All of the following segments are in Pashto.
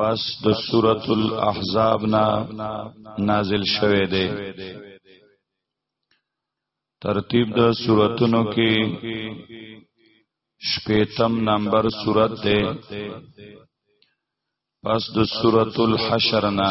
پس د سورۃ الاحزاب نا نازل شوه دی ترتیب د سوراتونو کې شپیتم نمبر سورت ده پس د سورت الحشرنا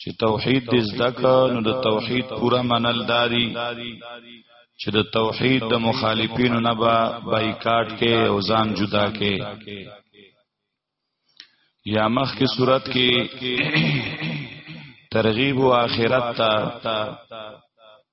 چې توحید دې زده کړه نو د توحید پوره منل داري چې د توحید د مخالفینو نه به بایکاټ کې او ځان جدا کې یا مخ کی صورت کې ترغیب او آخرت ته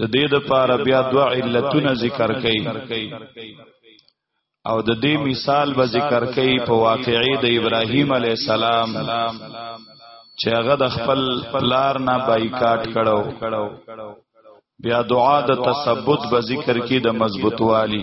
د دې د پاره بیا دوا علتونه ذکر کړي او د دې مثال به ذکر کړي په واقعي د ابراهیم علی السلام چې هغه د خپل پلار نه بایکاټ کړو بیا دعا د تثبت به ذکر کړي د مضبوطوالي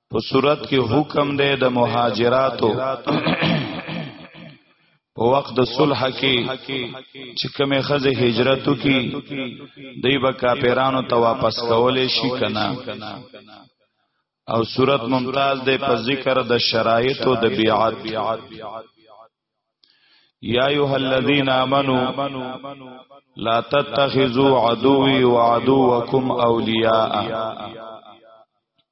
په صورت کې حکم دی د مهاجراتو په وخت د صلح کې چې کومه خزه هجرت کی دی به کاپیرانو ته واپس کولې شي کنه او صورت ممتاز دی په ذکر د شرایط او د بیعت یا ایها الذین آمنو لا تتخذوا عدوی وعدوکم اولیاء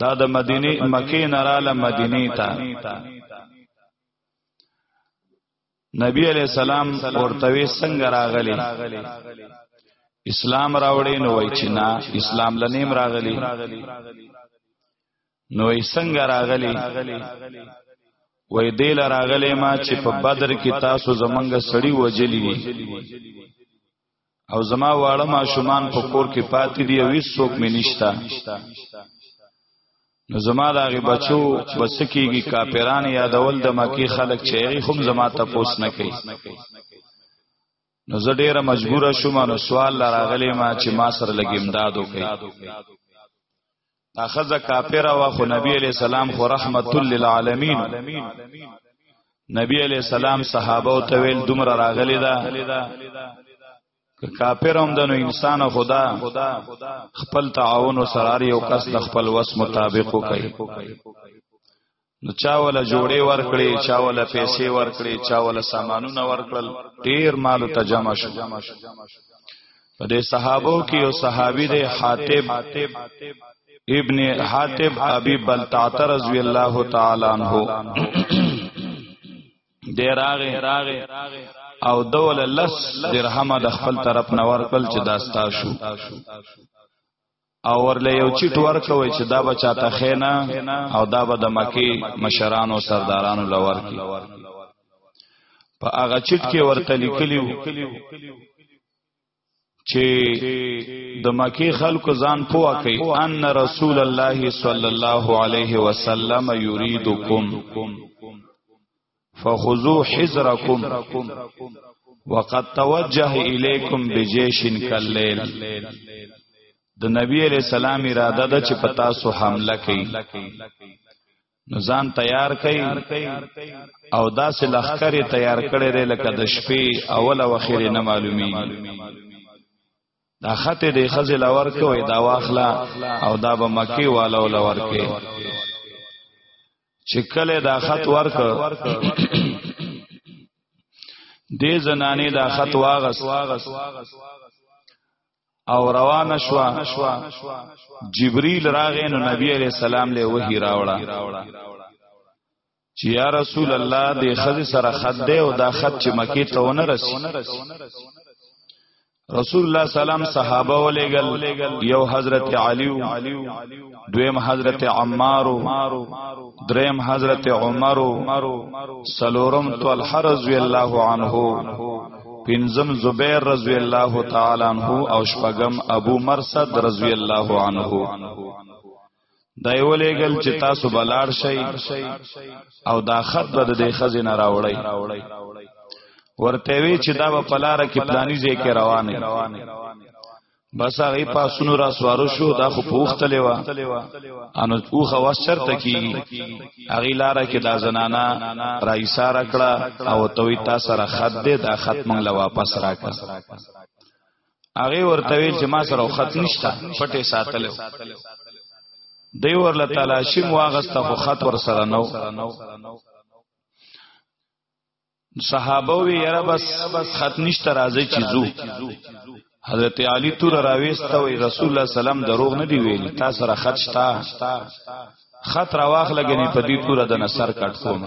دا د مدینه مکه نه رااله مدینه ته نبی علیہ السلام ورتوی څنګه راغلی اسلام راوړې نو وای چې نه اسلام لنیم راغلی نو یې څنګه راغلی وای دیل راغلی ما چې په بدر کې تاسو زمنګ سړی وجلی دي او زما واړه ماشومان په کور کې پاتې دي او هیڅ څوک مې نشتا نو زما د هغې بچو بس کېږي کاپیران یادول د مکې خلک چې هغې هم زما تپوس نه کوي نو زه ډېره مجبوره شوم نو سوال لا راغلی ما چې ما سره لږ امداد وکړي دا خزه کافره وا خو نبی علی سلام خو رحمت للعالمین نبی علی سلام صحابه او تویل دومره راغلی دا که کافر هم دنو انسان خدا خپل تعاون او سراری او کس د خپل وس مطابق کوي نو چا ولا جوړې ورکړې چا ولا پیسې ورکړې چا ولا سامانونه ورکړل ډیر مال ته جمع شو په دې صحابو کې یو صحابي دی حاتب ابن حاتب ابي بلتعت رضی الله تعالی عنہ دی راغه او دول لس درهم د خپل طرف نور کل چې داستا شو او ورله یو چیټ ورکوي چې دا به چاته خینا او دا به د مکی مشرانو سردارانو لور کی په هغه چیټ کې ورته لیکلیو چې د مکی خلکو ځان پوه کوي ان رسول الله صلی الله علیه وسلم یریدکم فخذو حذرکم وقد توجه الیکم بجیش کلیل د نبی علیہ السلام اراده ده چې پتا سو حمله کوي نو ځان تیار کړي او داسې لخرې تیار کړي لکه د شپې اول او اخر نه معلومي دا خطه دی خزه لور کوي دا واخلا او دا به مکی والو لور کوي چې کله دا خط ورک دې زنانه دا خط واغس او روان شوا جبريل راغې نو نبی عليه السلام له وਹੀ راوړه چې یا رسول الله د خزې سره خد دی او دا خد چې مکی ته ونه رسی رسول الله سلام صحابه ولېګل یو حضرت علی دویم حضرت عمار دریم حضرت عمر سلورم طلحه رضی الله عنه پنځم زبیر رضی الله تعالی عنہ او شپږم ابو مرصد رضی الله عنه دا یو لګل چې تاسو بلار شئ او دا خط به د دې خزینه راوړی ورته وی چې دا په پلار کې پلاني ځای کې روانه بس هغه پاسونو را سوارو شو دا خو پوخت لیوا انو او خواص چرته کی هغه لاره کې دا زنانا را ایثار کړه او توي تاسو را خد دې دا خط مونږ لا واپس راکړه هغه ورته ویل چې ما سره خط نشته پټه ساتلو دی ورله تلاشی مو واغسته خو خط ور سره نو صحابه وی یره بس خط نشته راځي چې زو حضرت علی تور راويسته وی رسول الله سلام دروغ نه دی ویل تا سره خط شتا خط راواخ لګنی په دې پورا د نصر کټ کوم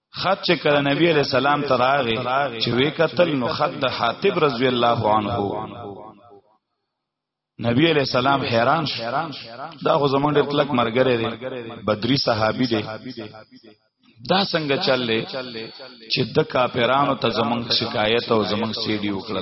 خط چې کله نبی علیہ السلام ته راغی چې وې قتل نو خط د حاتب رضی الله عنه نبی علیہ السلام حیران شو دا خو زمونږ ډېر کلک مرګره دی بدری صحابي دی دا څنګه چللې چې د کاپیرانو ته زمونږ شکایت او زمونږ سیډي وکړه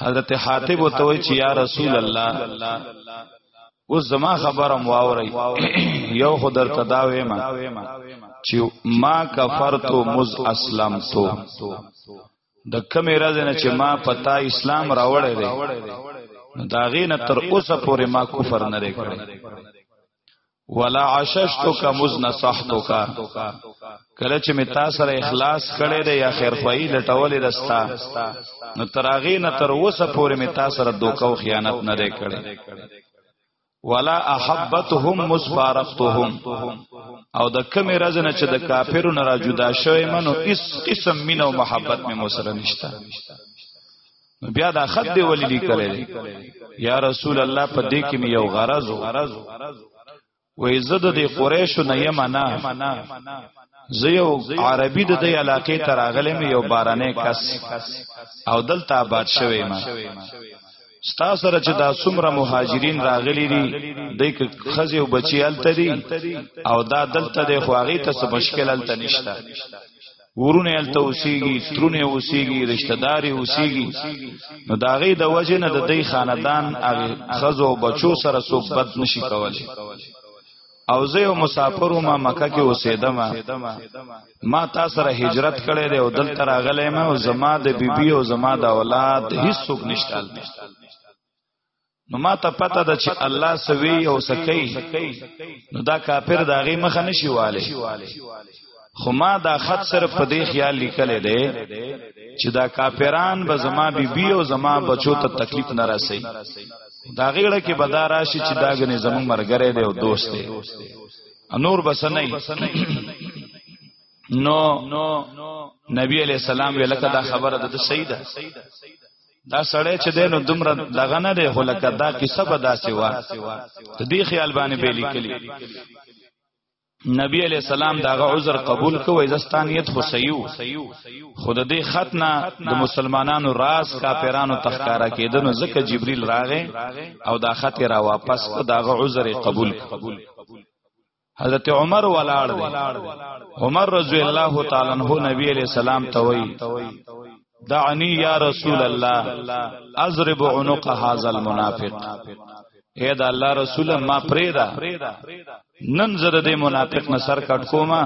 حضرت حاتب ته وی چې یا رسول الله اوس زما خبرم واوري یو خو درته دا ویم چې ما کفرتو مز اسلام تو د کمی راز نه چې ما پتا اسلام راوړی دی دا غینه تر اوسه پورې ما کفر نه لري ولا عششتو کا مزن صحتو کا کله چې می تاسو سره اخلاص کړی دی یا خیر خوئی لټولې دستا نو تراغی نه تر اوسه پورې می تاسو سره دوکه او خیانت نه لري کړی ولا احبتهم مسفارقتهم او د کمی رزنه چې د کافرو نه را جدا شوی منو اس قسم مینه او محبت می مسره نشتا نو بیا دا خط دی ولی لیکل دی یا رسول الله په دې کې مې یو غرض و عزت د قریش نه یم نه زه یو عربي د دې علاقې تر اغلې مې یو بارانه کس او دلته آباد شوی ما ستا سره چې دا څومره مهاجرین راغلي دي د خزي او بچی الته دي او دا دلته د خواغي ته څه مشکل الته نشته ورونه الته اوسېږي ترونه اوسېږي رشتہ داري اوسېږي نو داغه د وجه نه د دې خاندان هغه خزو بچو سره صحبت نشي کولای او زه یو مسافر ما مکه کې اوسېدم ما تا سره هجرت کړې ده او دلته راغلې ما او زما د بیبي او زما د اولاد هیڅ څوک نشته نو ما ته پته ده چې الله سوي او سکی نو دا کافر دا غي مخه نشي والي خو ما دا خط صرف په دې خیال لیکل دی چې دا کافران به زما بی بی او زما بچو ته تکلیف نه راسي دا غیړه کې بدا راشي چې دا غني زمون مرګره دی او دوست دی نور بس نه نو نبی علیہ السلام ولکه دا خبره د سیده دا سړی چې دینو دومره دغه نه دی خو لکه دا کیسه به داسې وه ته دې خیال باندې به لیکلی نبی علیہ السلام داغه عذر قبول کو عزستانیت خو سیو خود دې ختنه د مسلمانانو راز کافرانو تخکارا کېدنو ځکه جبريل راغې او دا خط را واپس کو داغه عذر قبول حضرت عمر ولاړ دی عمر رضی الله تعالی عنہ نبی علیہ السلام ته وی دعنی یا رسول الله اضرب عنق هذا المنافق اے دا الله رسول ما پریدا نن زره دې منافق نه سر کټ کوما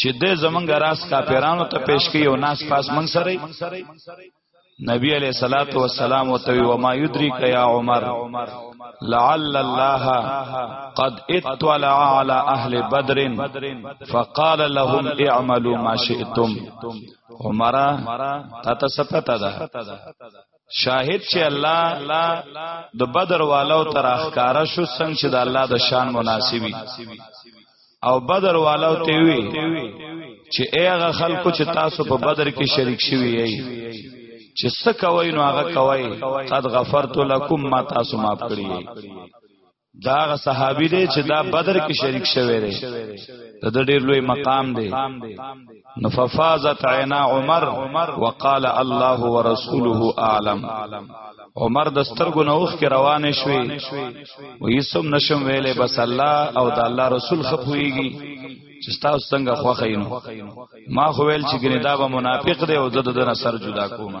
چې دې زمنګ راس کا پیرانو ته پیش کی او ناس پاس من سره نبی علیہ الصلات والسلام او توی و ما یدریک یا عمر لعل الله قد اطلع على اهل بدر فقال لهم اعملوا ما شئتم عمر تا ته سپتا ده شاهد چې الله د بدر والو تر اخکارا شو څنګه چې د الله د شان مناسبي او بدر والو ته وی چې هغه خلکو چې تاسو په بدر کې شریک شوی یئ چې څه کوي نو هغه کوي قد غفرت لكم ما تاسو معاف کړی دا غ صحابي دی چې دا بدر کې شریک شوی دی دا ډېر لوی مقام دی نففازت عینا عمر وقال الله ورسوله اعلم عمر د سترګو نوخ کې روانې شوې و یسم نشم ویلې بس الله او د الله رسول خپويږي چې تاسو څنګه خوخه ما خو ویل چې ګنې دا به منافق دی او زه د نصر جدا کوم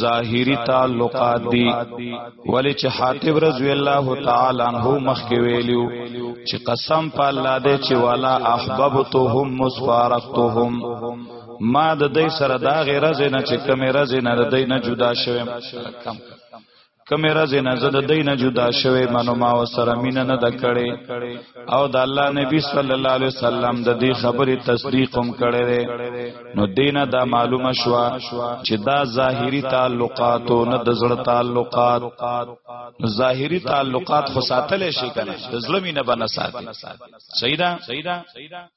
ظاهری تعلقات دي ولی چې حاتب رضی الله تعالی عنہ مخکې ویلو چې قسم په الله دې چې والا احببتهم مسفارقتهم ما د دې سره دا غیر زنه چې کمې رزنه د دې نه جدا شوم کم کم کمه راز نه زه د دینه جدا شوه منو ما وسره مینه نه دکړې او د الله نبی صلی الله علیه وسلم د دې خبرې تصدیق هم کړې نو دینه دا معلومه شو چې دا ظاهری تعلقات او نه د زړه تعلقات ظاهری تعلقات خو ساتل شي کنه د زړه مینه بنه ساتي سیدا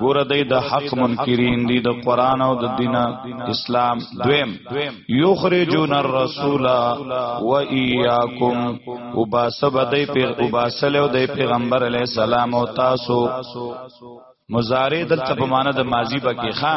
ګور دای د حق منکرین دی د قران او د دین اسلام دویم یخرجون الرسول و ایاکم وباسب دای پیر وباسل او دای پیغمبر علی السلام او تاسو مضارع دلته په معنا د ماضی بکې ښا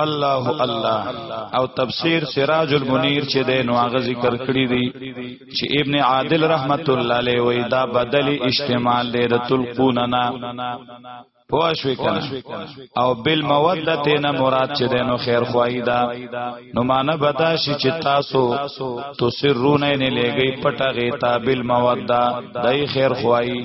الله الله او تفسیر سراج المنیر چې د نواغ ذکر کړی دی چې ابن عادل رحمت الله علیه وی دا بدل استعمال دی د تلقوننا پوښوي کنه او بل مودت نه مراد چې دینو خیر خوای دا نو مان بتا شي چې تاسو تو سرونه نه لګي پټه غیتا بل مودا دای خیر خوای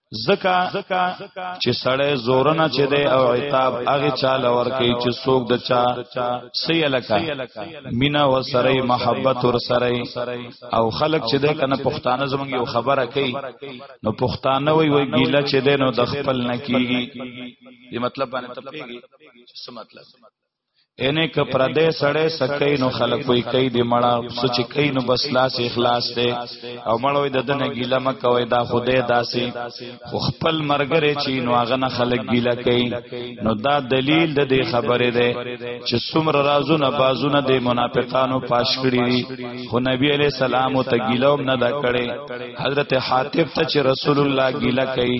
زکا چې سړی زورنه چې دی او عتاب هغه چاله ورکی چې څوک د چا سیلکا مینا و سره محبت ور سره او خلق چې دی کنه پښتانه زمونږ یو خبره کوي نو پښتانه وی وی ګیله چې دی نو د خپل نه کیږي دې مطلب باندې تپېږي څه مطلب انې ک پر دې سړې سکې نو خلک وې کوي دې مړه سوچ کوي نو بس لاس اخلاص ته او مړوي د دنه ګیله مکوي دا خوده داسي خو خپل مرګره چی نو هغه نه خلک ګیله کوي نو دا دلیل د دې خبره ده چې سمر رازونه بازونه د منافقانو پاش کړی دي خو نبی علی السلام ته ګیلوم نه دا کړي حضرت حاتب ته چې رسول الله ګیله کوي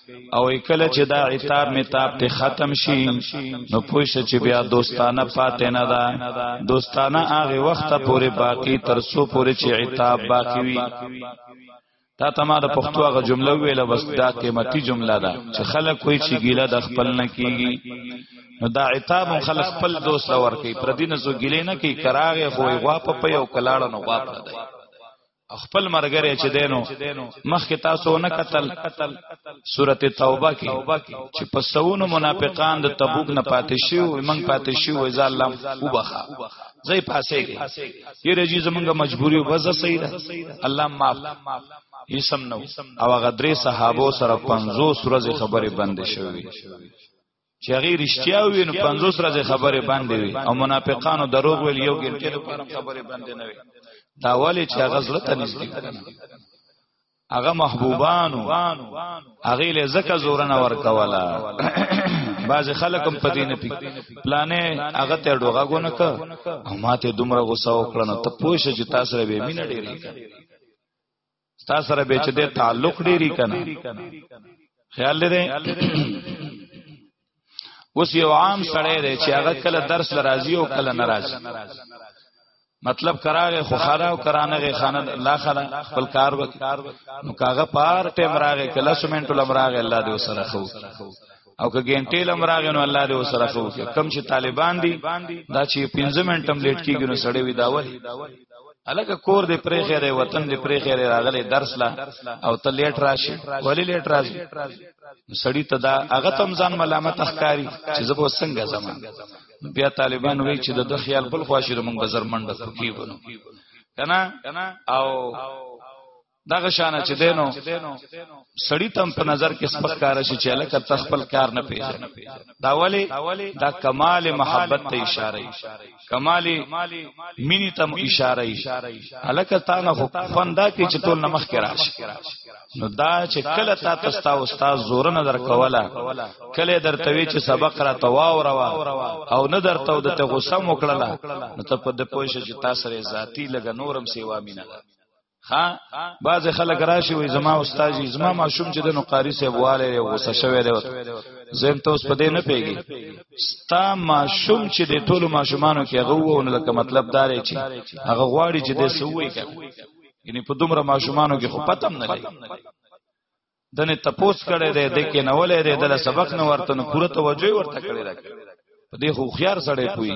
او کله چې دا عتاب متاب ته ختم شي نو پوښ چې بیا دوستانه پاتې نه ده دوستانه هغه وخت پورې باقی تر سو پورې چې عتاب باقی وي تا ته ما د پښتو هغه جمله ویله بس دا قیمتي جمله ده چې خلک کوئی چې ګیله د خپل نه کیږي نو دا عتاب خلک خپل دوست لور کوي پر دینه زو ګیله نه کوي کراغه خو غوا په په یو کلاړه نو غوا پر دی خپل مرګره چې دینو مخکې تاسو نه قتل سورته توبه کې چې په سونو منافقان د تبوک نه پاتې شو موږ پاتې شو اذا الله وبخا زې پاسې کې یې رجی زمونږ مجبوری وبز سیدا الله معاف یسم نو او غدرې صحابه سره 50 سورې خبره بند شوې چې هغه رښتیا وي نو 50 ورځې خبره باندې وي او منافقانو دروغ ویل یو ګنټه لپاره خبره باندې نه وي دا ولې چې هغه زړه ته نږدې هغه محبوبانو هغه له زکه زورنه ورکواله بعض خلکم په دینه پی پلانې هغه ته ډوغه غونه ک او ماته دومره غوسه وکړنه ته پوه شې چې تاسو به مینه ډېرې ستا سره به چې د تعلق ډیری کنه خیال لري اوس یو عام سړی دی چې هغه کله درس لرازي او کله ناراضي مطلب کراغه خو خارا او کرانغه خانه لا خلا خپل کار وک نو کاغه پار ټیم راغه کله سمنټ لمراغه الله دې وسره خو او که ګنټې لم راغی نو الله دې وسره خو کم چې طالبان دي دا چې 15 منټم لیټ کیږي نو سړی وی دا ولی الګه کور دې پرې خیره وطن دې پرې خیره راغله درس لا او ته لیټ راشي ولی لیټ راځي سړی ته دا هغه تم ځان ملامت اخکاری چې زبو څنګه زمان بیا طالبان وی چې د خیال بل خواشي موږ بازار منډه کوي ونه کنه او دغه شانه چې دینو سړی تم په نظر کې سپک کار شي چې لکه تخپل کار نه پیژني دا ولی دا کمال محبت ته اشاره ای کمال مینی تم اشاره ای الکه تا نه خو فندا کې چې ټول نمخ کې راشي نو دا چې کله تا تستا استاد زور نه در کولا کله در توی چې سبق را تواو روا او نه در تو د ته غصه وکړه نو ته په د پوښتنه چې تاسو ذاتی لګ نورم سیوا مینه ها بعض خلک راشي وي زما استاد زما ماشوم چې د نو قاری صاحب والے غوسه شوی دی زم ته اوس په دې نه پیږي ستا ماشوم چې د ټولو ماشومانو کې هغه وو نو لکه مطلب دار چې هغه غواړي چې د سوې کړي یعنی په دومره ماشومانو کې خو پتم نه لګي دنه تپوس کړي دی د کې نه ولې دی د سبق نه ورته نو پوره توجه ورته کړي راکړي په دې خو خيار سړې پوي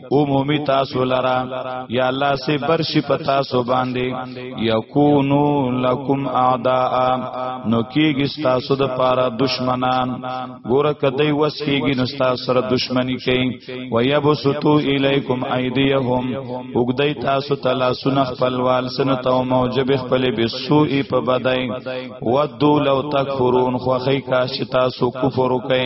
عمومی تاسو لرا یا الله سے برشی په تاسو باندې یکونو لکم اعداء نو کیږي تاسو د پاره دشمنان ګور کدی وس کیږي نو تاسو سره دشمنی کوي و یبسطو الیکم ایدیهم وګدای تاسو تعالی سن خپلوال سن تو موجب خپل بسوء په بدای ودو لو تکفرون خو خی کاش تاسو کفر وکئ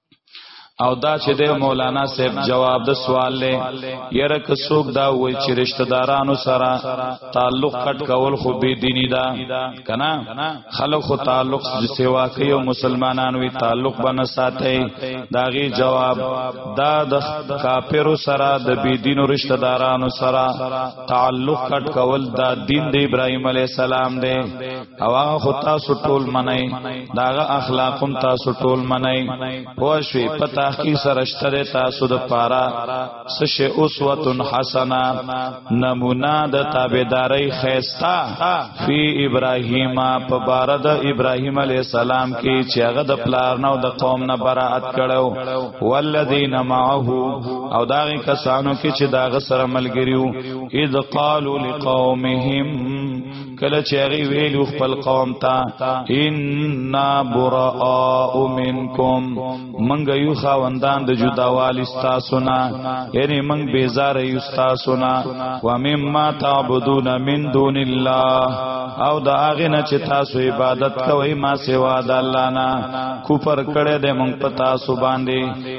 او دا چې د مولانا صاحب جواب د سوال لې یره که څوک دا وای چې رشتہ دارانو سره تعلق کټ کول خو به دینی دا کنا خلک خو تعلق سیوا کوي او مسلمانانو وی تعلق بنه ساتي داغي جواب دا د کافرو سره د بی دینو رشتہ دارانو سره تعلق کټ کول دا دین د ابراهیم علی السلام دی او هغه خو تاسو ټول منئ داغه اخلاقم تاسو ټول منئ هو شوي په تحقیق سره شته تاسو د پاره سشه اسوه حسنه نمونه د تابعداري خيستا فی ابراهیم په بار د ابراهیم علی السلام کې چې هغه د پلار نو د قوم نه برائت کړو والذین معه او داغه کسانو کې چې داغه سره ملګریو اذ قالوا لقومهم کله چې هغه ویل خپل قوم ته ان براء منکم منګ یو خواندان د جداوال استاسونا یعنی منګ بیزار یو استاسونا و مما تعبدون من دون الله او دا هغه نه چې تاسو عبادت کوئ ما سوا د الله نه کوپر کړه د منګ پتا سو باندې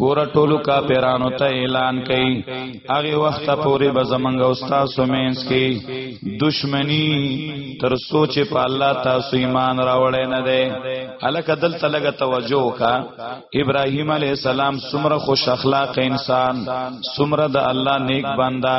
ګور ټولو کا پیرانو ته اعلان کړي هغه وخت پورې به زمنګ استاد سومینس کې دشمنی تر سوچ په الله تاسو ایمان راوړې نه ده الک دل تلګ توجه کا ابراهیم علی السلام سمره خوش اخلاق انسان سمره د الله نیک بندا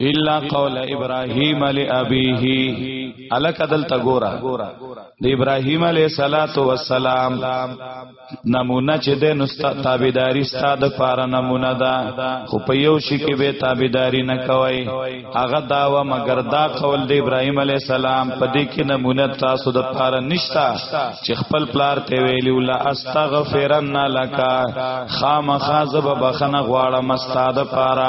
الا قول ابراهيم لابيه الک عدل تا ګورا د ابراهيم عليه صلوات و سلام نمونه چې د نست تابعداري ستاد پار نمونه ده خو په یو شي کې به تابعداري نه کوي هغه دا و مگر دا قول د ابراهيم عليه السلام په دې کې نمونه تاسو د پار نشتا چې خپل پلار ته ویلی ولا استغفرن لك خامخازب بخنه غواړم ستاد پارا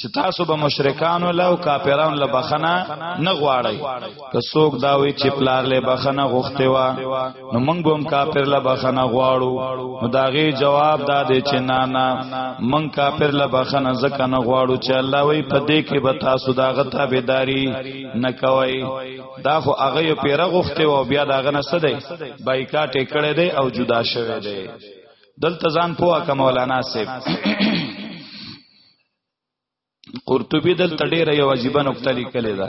چې تاسو به مشرکانو له او کافرانو له بخنه نه غواړی که څوک دا وی چې پلار له بخنه غوښته وا نو موږ به هم کافر له بخنه غواړو نو داغي جواب دا دی چې نه نه موږ کافر له بخنه ځکه نه غواړو چې الله وی په دې کې به تاسو دا غته بيداری نه کوي دا خو هغه پیره غوښته و بیا دا غنه سده بایکاټ کړي دی او جدا شوه دی دلته ځان پوها ک مولانا صاحب قرطبي دل تډیر یو عجیب نقطه لیکلې ده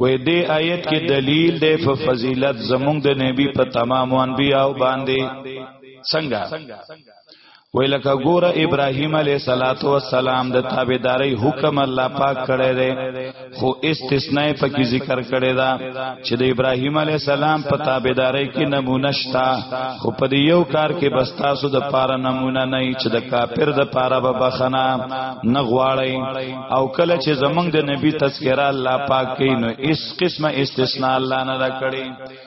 وې دې آیت کې دلیل دی په فضیلت زمونږ د نبی په تمام انبیاء باندې څنګه وې لکه ګوره ابراهیم علیه صلاتو والسلام د تابعداري حکم الله پاک کړی دی خو استثناء پکې ذکر کړی دا چې د ابراهیم علی السلام په تابعداري کې نمونه شتا خو په یو کار کې بس تاسو د پاره نمونه نه چې د کافر د پاره به بخنه نه غواړي او کله چې زمنګ د نبی تذکرہ الله پاک کین نو اس قسمه استثناء الله نه کړی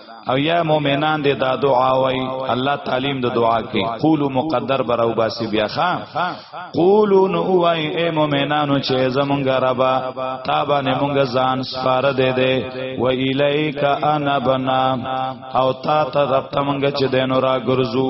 او یا مؤمنان دې دا دعا وای الله تعلیم د دعا کې قولو مقدر براو باسی بیا خان قولو نو وای اے مؤمنانو چې زمونږ ربا تابا نه مونږ ځان سپار دې دې و الیک انا بنا او تا ته رب ته مونږ چې دینو را ګرځو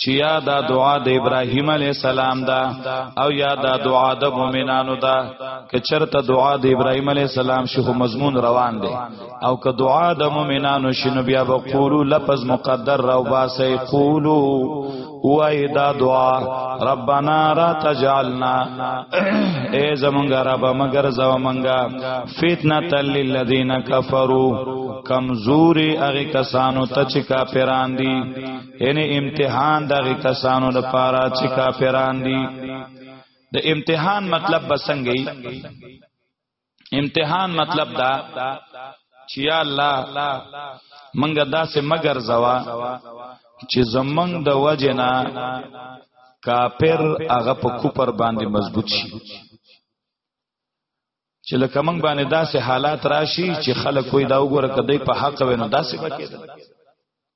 چې یا دا دعا د ابراهیم علی السلام دا او یا دا دعا د مؤمنانو دا که چرته دعا د ابراهیم علی السلام شو مضمون روان دی او که دعا د مؤمنانو شنو بیا وقولو لفظ مقدر راو باسه قولو وای دا دعا ربنا را تجعلنا اے زمونږ رب مگر زمونږه فتنه تل للذین کفروا کمزوري هغه کسانو ته چې کافران دي یعنی امتحان د کسانو لپاره چې کافران دي د امتحان مطلب بسنګي امتحان مطلب دا چې یا الله منګه داسې مگر زوا چې زمنګ د وجنا کافر هغه په کوپر باندې مضبوط شي چې لکه موږ باندې داسې حالات راشي چې خلک کوئی دا وګوره کدی په حق وینو داسې بکې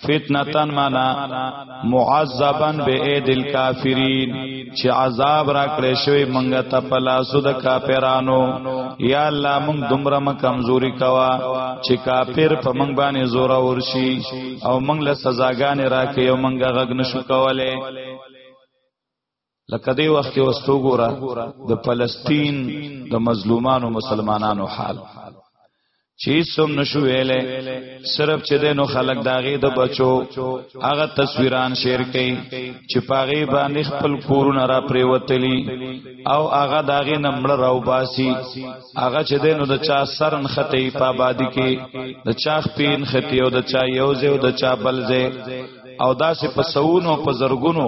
فتنتن منا معذبن به اید الکافرین چې عذاب را کړې شوی منګه ته پلاسو د کافرانو یا الله مونږ دومره م کمزوري کوا چې کافر په مونږ باندې زور ورشي او مونږ له سزاګانې راکې او مونږه غږ نشو کوله لکه دی وخت کې وستو ګوره د فلسطین د مظلومانو مسلمانانو حال چې سم نشو ویلې صرف چې دینو خلک داغه د بچو هغه تصویران شیر کړي چې پاغه باندې خپل کورونه را پریوتلی او هغه داغه نمړ راو باسي هغه چې دینو د چا سرن ختی په آبادی کې د چا خپین ختی او د چا یوځه او د چا بلځه او داسې په سونو په زرګونو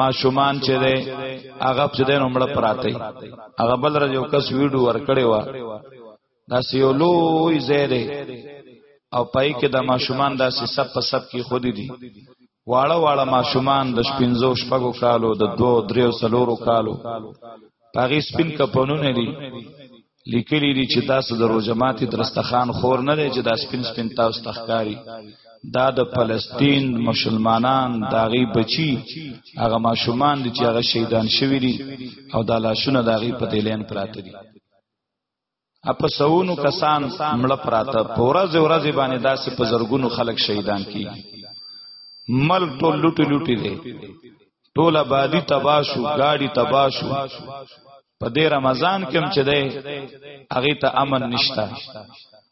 ماشومان چې ده هغه چې ده نو مړ پراته هغه بل رجو کس ویډیو ور کړی و دا سیو لوی زیره او پای کې د ماشومان داسې سب په سب کې خودي دي واړه واړه ماشومان د شپینزو شپږو کالو د دوو دریو سلورو کالو هغه سپین کپونونه دي لیکلی دی چې تاسو د روزه ماتي درستخان خور نه دی چې دا سپین سپین تاسو تخکاری دا د فلسطین مسلمانان داغي بچي هغه ماشومان دي چې هغه شهیدان شوی دي او دا لاشونه داغي په دلین پراته دي اپا سونو کسان مړ پراته پورا زورا زبانه داسې په زرګونو خلک شهیدان کی مل ټول لوټي لوټي دي ټول آبادی تباشو گاڑی تباشو په دې رمضان کې هم چې ده هغه ته امن نشتا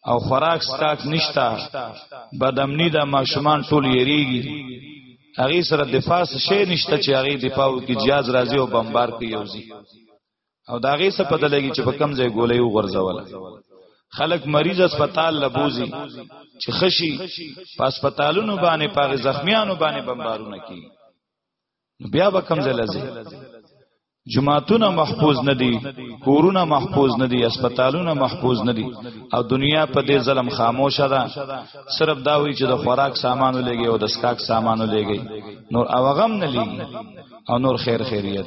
او خوراک سکاک نشتا بدامنی دا ماشومان ټول یریږي هغه سره دفاع شې نشته چې هغه دفاع وکړي جیاز راځي او بمبار کوي یوزي او دا غي څه پته لګي چې په کم ځای ګولې و غرزوله خلک مریض هسپتال لبوزي چې خشي په هسپتالونو باندې پاغه زخمیانو باندې بمبارونه کوي بیا به کم ځای لځي جماعتونه محفوظ نه دي کورونه محفوظ نه دي هسپتالونه محفوظ نه دي او دنیا په دې ظلم خاموشه ده صرف دا وی چې د خوراک سامانو لګي او د سکاک سامانو لګي نور اوغم نه لګي او نور خیر خیریت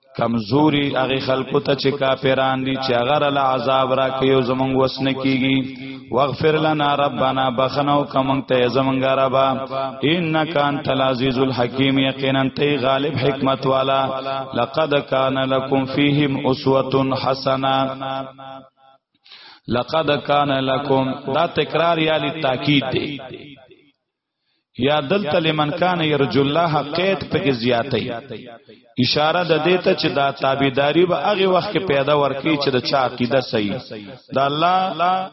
کمزوري هغه خلکو ته چې کافران دي چې هغه ر عذاب را کوي زمونږ وسنه کیږي واغفر لنا ربنا بخنو کمن ته زمونږ ربا انک انت العزیز الحکیم یقینا ته غالب حکمت والا لقد کان لکم فیهم اسوه حسنه لقد کان لکم دا تکرار یالی تاکید دی یا دلته لمن کان یرجو الله قید پکې زیاتې اشاره د دې ته چې دا تابعداري به هغه وخت کې پیدا ورکی چې د چا عقیده صحیح د الله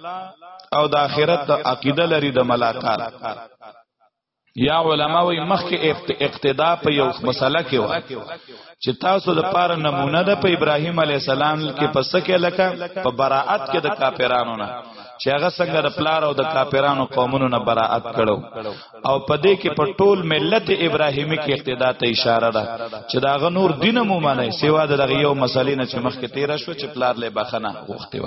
او د آخرت عقیده لري د ملاقات یا علما وی مخکې اقتدا په یو مسله کې و چې تاسو د پاره نمونه ده په ابراهیم علی السلام کې پس کې لکه په براءت کې د کافرانو نه چې هغه څنګه د پلار او د کافرانو قومونو نه براءت کړو او په دې کې په ټول ملت ابراهیمی کې اقتدا ته اشاره ده چې دا غ نور دین مو معنی سیوا د یو مسلې نه چې مخکې تیر شو چې پلار له بخنه غوښتي و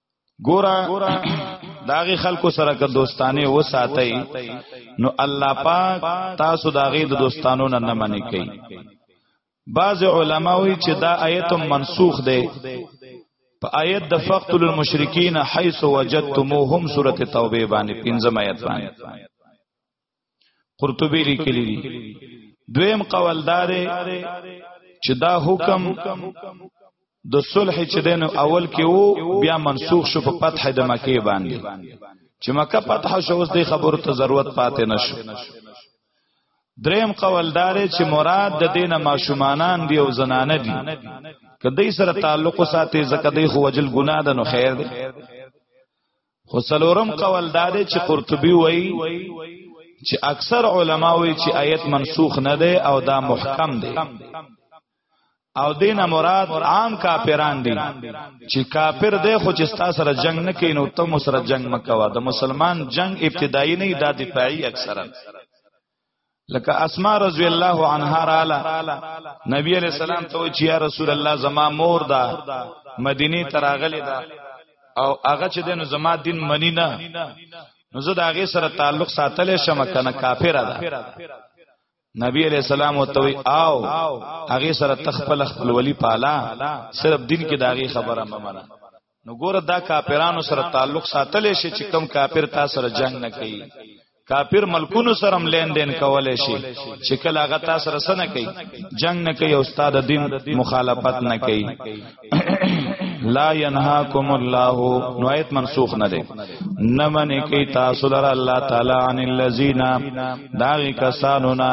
ګورا داغه خلکو سره که دوستانه و ساتي نو الله پاک تاسو داغه د دوستانو نه نه منی کوي بعض علما وی چې دا آیت منسوخ دی په آیت د فقتل المشرکین حيث وجدتموهم سوره توبه باندې پنځم آیت باندې قرطبی لیکلی دی دویم قول دار چې دا حکم د صلح چې دین اول کې وو بیا منسوخ شو په فتح د مکه باندې چې مکه فتح شو اوس د خبرو ته ضرورت پاتې نشو دریم قول دار چې مراد د دینه ماشومانان دی او زنانه دي کدی سره تعلق ساتي زکه دی خو وجل ګناه ده نو خیر دی خو څلورم قول دا دی چې قرطبي وایي چې اکثر علما وایي چې آیت منسوخ نه دی او دا محکم دی او دین مراد عام کافران دي چې کافر دی خو چې تاسو سره جنگ نه کین او تم سره جنگ مکوا د مسلمان جنگ ابتدایي نه د دفاعي اکثرا لکه اسماء رضی الله عنها رااله نبی علیہ السلام ته چې یا رسول الله زما مور دا مدینه تراغلی دا او هغه چې دنو زما دین منی نه نو زه دا غي سره تعلق ساتل شم کنه کافر ده نبی علیہ السلام او توي آو هغه سره تخپل خپل ولی پالا صرف دین کې داغي خبره ممنه نو ګوره دا کاپیرانو سره تعلق ساتلې شي چې کم کاپیر تا سره جنگ نه کوي کاپیر ملکونو سره هم لین دین کولای شي چې کله هغه تا سره سره کوي جنگ نه کوي او استاد دین مخالفت نه کوي لا ينهاكم الله نو آیت منسوخ نه دی نه منی کی تاسو لره الله تعالی عن الذين داغی کسانونا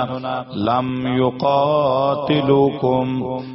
لم يقاتلوکم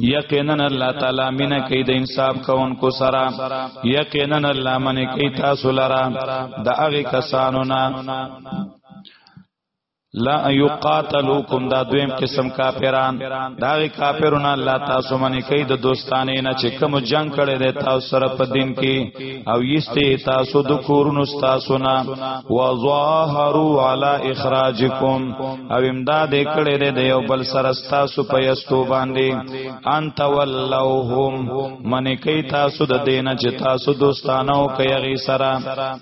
یقینا الله تعالی مینا کوي د انصاف کوونکو سره یقینا الله منی کوي تاسو لرا د هغه کسانو نه لا یقاتلوکم دا دویم قسم کافران دا کافرون الله تاسو باندې کوي د دوستانه نه چې کوم جنگ کړي د تاسو سره په دین کې او یسته تاسو د کورونو تاسو نه وظاهروا علی اخراجکم او امداد کړي دې د یو بل سره تاسو په یستو باندې انت ولوهم من کوي تاسو د دینه چې تاسو دوستانه او کوي سره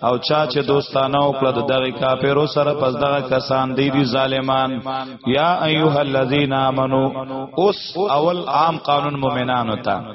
او چا چې دوستانه او کړه دغه کافرو سره پس دغه کسان دی دي ظالمان یا ایها الذین آمنو اوس اول عام قانون مؤمنانو ته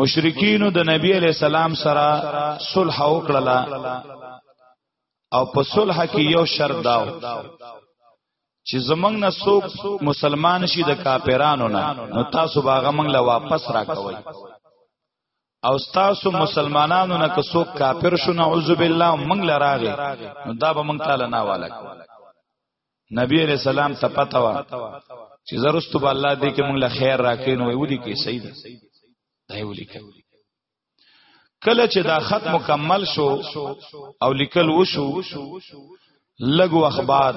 مشرکین د نبی علی سلام سره صلح وکړه او په صلح کې یو شرط داو چې زمنګ نه څوک مسلمان شي د کاپیرانو نه نو تاسو باغه منګ لا واپس راکوي او تاسو مسلمانانو نه که څوک کاپیر شو نعوذ بالله منګ لراغه نو دا به منګ تعالی نه والک نبی علیہ السلام ته پته و چې زرستو به الله دې کې موږ له خیر راکین وي ودی کې صحیح ده دا یو لیکل کله چې دا خط مکمل شو او لیکل وشو لګو اخبار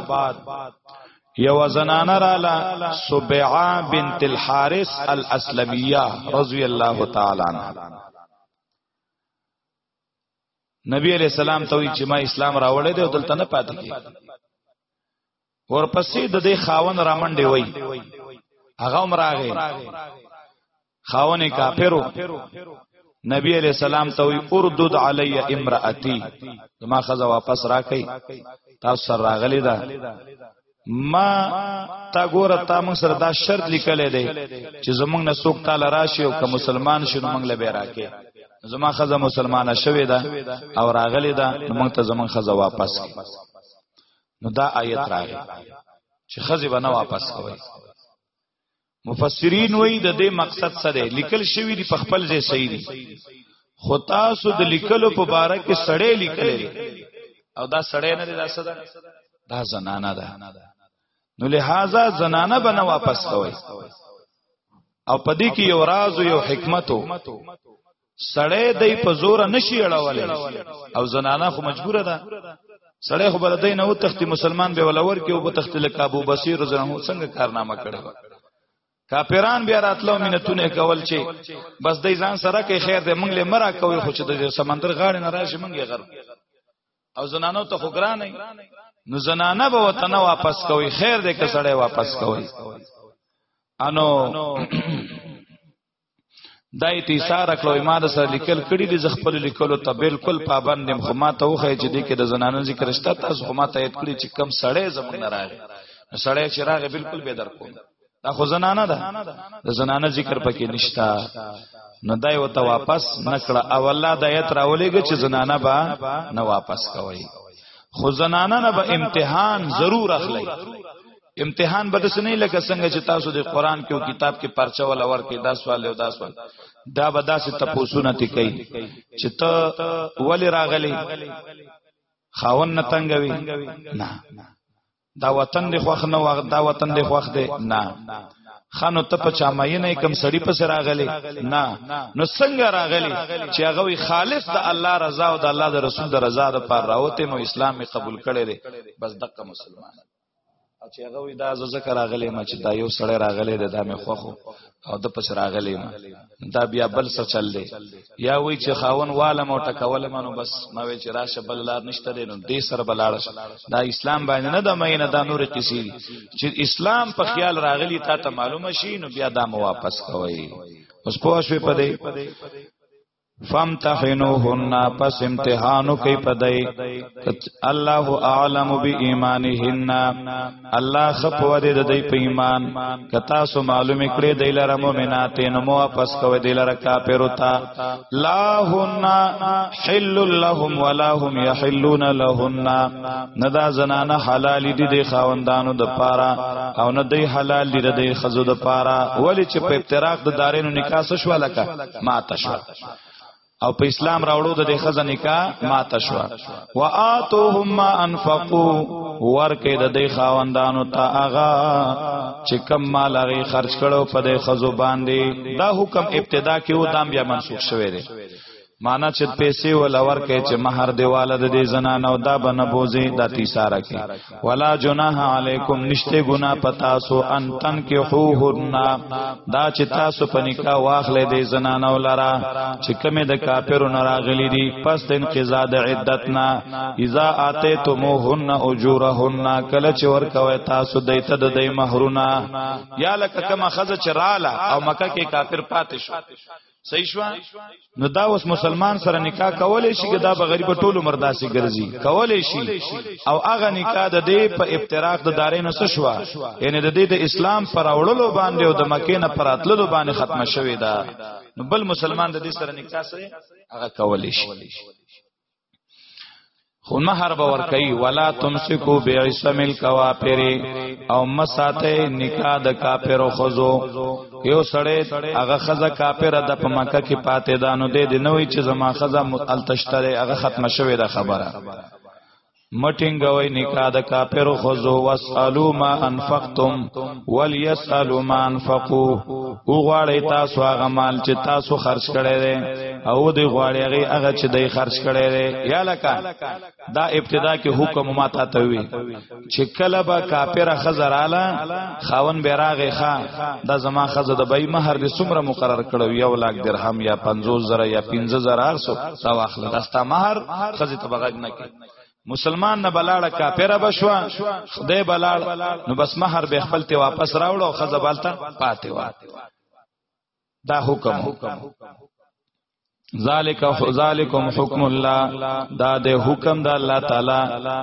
یو زنانه رااله سبعه بنت الحارث الاسلمیه رضی الله تعالی عنها نبی علیہ السلام ته وی چې ما اسلام راوړې دی او دلته نه پاتې کی ورپسې د دې خاون رامنډې وای هغه مراغه خاون کافرو نبی علیہ السلام ته وی اردد علی امراتی ما خزه واپس راکې تاسو راغلی دا ما تا ګور تا موږ سره دا شرط لیکلې دی چې زمونږ نه څوک تعالی راشي او که مسلمان شنو موږ له بیراکه زما خزه مسلمانه شوې ده او راغلې ده موږ ته زمونږ خزه واپس کی نو دا آیت راغی چې خزه به نه واپس کوي مفسرین وایي د دې مقصد څه دی لیکل شوی دی په خپل ځای صحیح دی خو تاسو د لیکلو په باره کې سړې لیکل دي او دا سړې نه دي دا څه ده دا زنانه ده نو لہذا زنانه به نه واپس کوي او پدې کې یو راز او یو حکمت سړی دای په زور نشي اړولې او زنانه خو مجبوره ده سړی خو بلدای نه و تختی مسلمان به ولور کې او په تخت لک ابو بصیر زنه څنګه کارنامه کړو کاپیران بیا راتلو مینتونه کول چې بس دای ځان سره کې خیر دې مونږ له مرا کوي خو چې د سمندر غاړې نه راشي مونږ یې غر او زنانو ته خو ګران نه نو زنانه به وطن واپس کوي خیر دې که سړی واپس کوي انو دا ایثار کړو ما د سره لیکل کړي دي زخپل لیکلو ته بالکل پابند نیم خو ما ته وخی چې دې کې د زنانو ذکر شته تاسو خو ما ته یاد کړی چې کم سړی زمونږ نه راغی سړی چې راغی بالکل به در کوم دا خو زنانه ده د زنانه ذکر پکې نشتا نو دای و ته واپس نکړه او الله د ایت راولېږي چې زنانه با نه واپس کوي خو زنانه نه به امتحان ضرور اخلي امتحان به دسه نه لکه څنګه چې تاسو د قران کې او کتاب کې پرچا ولا ورکې دا سوال او دا سوال دا به داسې تپوسونه تی کوي چې ته ولی راغلی خاون نه تنگوي نه دا وطن دی خوخ نه وخت دا وطن دی خوخ دی نه خانو ته په چا مینه کم سړی پس راغلی نه نو څنګه راغلی چې هغه وی خالص د الله رضا او د الله د رسول د رضا د پر راوته مو اسلام قبول کړي بس دغه مسلمان او چې هغه وی دا ذکر راغلی ما چې دا یو سړی راغلی د دامه خوخو او د پس راغلی ما دا بیا بل څه چل دی یا وی چې خاون والم او ټکول منو بس ما وی چې راشه بل لار نشته دی نو دې سره بلاړ دا اسلام باندې نه د مینه دا نور قصې چې اسلام په خیال راغلی تا ته معلومه شي نو بیا دا مو واپس کوي اوس پوه شوې پدې فامتحنوهن پس امتحانو کوي پدای الله اعلم بی ایمانهن الله خپو دې د دې په ایمان کتا سو معلومه کړې د لاره مؤمنات نو مو واپس کوي د لاره کافر تا لا هن حل لهم ولا هم يحلون لهن ندا زنانه حلال دي د خاوندانو د پاره او نه دی حلال دي د خزو د پاره ولی چې په افتراق د دارینو نکاح شو لکه ما تشوا او په اسلام راوړو د دې خزه نکاح ما تشوا واتوهم ما انفقوا ورکه د دې خاوندانو ته اغا چې کم مال هغه خرج کړو په دې خزو باندې دا حکم ابتدا کې و دام بیا منسوخ شوی دی معنا چې پیسې ول ورکه چې مہر دیواله د دې زنانه او دا بنه بوزي د تیساره کې ولا جناح علیکم نشته ګنا پتا سو ان تن کې هو هرنا دا چې تاسو په نکاح واخلې دې زنانه ولرا چې کمه د کافرو نه راغلي دي پس د انقضاء د عدتنا اذا اته تموهن اجورهن کله چې ور کوي تاسو دیت د دې مہرونه یا لکه کما خزه چراله او مکه کې کافر پاتې شو صحیح شو نو دا اوس مسلمان سره نکاح کولای شي چې دا به غریب ټولو مرداسي ګرځي کولای شي او هغه نکاح د دې په افتراق د دارې نه څه شو یعنی د دې د اسلام پر اورلو باندې او د مکې نه پر اتللو باندې ختمه شوې ده نو بل مسلمان د دې سره نکاح سره هغه کولای شي خو مہر به ور کوي ولا تمسکو بعصم الکوافر او مساته نکاح د کافر خزو یو سړی هغه خزه کافر د په مکه کې پاتې دانو دې د نوې چې زما خزه التشتره هغه ختم شوه د خبره مټینګوي نکاح د کافر خزو واسالو ما انفقتم وليسالو ما انفقو او غواړی تاسو هغه مال چې تاسو خرج کړی دی او دی غواړی هغه هغه چې دی خرج کړی دی یا لکه دا ابتدا کې حکم ما ته ته وی چې کله به کافر خزراله خاون بیراغه خا د زما خزه د بای مہر د سمره مقرر کړو یو لاک درهم یا 50 زره یا 15 زره ارسو تا واخله دستا مہر خزه تبغاګ نه مسلمان نه بلاړه کافر بشوا خدای بلاړ نو بس مہر به خپل ته واپس راوړ او خزه بالتا پاتې وا دا حکم ذالک ذالکم حکم الله دا د حکم د الله تعالی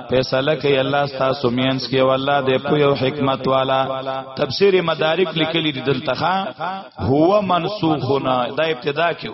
فیصله کوي الله تاسو مینس کې والله د پویو حکمت والا تفسیر مدارک لیکلی دلته هو منسوخنا دا ابتدا کیو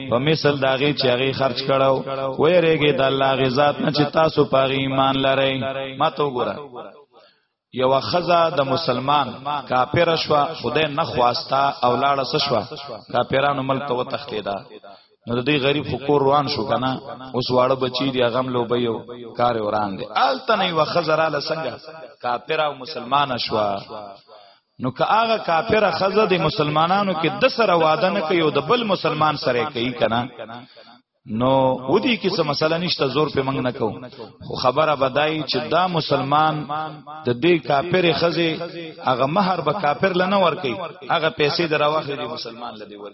په مثل داغه چې هغه خرج کړو وې رېګې د الله غزاد نه چې تاسو په ایمان لرئ ما تو ګره یو خزا د مسلمان کافر شوا خدای نه خواستا او لاړه سشوا کافرانو ملک ته وتختیدا نو د دې غریب فقور روان شو کنه اوس واړه بچی دی غم لو بيو کار وران دي آلته نه وخزراله څنګه کافر او مسلمان شوا نو که هغه کافر خزه د مسلمانانو کې د سره واده نه کوي او د بل مسلمان سره کوي کنه نو ودی کې څه مسله نشته زور په منګ نه کو خو خبره بدای چې دا مسلمان د دې کافر خزه هغه مہر به کافر لنه ور کوي هغه پیسې دراوخه دی مسلمان لدی ور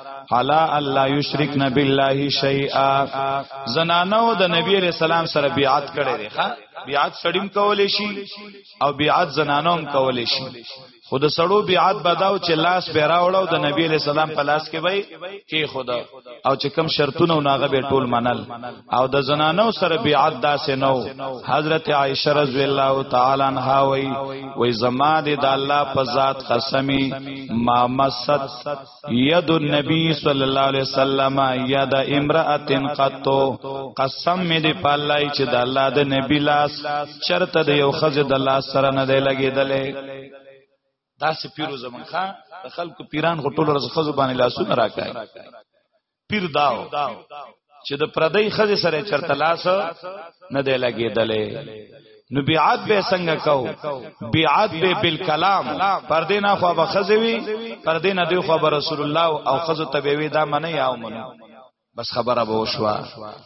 حالا الله یشرکنا بالله شیئا زنانو د نبی علیہ السلام سره بیعت کړي دي ښا بیعت سړیم کولې شي او بیعت زنانو هم کولې شي خود سړو بیعت بداو چې لاس به راوړاو د نبی علیہ السلام په لاس کې وای کې خدا او چې کم شرطونه ناغه به ټول منل او د زنانو سره بیعت داسې نو حضرت عائشه رضی الله تعالی عنها وای وای زما د الله په ذات قسمی ما مست ید النبی صلی الله علیه وسلم ید امراتن قطو قسم می دی پالای چې د الله د نبی لاس چرته د یو خزه د لاس سره نه دی لګیدلې دا سپیرو زمون خان خلکو پیران غټول رز خزو باندې لاسونه راکای پیر داو چې د پردی خزه سره چرته لاس نه دی لګیدلې نو بیعت به څنګه کو بیعت به بالکلام پر دې نه خو به خزوي پر دې نه دی خو به رسول الله او خزو تبوي دا منه یا منه بس خبره به وشوا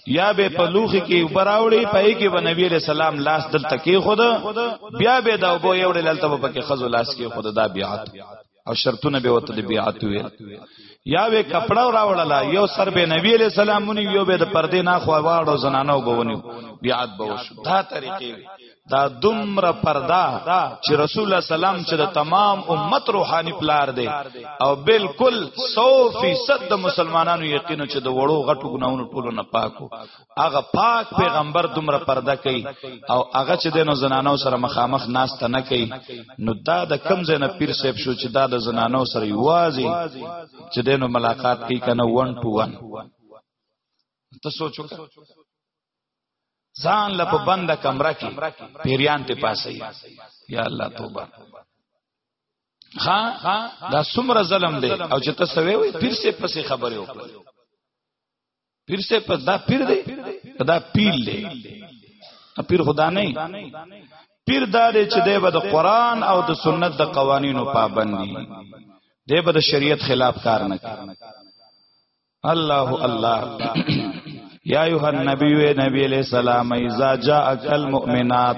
یا به په لوخي کې وبراوړي پې کې به نبی عليه السلام لاس دل تکي خود بیا به دا وبو یوړل تل په کې خزو لاس کې خود دا بیعت او شرطونه به وته د بیعت وی یا وی کپڑا راوړلا یو سر به نبی علیہ السلام مونږ یو به د پردې نه خو واړو زنانو بونیو بیعت به وشو دا طریقې وی دا دمر پردا چې رسول الله سلام چې د تمام امت روحاني پلار دی او بالکل 100% د مسلمانانو یقینو چې د وړو غټو ګناونو ټولو نه پاکو هغه پاک پیغمبر دومره پرده کوي او هغه چې دینو زنانو سره مخامخ ناس ته نه کوي نو دا د کم زنه پیر سیب شو چې دا د زنانو سره یوازې چې دینو ملاقات کوي کنه 1 ټو 1 ته سوچو ځان له په بنده کمره کې پیریان ته پاسي یا الله توبه ها دا سمره ظلم دی او چې تاسو وی پیر سه پسې خبره وکړه پیر سے په دا پیر دی په دا پیل دی پیر خدا نه پیر دا دی چې دی به د قران او د سنت د قوانینو پابند دی دی به د شریعت خلاف کار نه کوي الله الله یا ایها النبی و نبی علیہ السلام اذا جاءک المؤمنات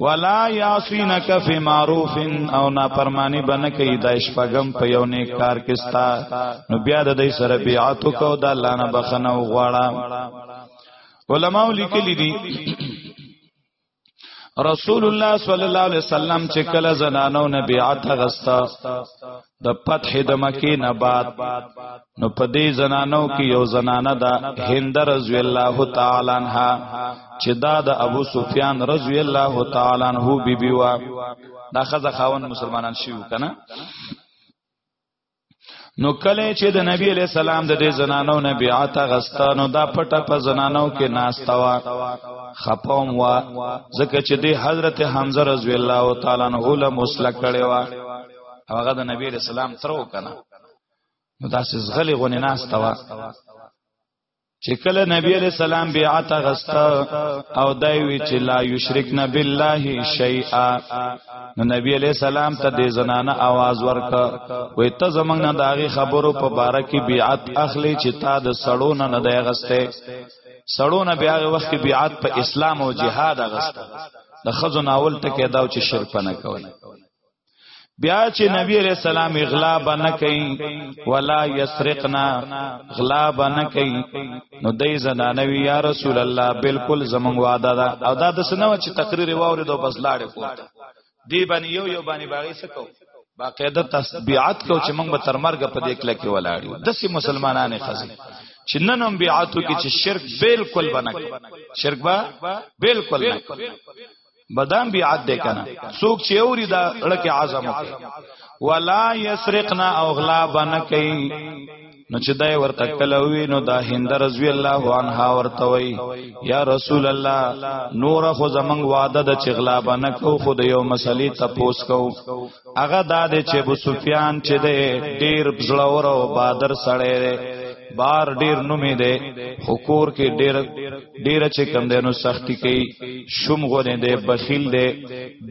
ولا یاسینک فی معروف او نا پرمانی بنه کوي د شپغم په یو نیک کار کې ستا نو بیا د دې سره بیعت کو د الله نه بخنه وغواړه علماء لیکلی دي رسول الله صلی الله علیه وسلم چې کله زنانو نه بیعت غستا د فتح د مکې نه بعد نو په دې زنانو کې یو زنانه ده هند رضی الله تعالی عنها چې دا د ابو سفیان رضی الله تعالی عنہ بیبي وا دا خزه خاون مسلمانان شیو کنه نو کله چې د نبی علی سلام د دې زنانو نه بیعت غستانو دا پټه په زنانو کې ناستوا خپوم وا ځکه چې د حضرت حمزه رضی الله تعالی عنہ له مسلک کړي وا او هغه د نبی رسول الله تر وکنه نو داسې زغلی غونې ناس توا چې کله نبی علیہ السلام بیعت غستا او دای وی چې لا یشرکنا بالله شیئا نو نبی علیہ السلام ته د زنانه आवाज ورک وې ته زمنګ نه داغي خبرو په باره کې بیعت اخلي چې تا د سړو نه نه دی غسته سړو نه بیا وخت بیعت په اسلام او جهاد غستا د خزو ناول ټکه داو چې شرک نه کوي بیا چې نبی علیہ السلام اغلا بنه کوي ولا یسرقنا غلا بنه کوي نو دای زنانوی یا رسول الله بالکل زمنګ وعده ده او دا د سنو چې تقریر واوري دو بس لاړې کو دی باندې یو یو باندې باغی سکو باقاعده تسبیعات کو چې موږ به تر مرګ په دې کله کې ولاړو دسي مسلمانانه خزي چې نن هم بیعاتو کې چې شرک بالکل بنک شرک با بالکل نه بدام بیعت ده کنه سوک چې اوري دا لکه اعظم ولا یسرقنا او غلا بنه کوي نو چې دای ورته کله وی نو دا هند رضی الله عنها ورته وی یا رسول الله نور خو زمنګ وعده د چغلا بنه کو خو د یو مسلې تپوس کو هغه دا دی چې ابو سفیان چې دی ډیر بزړور او بادر سړی دی بار ډیر نومې دی حکور کې ډیر ډیر چې کم دی نو سختی کوي شوم غونې دی بخیل دی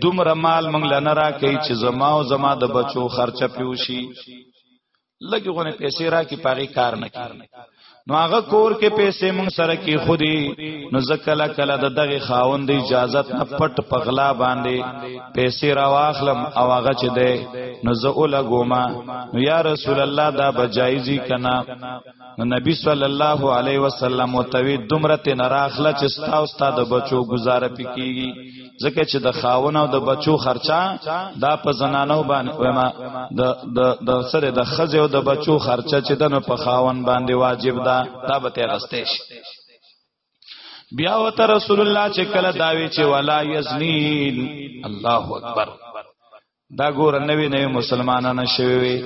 دومره مال مونږ لنه را کوي چې زما او زما د بچو خرچه پیوشي لګي غونه پیسې را کی پاغي کار نه کی نو هغه کور کې پیسې مون سره کې خودي نو زکلا کلا د دغه خاوند اجازه نه پټ پغلا باندې پیسې را واخلم او هغه چې ده نو زه ولګوما نو یا رسول الله دا بجایزی کنا نو نبی صلی الله علیه وسلم وتوی دمرته نراخله چې ستا او ستا د بچو گزاره پکېږي ځکه چې د خاون او د بچو خرچه دا په زنانو باندې وما د د د سره د خزه او د بچو خرچه چې دنه په خاون باندې واجب ده دا به ته غستې شي بیا وت رسول الله چې کله داوی چې ولا یزنین الله اکبر دا ګور نوې نوې مسلمانانه شوي وي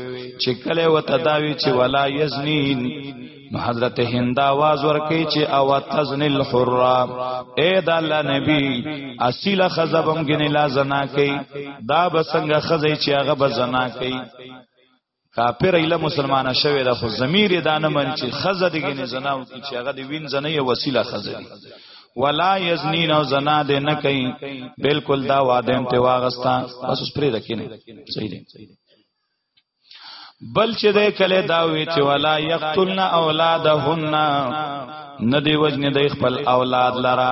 چې کله وته داوي چې ولا یزنین نو حضرت هند आवाज ورکي چې او تزنل حرا اے د الله نبی اصل خزبم غنی لا زنا کوي دا بسنګ خزې چې هغه بزنا کوي کافر ایله مسلمانه شوی دا خو ضمیر دا نه من چې خزه دګې نه زناو کی چې هغه د وین زنه یو وسیله خزه دی ولا یزنین او زنا دې نه کوي بالکل دا واده انت واغستا بس اوس پرې دکینه صحیح دی بل چې دې کله دا وی چې ولا یقتلن اولادهن ندی وجنه د خپل اولاد لرا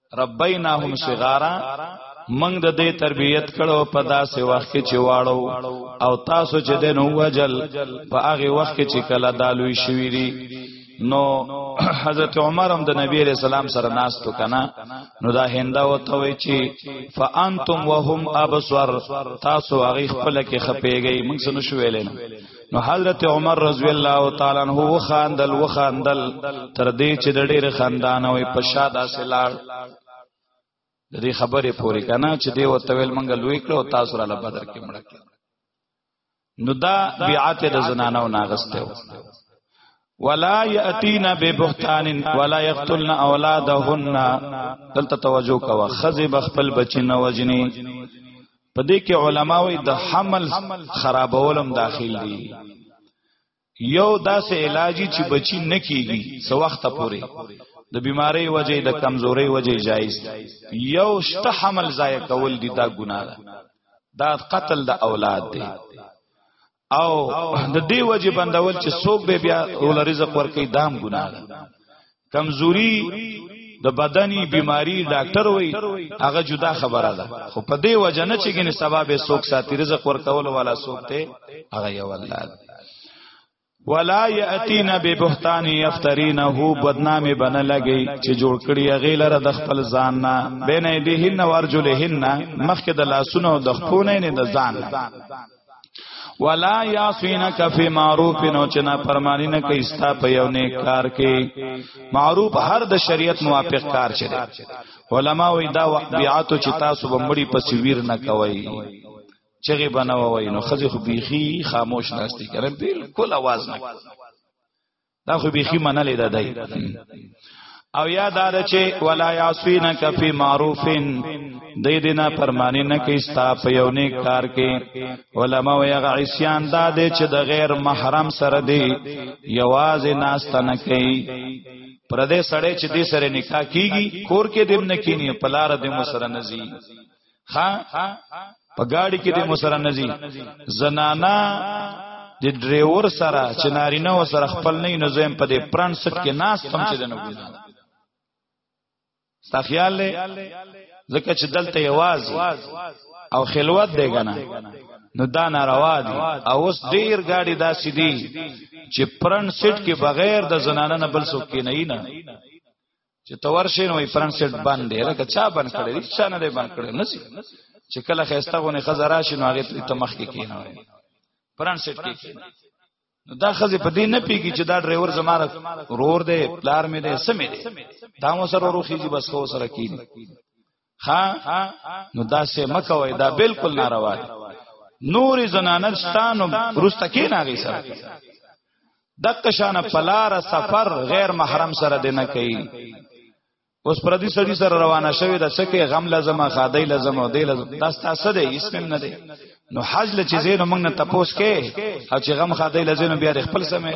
ربیناهم صغارا منګ د دې تربیت کړو په داسې وخت کې چې واړو او تاسو چې د نو وجل په هغه وخت کې چې کله دالوي شوی دي نو حضرت عمر هم د نبی علیہ السلام سره ناستو کنا نو دا هنده وته وی چې فانتم وهم ابصر تاسو هغه خپل کې خپېږئ موږ سن شو ویلې نو حضرت عمر رضی الله تعالی عنہ وخاندل وخاندل تر دې چې د ډېر خاندان او په شاده سلار د دې خبرې پوری کنه چې دی او تویل منګه لوی کړو تاسو را لبدر کې مړ کړ نو دا بیعت د زنانو ناغسته و ولا یاتینا ببهتان ولا یقتلن اولادهن دلته توجه کوه خزی بخپل بچی نه وجنی په دې کې علماوی د حمل خرابولم داخل دي یو داسې علاجی چې بچی نه کیږي سو وخت پورې د بیماری وجې د کمزوري وجې جایز یو شته حمل ضایع کول دي دا ګناه ده دا قتل د اولاد دی او د دې وجه بندول چې څوک به بیا ول رزق ورکې دام ګناه ده کمزوري د بدني بیماری ډاکټر وای هغه جدا خبره ده خو په دې وجه نه چې ګنې سبب څوک ساتي رزق ورکول والا څوک ته هغه یو الله ولا یاتینا ببهتان یفترینه بدنام بن لګی چې جوړ کړی غیلره د خپل ځان نه بین ایدهن ورجلهن مخکې د لاسونو د خپونه نه د ځان ولا یاسینک فی معروف نو چې نه پرمانی نه کوي ستا په یو نیک کار کې معروف هر د شریعت موافق کار چي علماء وی دا بیعاتو چې تاسو به مړی په سویر نه کوي چغه بنوي نو خزه خو بیخي خاموش ناشتي کړم بالکل आवाज نه دا خو بیخی منلې ده دی او یا دا د چې ولا یاسوینا کفی معروفین د دې نه پرمانی نه کې ستا په یو نیک کار کې علما او یا عصیان دا د چې د غیر محرم سره دی یوازې ناشته نه کوي پردې سړې چې دې سره نکاح کیږي کور کې دیم نه کینی پلار دې مو سره نزي ها په گاډي کې د مسره نزي زنانا د ډرایور سره چې نارینه و سره خپل نه نو زم په دې پران سټ کې ناس تم چې دنه ګوزا ستا خیال لې ځکه چې دلته یواز او خلوت دی کنه نو دا ناروا دي او اوس ډیر گاډي داسې دي چې پرن سټ کې بغیر د زنانه نه بل څوک کې نه نه چې تور شي نو فرنٹ سیټ بند دی لکه چا بند کړی دی چا نه دی بند کړی نسی چې کله خسته غونه خزرا شي نو هغه ته مخ کې کینو فرنٹ سیټ کې کینو نو دا خزه په دې نه پیږي چې دا ډرایور زماره رور دی پلار مې دی سمې دی دا مو سره روخي چې بس خو سره کینی ها نو دا سه مکوې دا بالکل ناروا دي نور زنانه ستانو رسته کې ناغي سره دغه شان پلار سفر غیر محرم سره دینه کوي اوس پر دې سړي سره روانه شوی د سکه غم لازمه خادای لازمه دی لازم دا ستاسو دی اسلام نه دی نو حج لچې زینو موږ نه تپوس کې او چې غم خادای لازم بیا خپل سمې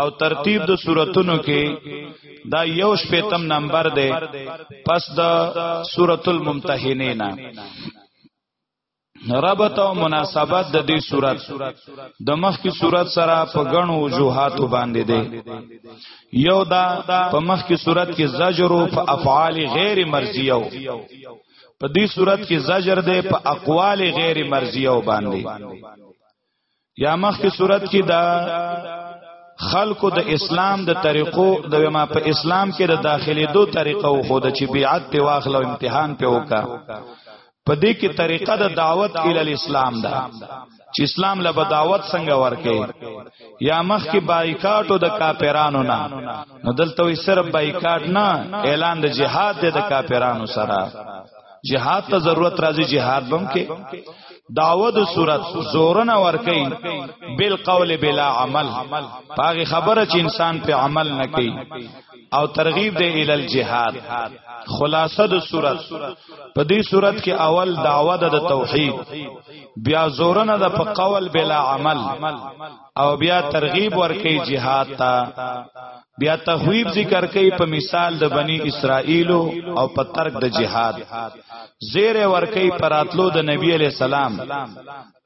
او ترتیب د سوراتونو کې دا یو شپیتم نمبر دی پس د سورۃ الممتحنین ربط او مناسبت د دې صورت د مخکې صورت سره په غنو وجوهات باندې دی یو دا په مخکې صورت کې زجر او په افعال غیر مرضیه په دې صورت کې زجر دی په اقوال غیر مرضیه باندې یا مخکې صورت کې دا خلکو د اسلام د طریقو د ما په اسلام کې د داخلي دو طریقو خو د چې بیعت په واخلو امتحان په وکا په دې کې طریقه د دعوت ال اسلام ده چې اسلام له دعوت څنګه ورکه یا مخ کې بایکاټو د کاپیرانو نه نو دلته یې صرف بایکاټ نه اعلان د جهاد د کاپیرانو سره جهاد ته ضرورت راځي جهاد بم کې داود صورت زورن اور کوي بل قول بلا عمل پاغه خبره چې انسان په عمل نه کوي او ترغیب دی ال الجهاد خلاصه د صورت په دې صورت کې اول دعوه د توحید بیا زورن د په قول بلا عمل او بیا ترغیب ورکي جهاد ته بیا تخویب ذکر کوي په مثال د بنی اسرائیل او په ترک د جهاد زیر ورکي پراتلو د نبی علی سلام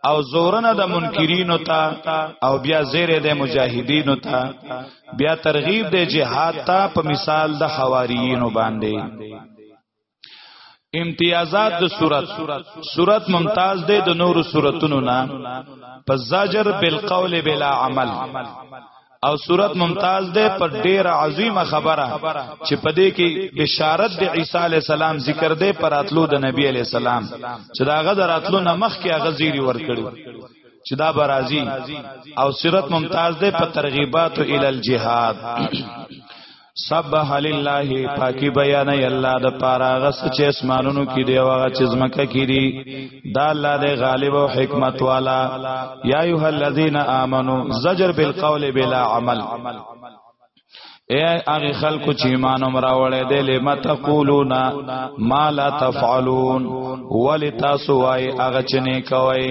او زورنه د منکرینو ته او بیا زیر د مجاهدینو ته بیا ترغیب د جهاد ته په مثال د حواریینو باندې امتیازات د صورت صورت ممتاز دی د نورو صورتونو نه په زجر بالقول بلا عمل او صورت ممتاز ده پر ډیر عظیمه خبره چې په دې کې بشارت د عیسی علی السلام ذکر ده پر اتلو د نبی علی السلام چې دا غذر اتلو نه مخ کې هغه زیری ور کړو چې دا برازي او صورت ممتاز ده په ترغیبات ال الجهاد سبح لله پاکی بیان ای الله د پاره غس چې اسمانونو کې دی او هغه چې زمکه کې دی دا الله د غالب او حکمت والا یا ایه الذین آمنو زجر بالقول بلا عمل اے هغه خلکو چې ایمان امراوړې دې لم تقولون ما لا تفعلون ولتاسو وای هغه چې نه کوي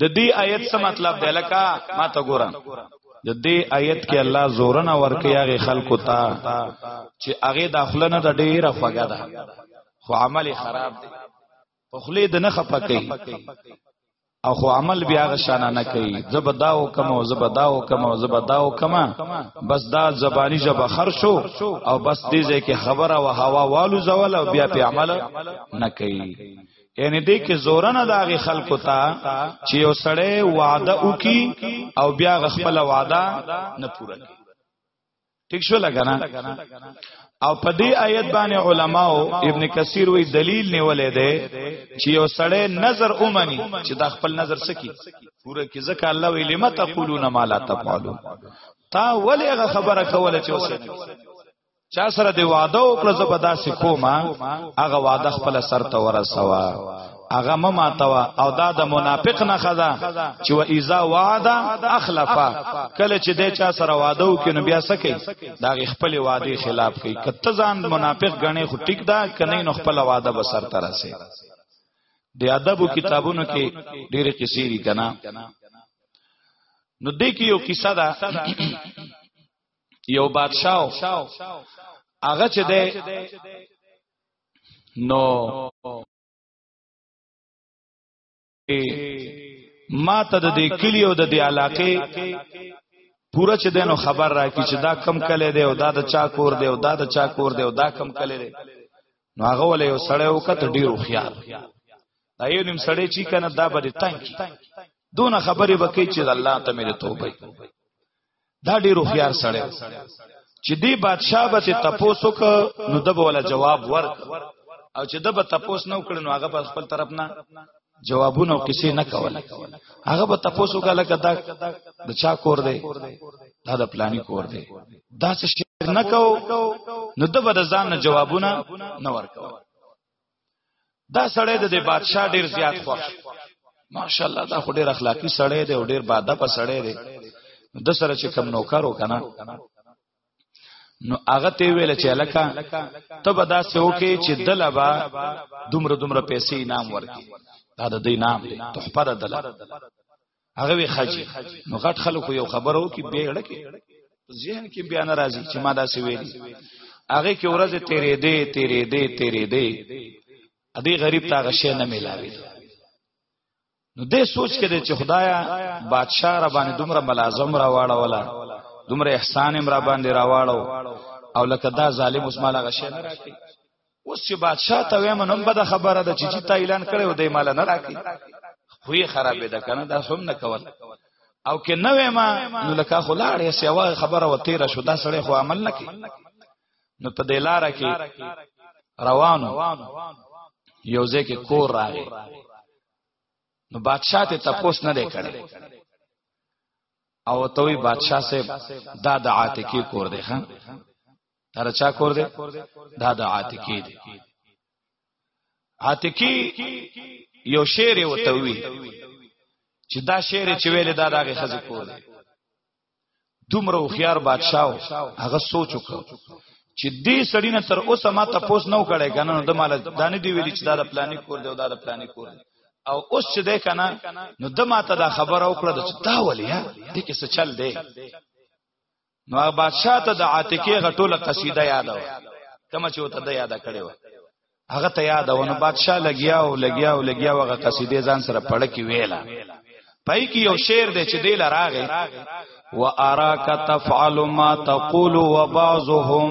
د دې آیت څه مطلب دی لکه ما ته ګورم د دې آیت کې الله زورنا ورکي هغه خلکو ته چې هغه داخلنه د ډیره فګه ده خو عمل خراب دی په خلی د نه خپکې او خو عمل بیا غشانا نه کوي زبدا او کم او زبدا او کم او زبدا او کم بس دا زبانی جب خرشو او بس دې ځکه خبره او هوا والو زول او بیا په عمل نه کوي یعنی دې کې زورنه داغه خلکو ته چې یو سړی وعده وکي او بیا خپل وعده نه پوره کوي ٹھیک شو لگا نا او په دې آیت باندې علماو ابن کثیر وی دلیل نیولې ده چې یو سړی نظر اومني چې دا خپل نظر سکی پوره کې ځکه الله وی لم تقولون ما لا تفعلون تا ولې غ خبره کوله چې اوسه چا سره دی وعده وکړه زه به داسې کوم هغه وعده خپل سر ته ورسوا هغه مما توا او دا د منافق نه خدا چې و اذا وعده اخلفا کله چې د چا سره وعده وکړي نو بیا سکی دا خپل وعده خلاف کوي کته ځان منافق غني خو ټیک دا کني نو خپل وعده به سر ته رسي د ادب کتابونو کې ډېرې قصې دي کنه نو دې کې یو قصه ده یو بادشاہ هغه چې ده نو ما ته د دې کلی او د دې علاقې پوره چې دینو خبر راکې چې دا کم کله دی او دا د چا کور دی او دا د چا کور دی او دا کم کله دی نو هغه ولې یو سړی وکړ ډیرو خیال دا یو نیم سړی چې کنه دا به تنګ کی دون خبرې وکړي چې الله ته مې توبه دا ډیر خيار سړی چې دی بادشاہ به تپوسو ک نو دبه ولا جواب ورک او چې دبه تپوس نو کړ نو هغه په خپل طرف نه جوابونه او کیسې نه کول هغه به تپوسو ک لکه دا د چا کور دی دا د پلاني کور دی دا څه نه کو نو دبه د ځان نه جوابونه نه ورکول دا سړی د بادشاہ ډیر زیات خوښ ماشاءالله دا خو ډیر اخلاقی سړی دی او ډیر باده په سړی دی د سره چې کم نوکر وکنه نو هغه ته ویل چې الکا ته به دا سه وکي چې دلبا دومره دومره پیسې انعام ورکي دا د دې نام دی تحفه ده دلبا هغه وی خاجي نو غټ خلکو یو خبرو کې بیړه کې ذهن کې بیا ناراضي چې ما دا سی ویلي هغه کې ورځ تیرې دې تیرې دې تیرې دې ادي غریب تا غشې نه ملاوي نو دې سوچ کې چې خدایا بادشاہ را باندې دومره ملازم را واړه ولا دومره احسان را باندې را واړو او لکه دا ظالم اوس مالا غشې نه راکړي اوس چې بادشاہ ته وایم نو بده خبره ده چې چې تا اعلان کړي او دې مال نه راکې خو یې خرابې ده کنه دا هم نه کول او کې نه وایم نو لکه خو لاړې سیوا خبره و تیر شو دا سړی خو عمل نه کوي نو په دې لار کې روانو یو ځکه کور راغی نو بادشاہ ته تپوس نه دی کړی او توی بادشاہ سے دا د عاتکی کور دی ها دا رچا کور دی دا د عاتکی دی عاتکی یو شعر یو توی چې دا شعر چې ویل دا دغه خزه کور دی دومره خوخيار بادشاہ هغه سوچ وکړ چې دې سړی نه تر اوسه ما ته پوس نو کړي کنه نو د مال دانه دی ویلی چې دا د پلانې کور دی او دا د پلانې کور دی او اوس چې ده کنه نو د ما ته دا خبره وکړه چې دا ولیا دې کې څه چل دی نو هغه بادشاہ ته د عاتکه غټوله قصیده یاد و کما چې وته د یاد کړي و هغه ته یاد و نو بادشاہ لګیا او لګیا او لګیا وغه قصیده ځان سره پړ کی ویلا پای کې یو شعر دی چې دی لراغه و اراک تفعل ما تقول وبعضهم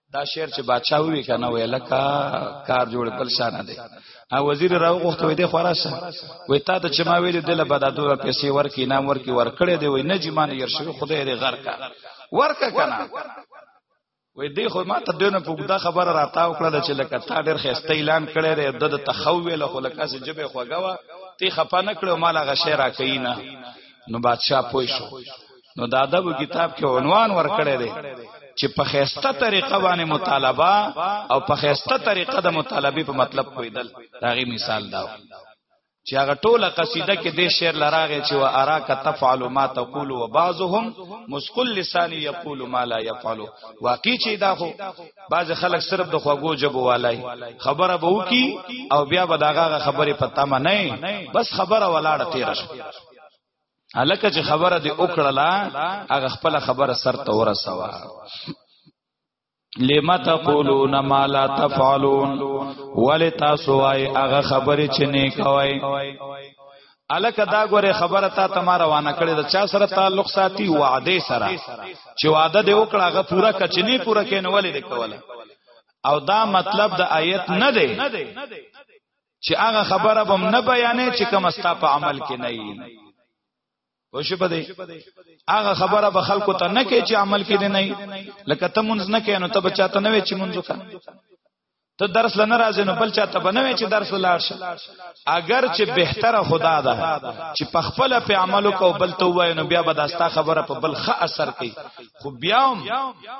دا شعر چې بادشاہ وی کنه وی لکه کار جوړ بل شانه دی ها وزیر راو غوښته وی دی خلاص وی تا ته چې ما ویل دله بد ادو پیسې ورکی نام ورکی ورکړې دی وی نه جمان ير شو خدای دې غر کا ورکا کنه وی دی خو ما ته دنه په دا خبره راتاو کړل چې لکه تا ډېر خسته اعلان کړی دی د تخویل خو لکه چې جبه خوګوا تی خپانه کړو مال غشې را کینا نو بادشاہ پوه شو نو د ادب کتاب کې عنوان ورکړی دی چې په خيسته طریقه باندې مطالبه او په خيسته طریقه د مطالبه په مطلب پویدل داغي مثال دا چې هغه ټوله قصیده کې د شعر لراغه چې و اراک تفعل ما تقول وبعضهم مسقل لسان یقول ما لا يفعل واقعي چې دا خو بعض خلک صرف د خوګو جبو والای خبره به وکي او بیا به داغه خبره پتا ما نه بس خبره ولاړه تیر شو الکه چې خبره دې وکړه هغه خپل خبره سر ته ورسوا لما تقولون ما لا تفعلون ولتا سوای هغه خبره چې نه کوي الکه دا غره خبره تا تما روانه کړي دا چا سره تعلق ساتي وعده سره چې وعده دې وکړه هغه پورا کچنی پورا کین ولې دې کوله او دا مطلب د آیت نه دی چې هغه خبره بم نه بیانې چې کوم ستا په عمل کې نه وي وشه په دې هغه خبره به خلکو ته نه کې چې عمل کې نه وي لکه ته مونږ نه کې نو ته بچاته نه وي چې مونږ وکړه ته درس لنه راځې نو بل چاته بنوي چې درس لاړ شه اگر چې بهتره خدا ده چې په خپل په عملو کو بل ته وای نو بیا به داستا خبره په بل ښه اثر کوي خو بیاوم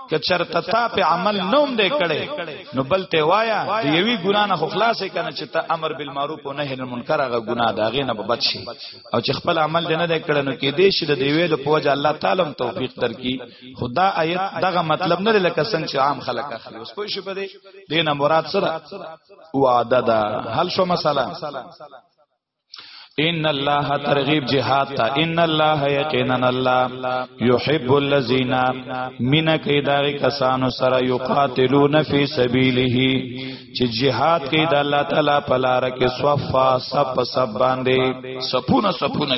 که چرته تا په عمل نوم دې کړي نو بل ته وایا د یوی ګنا نه خلاص کنه چې ته امر بالمعروف او نهی عن المنکر هغه ګنا دا غې نه بچ شي او چې خپل عمل دې نه کړي نو کې دې شي د دیوې د پوجا الله تعالی توفیق درکې خدا آیت دغه مطلب نه لکه څنګه چې عام خلک اخلي اوس پوه شي په دې دینه مراد سره وعده ده حل شو مسله ان الله ترغیب جهاد تا ان الله یقینا الله یحب الذین من کیدار کسانو سره یقاتلون فی سبیله چې جهاد کوي د الله تعالی په لار کې صفا صف صف باندې سپونه سپونه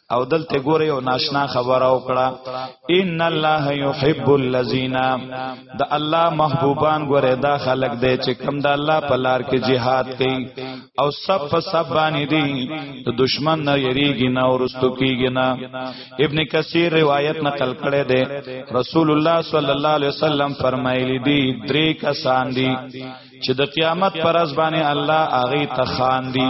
او دلته ګوره یو ناشنا خبر او کړه ان الله يحب الذين د الله محبوبان ګوره دا خلق دی چې کم د الله په لار کې jihad کوي او سب په سب باندې دي د دشمن نه یریږي نه ورستو کیږي نه ابن کثیر روایت نقل کړي دی رسول الله صلی الله علیه وسلم فرمایلی دی درې کسان دي چې د قیامت پر ځبانه الله اغه تخان دي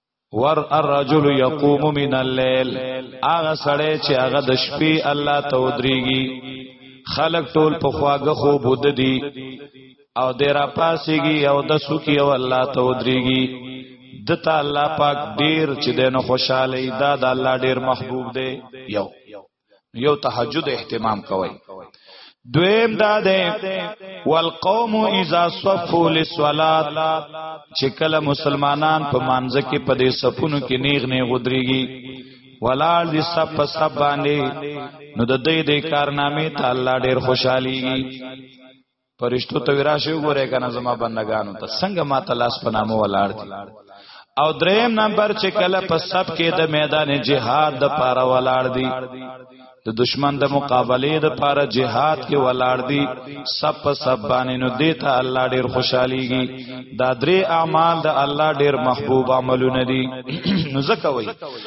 ور الرجل يقوم من الليل هغه سړی چې هغه د شپې الله ته ودرېږي خلق ټول په خواګه خو بود دي او دیرا پاسيږي او د سوکي او الله ته ودرېږي دته الله پاک ډیر چې دنه خوشاله دا د الله ډیر محبوب دی یو یو تهجد اهتمام کوي دویم دا ده والقوم اذا صفوا للصلاه چې کله مسلمانان په مانځ کې په دې صفونو کې نیغ نیغ ودرېږي ولار دي سب په سب باندې نو د دې د کارنامې ته الله ډېر خوشحاليږي پرشتو ته وراشه وګوره کنه زما بندگانو ته څنګه ما ته لاس په نامو ولاړ دي او دریم نمبر چې کله په سب کې د میدان جهاد د پاره ولاړ دي د دشمن د مقابله د پاره جهاد کې ولاړ دي سب په سب باندې نو دیتا الله ډیر خوشحاليږي دا درې اعمال د الله ډیر محبوب عملونه دي نو زکوي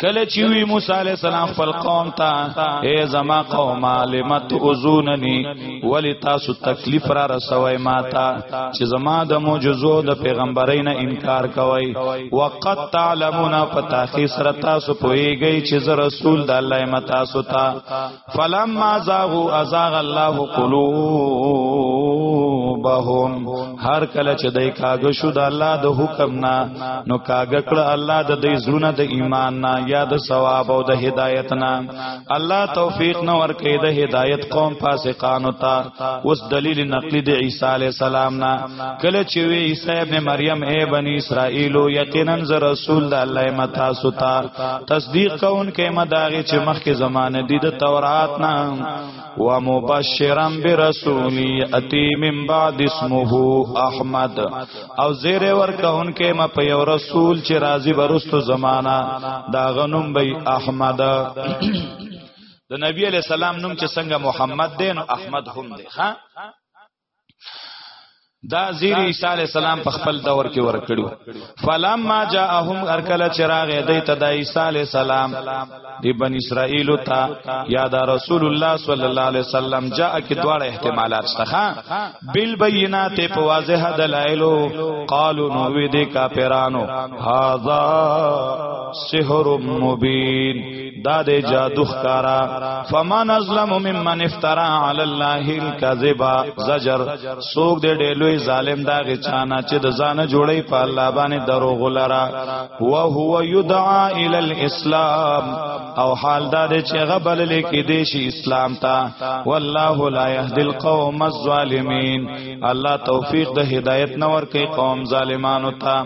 کله چې وی موسی علی السلام خپل قوم ته اے زما قوم علمت اذوننی ولی تاسو تکلیف را رسوي ماتا چې زما د معجزو د پیغمبرۍ نه انکار کوي وقد تعلمون فتاخی سره تاسو پويږئ چې زه رسول د الله متا ستا فلما زاغو ازاغ الله قلوبهم هر کله چې دای کاګه شو د الله د حکم نه نو کاګه کړ الله د دې زړه د ایمان نه یا د ثواب او د هدایت نه الله توفیق نه ورکې د هدایت قوم فاسقان او تا اوس دلیل نقلی د عیسی علی السلام نه کله چې وی عیسی ابن مریم اے بنی اسرائیل یقینا ز رسول د الله متا ستا تصدیق کون کې مداغه چې مخکې زمانه دي د تورات نه و مبشرا برسول اتی من بعد اسمه احمد او زیر ور کون کې ما په یو رسول چې راضی برستو زمانہ دا غنوم به احمد د نبی علی سلام نوم چې څنګه محمد دین او احمد هم دی ها دا زیر عیسی علی السلام په خپل دور کې ورکړو فلما جاءهم ارکل چراغ دی ته د عیسی علی السلام دی بن اسرائیل تا یا دا رسول الله صلی الله علیه وسلم جاء کې دواړه احتمالات شته بل بینات په واضح دلایل قالو نو وی دی کا پیرانو هاذا سحر مبین دا د جادو ښکارا فمن ازلم ممن افترا علی الله الکذبا زجر سوق دې ډېلوې ظالم دا غچانا چې د ځانه جوړې په الله باندې دروغ لرا هو هو یدعا الی الاسلام او حال دا دې چې غبل لیکې دې شي اسلام ته والله لا یهدی القوم الظالمین الله توفیق د هدایت نور کوي قوم ظالمانو ته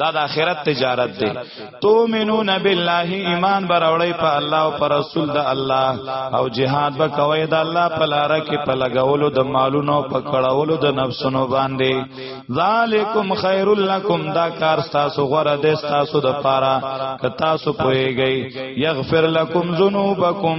دا د آخرت تجارت دی تو منون بالله ایمان براوړی په الله او پر رسول د الله او جهاد به کوي د الله په لار کې په لګولو د مالونو په کړهولو د نفسونو باندې ذالکم خیر لکم دا کار تاسو غره د تاسو د پاره ک تاسو پويږئ یغفر لکم ذنوبکم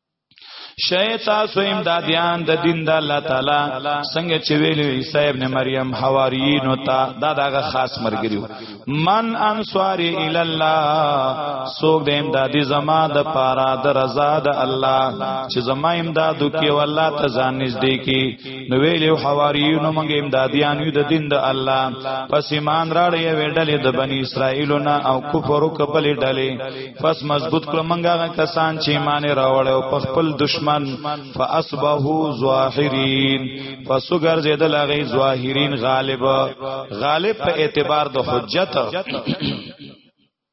شیطا سو امدادیان د دین د الله تعالی څنګه چې ویلو عیسی ابن مریم حواریین او تا دا دغه خاص مرګریو من انصار ال الله سوګ د امدادی زما د پارا د رضا د الله چې زما امدادو کې والله ته ځان نږدې کی نو ویلو حواریون مونږ امدادیان یو د دین د الله پس ایمان راړې وې ډلې د بنی اسرائیلونه او کفر وکبلې ډلې پس مضبوط کړ مونږه کسان چې ایمان راوړ او په خپل دشمن فاصبحوا ظاهرین پس ګرځیدل هغه ظاهرین غالب غالب په اعتبار د حجت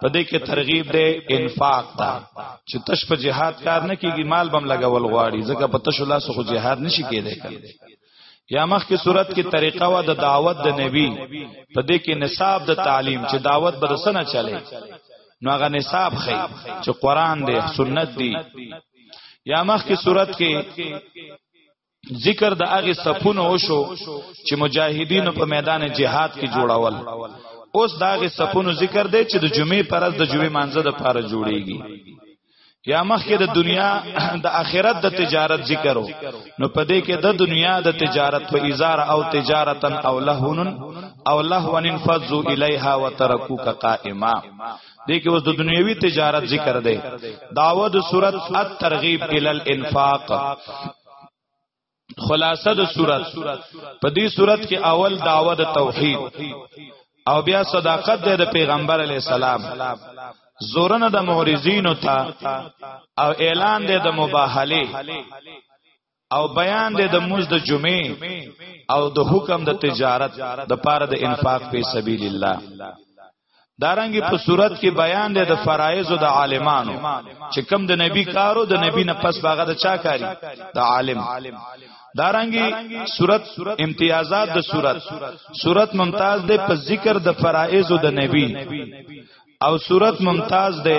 په دې کې ترغیب دی انفاق ته چې تش په جهاد کار نه کیږي مال بم لګول غواړي ځکه په تش الله سره جهاد نشي کېدای یا مخ کې صورت کې طریقه وا د دعوت د نبی په دې کې نصاب د تعلیم چې دعوت به رسنه چلے نو هغه نصاب خې چې قران دی سنت دی یا مخ کې صورت کې ذکر د هغه صفونه وشو چې مجاهدینو په میدان جهاد کې جوړاول اوس دا هغه صفونو ذکر دی چې د جمعې پر ورځ د جمعې مانزه د پاره جوړیږي یا مخکې د دنیا د آخرت د تجارت ذکر وو نو پدې کې د دنیا د تجارت په ازار او تجارتا او لهون او لهون فزو الیها وترکوک قائما دې کې اوس د دنیوي تجارت ذکر دی داوود صورت الترغیب ال الانفاق خلاصه د صورت په دې صورت کې اول دعوه د توحید او بیا صداقت د پیغمبر علی السلام زورن د مورزین او تا او اعلان د مباهله او بیان دی د موز د جمعې او د حکم د تجارت د پاره د انفاق په سبیل الله دارنګ په صورت کې بیان دی د فرایض او د عالمانو چې کم د نبی کارو د نبی نه پس باغه د چا کاری د عالم دارنګي صورت امتیازات د صورت صورت ممتاز ده په ذکر د فرایض او د نبی او صورت ممتاز ده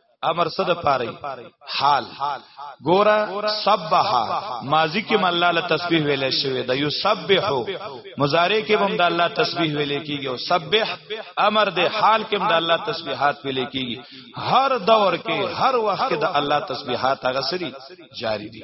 امر صد پاره حال ګورا سبح ماضی کې الله له تسبیح ویلې شوی دا یسبحو مضارع کې هم د الله تسبیح ویلې کیږي او سبح امر د حال کې هم د الله تسبیحات ویلې کیږي هر دور کې هر وخت کې د الله تسبیحات هغه سری جاری دي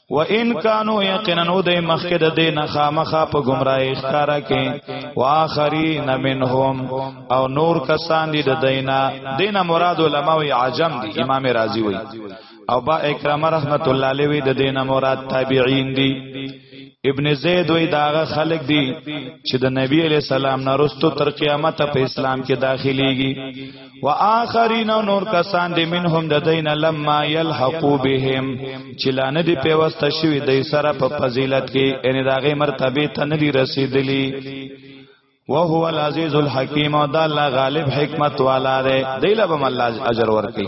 و ان کانو یقینا نو د مخکې د دین خامخه په گمراهی ښکارا کې واخرین منهم او نور کسان دي د دینا دینا مراد علماء عجم دي امام رازی وی او با اکرام رحمت الله علیه وی د دینا مراد تابعین دي ابن زید وی داغه خلق دی چې د نبی علی سلام نه رستو تر قیامت په اسلام کې داخليږي و آخرین نور کسان دی منهم د دین لما یلحقو بهم چې لانه دی پیوسته شوی دی سره په فضیلت کې ان داغه مرتبه ته ندی رسیدلی وهو العزیز الحکیم او دا الله غالب حکمت والا دی دیله بم الله اجر ورکي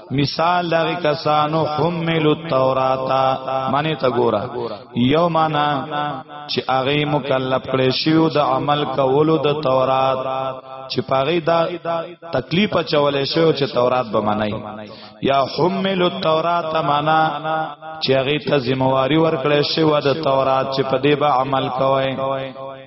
مثال دغه کسانو حمل التوراتا معنی ته ګورا یو معنا چې هغه مکلف کړي شیو د عمل کولو د تورات چې پاغي دا تکلیف چولې شو چې تورات به منای یا حمل التورات معنا چې هغه ته ذمہواری ورکړي شو د تورات چې په دې به عمل کوي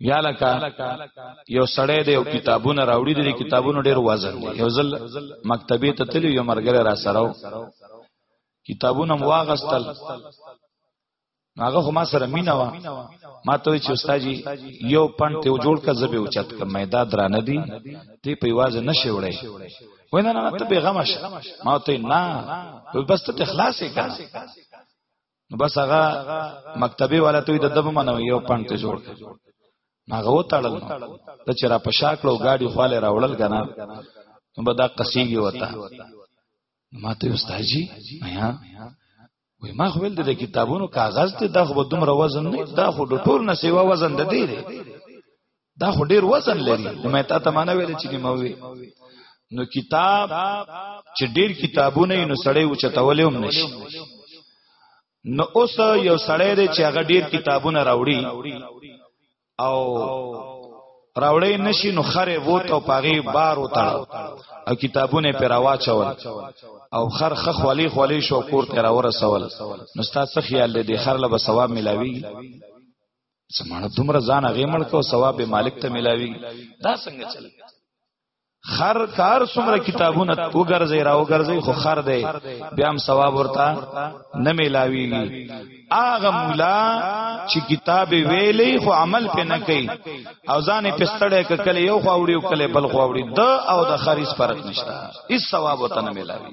یا لکه یو سړی دی او کتابونه راوړي دي کتابونه ډیر وزن دي یو ځل مکتبه ته تللی یو مرګره را سره کتابونه واغستل هغه خو ما سره مینا وا ما ته چې استاد یو پن ته جوړ کا زبې اوچت ک میدا درانه دی تی په واز نه شي وړي وینا نه ته به غمش ما ته نه بس ته خلاصې کړه نو بس هغه مکتبه والا ته د دب منو یو پانته جوړ هغه وتړل ته چې را پشاکلو گاډي خواله راوړل کنه نو بدا قصيږي وتا ما ته استاد جی یا وای ما خو ول د کتابونو کاغذ ته دا خو دومره وزن نه دا خو د ټول نه سیوا وزن د دی دا خو ډیر وزن لري مې تا ته معنی ویل چې نیمه وي نو کتاب چې ډیر کتابونه نو سړی او چتولې هم نشي نو اوس یو سړی دی چې هغه ډیر کتابونه راوړي او راوړی نشي نو خره ووت او پاغي بار وتاړ او کتابونه پر واچول او خر خخ ولی خولې شو کور ته راور سوال نو ستاسو خیال دې خر له بسواب ملاوي زمانه دومره ځان هغه مړ کو ثواب مالک ته ملاوي دا څنګه چل خر کار څومره کتابونه وګرځي را وګرځي خو خر دی بیا هم ثواب ورته نه ملاويږي اغه مولا چې کتاب ویلې خو عمل په نه کوي او ځان په ستړې کله یو خو وړي او کله بل خو وړي د او د خریص فرق نشته هیڅ ثواب ورته نه ملاوي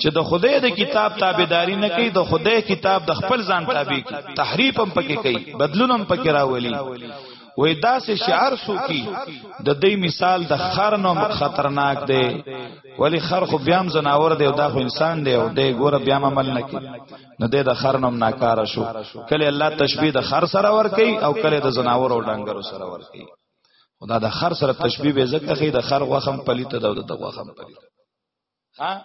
چې د خدای د کتاب تابعداري نه کوي د خدای کتاب د خپل ځان تابع کی تحریف هم پکې کوي بدلون هم پکې راولي وې دا سه شعر سو کی د دې مثال د خر نو خطرناک دی ولی خر خو بیام زناور دی او دا خو انسان دی او دی ګوره بیام عمل نکي نو دې د خر نو ناکار شو کله الله تشبیه د خر سره ور کوي او کله د زناور او ډنګر سره ور کوي خدا د خر سره تشبیه به زکه خې د خر غوخم پلیته د د غوخم پلیته ها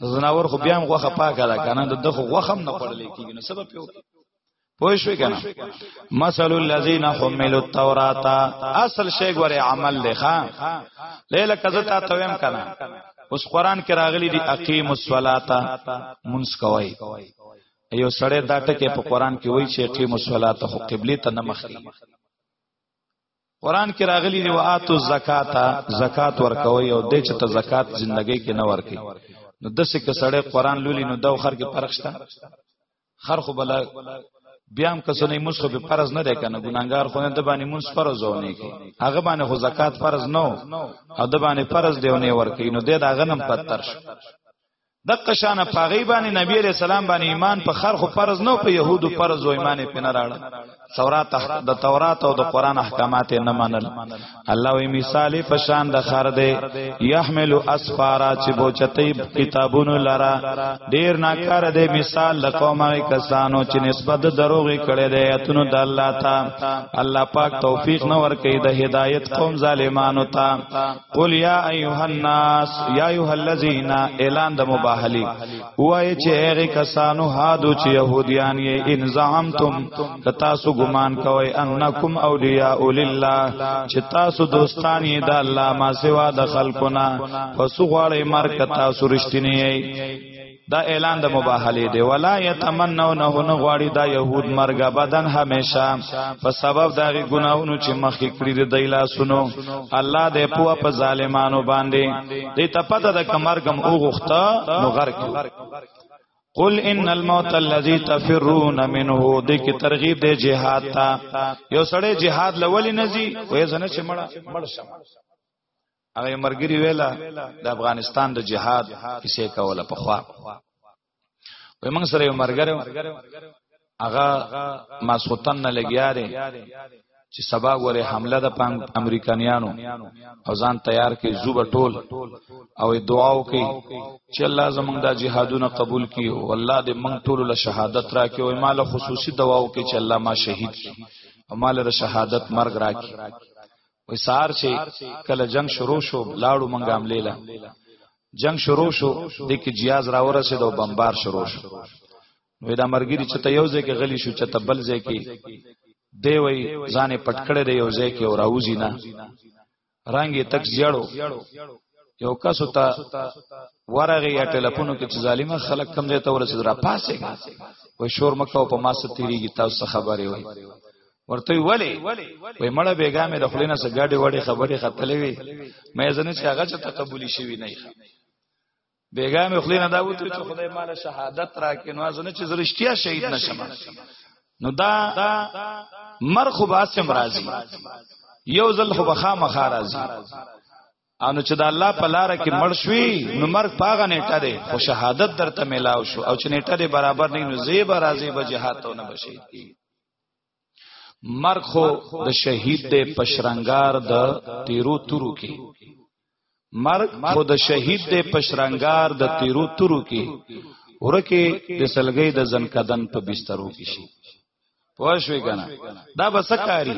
زناور خو بیا هم غوخه پاکه ده کنه د دغه غوخم نه خړلې کیږي نو سبب یو پوه شو کنه مثل الذين حملوا التوراة اصل شی غره عمل لخوا لیل کزه تا تویم کنه اوس قران کې راغلي دي اقیم الصلاه منس کوي یو سړی دا ټکه په قران کې وایي چې اقیم الصلاه خو قبله ته نه مخکي قران کې راغلي دی واتو زکاتا زکات ورکوي او د چته زکات ژوندۍ کې نه ورکي نو د څه کې سړی قران لولي نو دو خر کې فرق شته خر خو بل بیا هم کسونه مسخه به فرض نه ده کنه ګناګار خو نه د باندې مونږ فرض ونه کی هغه باندې خو زکات فرض نه او د باندې فرض دیونه ورکې نو د هغه نم پتر شو دغه شان په هغه باندې نبی علیہ السلام باندې ایمان په خر خو فرض نه په يهودو فرض او ایمان په نه راړ تورات د تورات او د قران احکامات نه منل الله وی مثال په شان د خر دی يحمل اسفارا چې بوچتي کتابونو لرا ډیر ناکاره دی مثال د قومه کسانو چې نسبت دروغې کړي دی اتونو د الله ته الله پاک توفیق نه ورکړي د هدایت قوم ظالمانو ته قل یا ایها الناس یا ایها الذین اعلان د مباهلی وای چې هغه کسانو هادو چې يهوديان یې ان زعمتم که تاسو ګمان کوئ انکم اولیاء لله چې تاسو دوستان یې د الله ما سوا د خلقنا پس غواړی مرکه تاسو رښتینی یې دا اعلان د مباهله دی ولا یتمنونه نه غواړي دا يهود مرګ بدن همیشه په سبب دا غي ګناونو چې مخکې کړی دی دایلا سنو الله دې پوه په ظالمانو باندې دې تپته د کمرګم او غخته نو غرق قل ان الموت الذي تفرون منه دې کې ترغیب دې جهاد تا یو سړی جهاد لولي نزي وې زنه چې مړه مړ شم هغه مرګري ویلا د افغانستان د جهاد کیسه کوله په خوا وای موږ سره یو مرګره هغه ماسوتن نه لګیاره چې سبا غره حمله د پام امریکایانو او ځان تیار کې زوب ټول او دعا وکي چې الله زمونږ د جهادونه قبول کړي او الله دې موږ ټول له شهادت راکړي او مال خصوصي دعا وکي چې الله ما شهید کړي او مال د شهادت مرګ راکړي وې سار چې کله جنگ شروع شو لاړو منګه عملې لا جنگ شروع شو د کې جیاز راوره سي د بمبار شروع شو وې دا مرګري چې ته یو ځای کې غلی شو چې ته بل ځای کې دی وې ځانې پټکړې دی یو ځای کې او راوځي نه رنگ یې تک زیړو یو کس ته ورغه یا ټلیفونو کې چې ظالمه خلک کم ځای ته ورسېد را پاسې و شور مکه په ماسه تیریږي تاسو خبرې وای ورته ویلې وې مړه بیګا مې د خلینو سره ګاډي وړي خبرې خپلې وي مې ځنه چې هغه چې تقبل شي وی نه بیګا مې خلینو دا وته چې خدای مال شهادت راکې نو ځنه چې زرشتیا شهید نشم نو دا مرخ باسم راضي یو ځل خو بخا مخا راضي انو چې د الله په لار کې مړ شوي نو مرګ پاغه نیټه ده خو شهادت درته ملاو شو او چې نیټه دې برابر نه نو زیب راضي به جهاد ته نه بشي مرګ خو د شهید د پشرنګار د تیرو تورو کې مرګ خو د شهید د پشرنګار د تیرو تورو کې ورکه د سلګۍ د زنکدن په بسترو کې شي پوښوي کنه دا به سکاري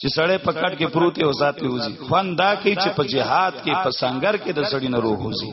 چې سړی پکړ کې پروت او ذاتي وځي خوان دا کوي چې په جهاد کې په سنگر کې د سړی نه روح وځي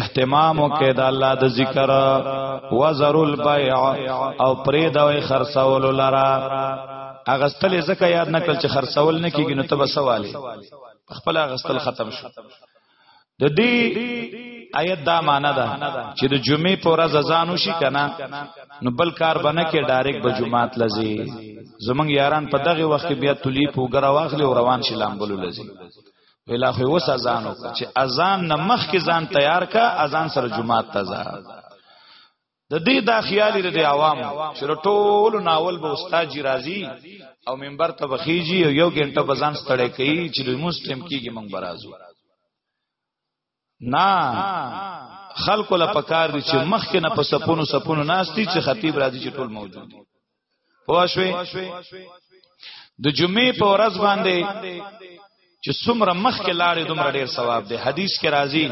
اهتمام وکړئ د الله د ذکر وزر البيع او پرې دوي خرڅول لرا اغستل زکه یاد نکړ چې خرڅول نه کیږي نو تب سواله خپل اغستل ختم شو د دې آیت دا معنا ده چې د جمعې په ورځ اذان وشي کنه نو بل کار بنه کې ډایرک به جمعات لځي زمنګ یاران په دغه وخت بیا تلی پوګرا واخلې او روان شي لامبلو لځي ویلا خو وس اذان وکړه چې اذان نه مخ کې ځان تیار کا اذان سره جمعه ته ځه د دې دا خیال لري د عوام چې ټول ناول به استاد جی راضي او منبر ته بخیږي او یو غنټه بزان ستړی کوي چې د موږ ټیم کېږي موږ برازو نه خلکو لا پکار دي چې مخکې نه په سپونو سپونو ناشتي چې خطیب راځي چې ټول موجود دي پوښوي د جمعې په ورځ باندې چې څومره مخکې لاړې دومره ډیر ثواب دی حدیث کې راځي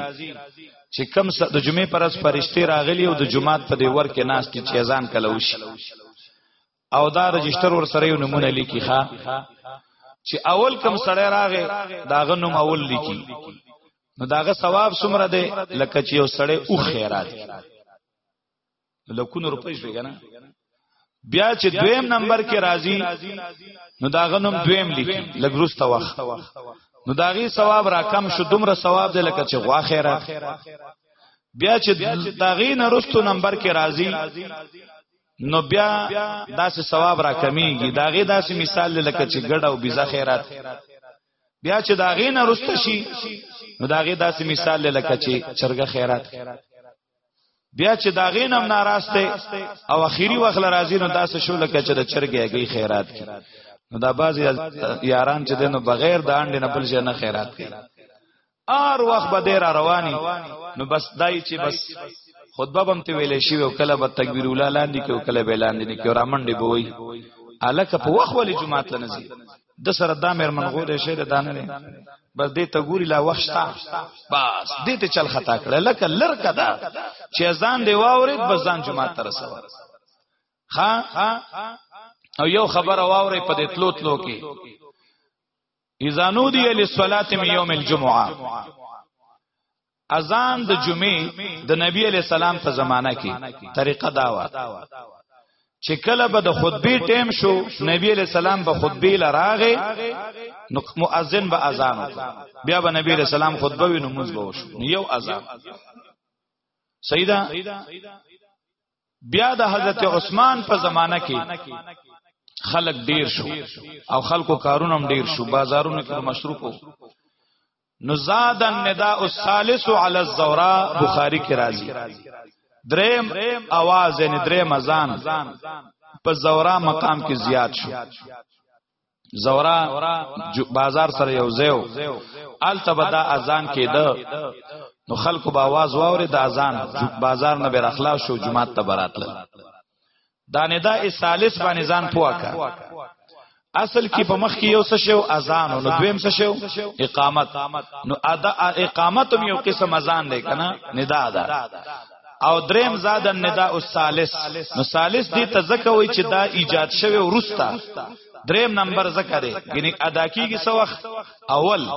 چې کم د جمعې پر ورځ فرشتي راغلي او د جمعات په دی ور کې ناشتي چې اذان کله وشي او دا رجستر ور سره یو نمونه لیکي ښا چې اول کم سړی راغې داغه نوم اول لیکي نو داغه ثواب څومره دی لکه چې یو سړی او خیرات لکونه روپۍ شوی کنه بیا چې دویم نمبر کې راځي نو داغه نوم دویم لیکي لګروسته وخت نو داغي ثواب را کم شو دومره ثواب دی لکه چې غوا خیرات بیا چې داغي نرستو نمبر کې راځي نو بیا داسې ثواب را کمیږي داغه داسې مثال لکه چې ګډ او بيزه خیرات بیا چې داغه نه رست شي نو داغه داسې مثال لکه چې چرګه خیرات بیا چې داغه نم ناراسته او اخیری وخت راځي نو داسې شو لکه چې د چرګهږي خیرات کی نو دا بعضی یاران چې دنو بغیر د انډې نه بل ځای نه خیرات کوي ار وخت به ډیر رواني نو بس دای چې بس خطبه بم ته ویلې شي او کله به تکبیر الاله لاندې کې او کله به لاندې نه کې را منډي بوي الکه په وخت ولې جمعه ته نزي د سره دا مېر منغولې شه د دانه نه بس دې ته ګوري لا وخت شتا بس دې ته چل خطا کړه لکه لر کدا چې ځان دی واورید بس ځان جمعه ته رسو ها او یو خبر واورې په دې تلو تلو کې اذا نودی للصلاه من يوم الجمعه اذان د جمعې د نبی علی سلام په زمانہ کې طریقه داوا چې کله به د خطبه ټیم شو نبی علی سلام به خطبه لراغه نو مؤذن به اذان بیا به نبی علی سلام خطبه وینو موږ به وشو یو اذان سیدا بیا د حضرت عثمان په زمانہ کې خلق ډیر شو او خلکو کارونه هم ډیر شو بازارونو کې مصروف وو نو زاد النداء الثالث علی الزوراء بخاری کې راځي دریم आवाज یعنی دریم اذان په زورا مقام کې زیات شو زورا بازار سره یو زیو ال تبدا اذان کېده نو خلکو با आवाज واوري د اذان بازار نه بیر اخلاص شو جمعه ته براتل دا ندا اسالس باندې ځان پوکا اصل کې په مخ کې یو څه شو اذان نو دویم څه شو اقامت نو ادا اقامت هم یو قسم اذان دی کنه ندا ده او دریم زاد النداء الثالث نو ثالث دې ته ځکه وای چې دا ایجاد شوه ورستا دریم نمبر ذکر دی یعنی ادا کیږي سو وخت اول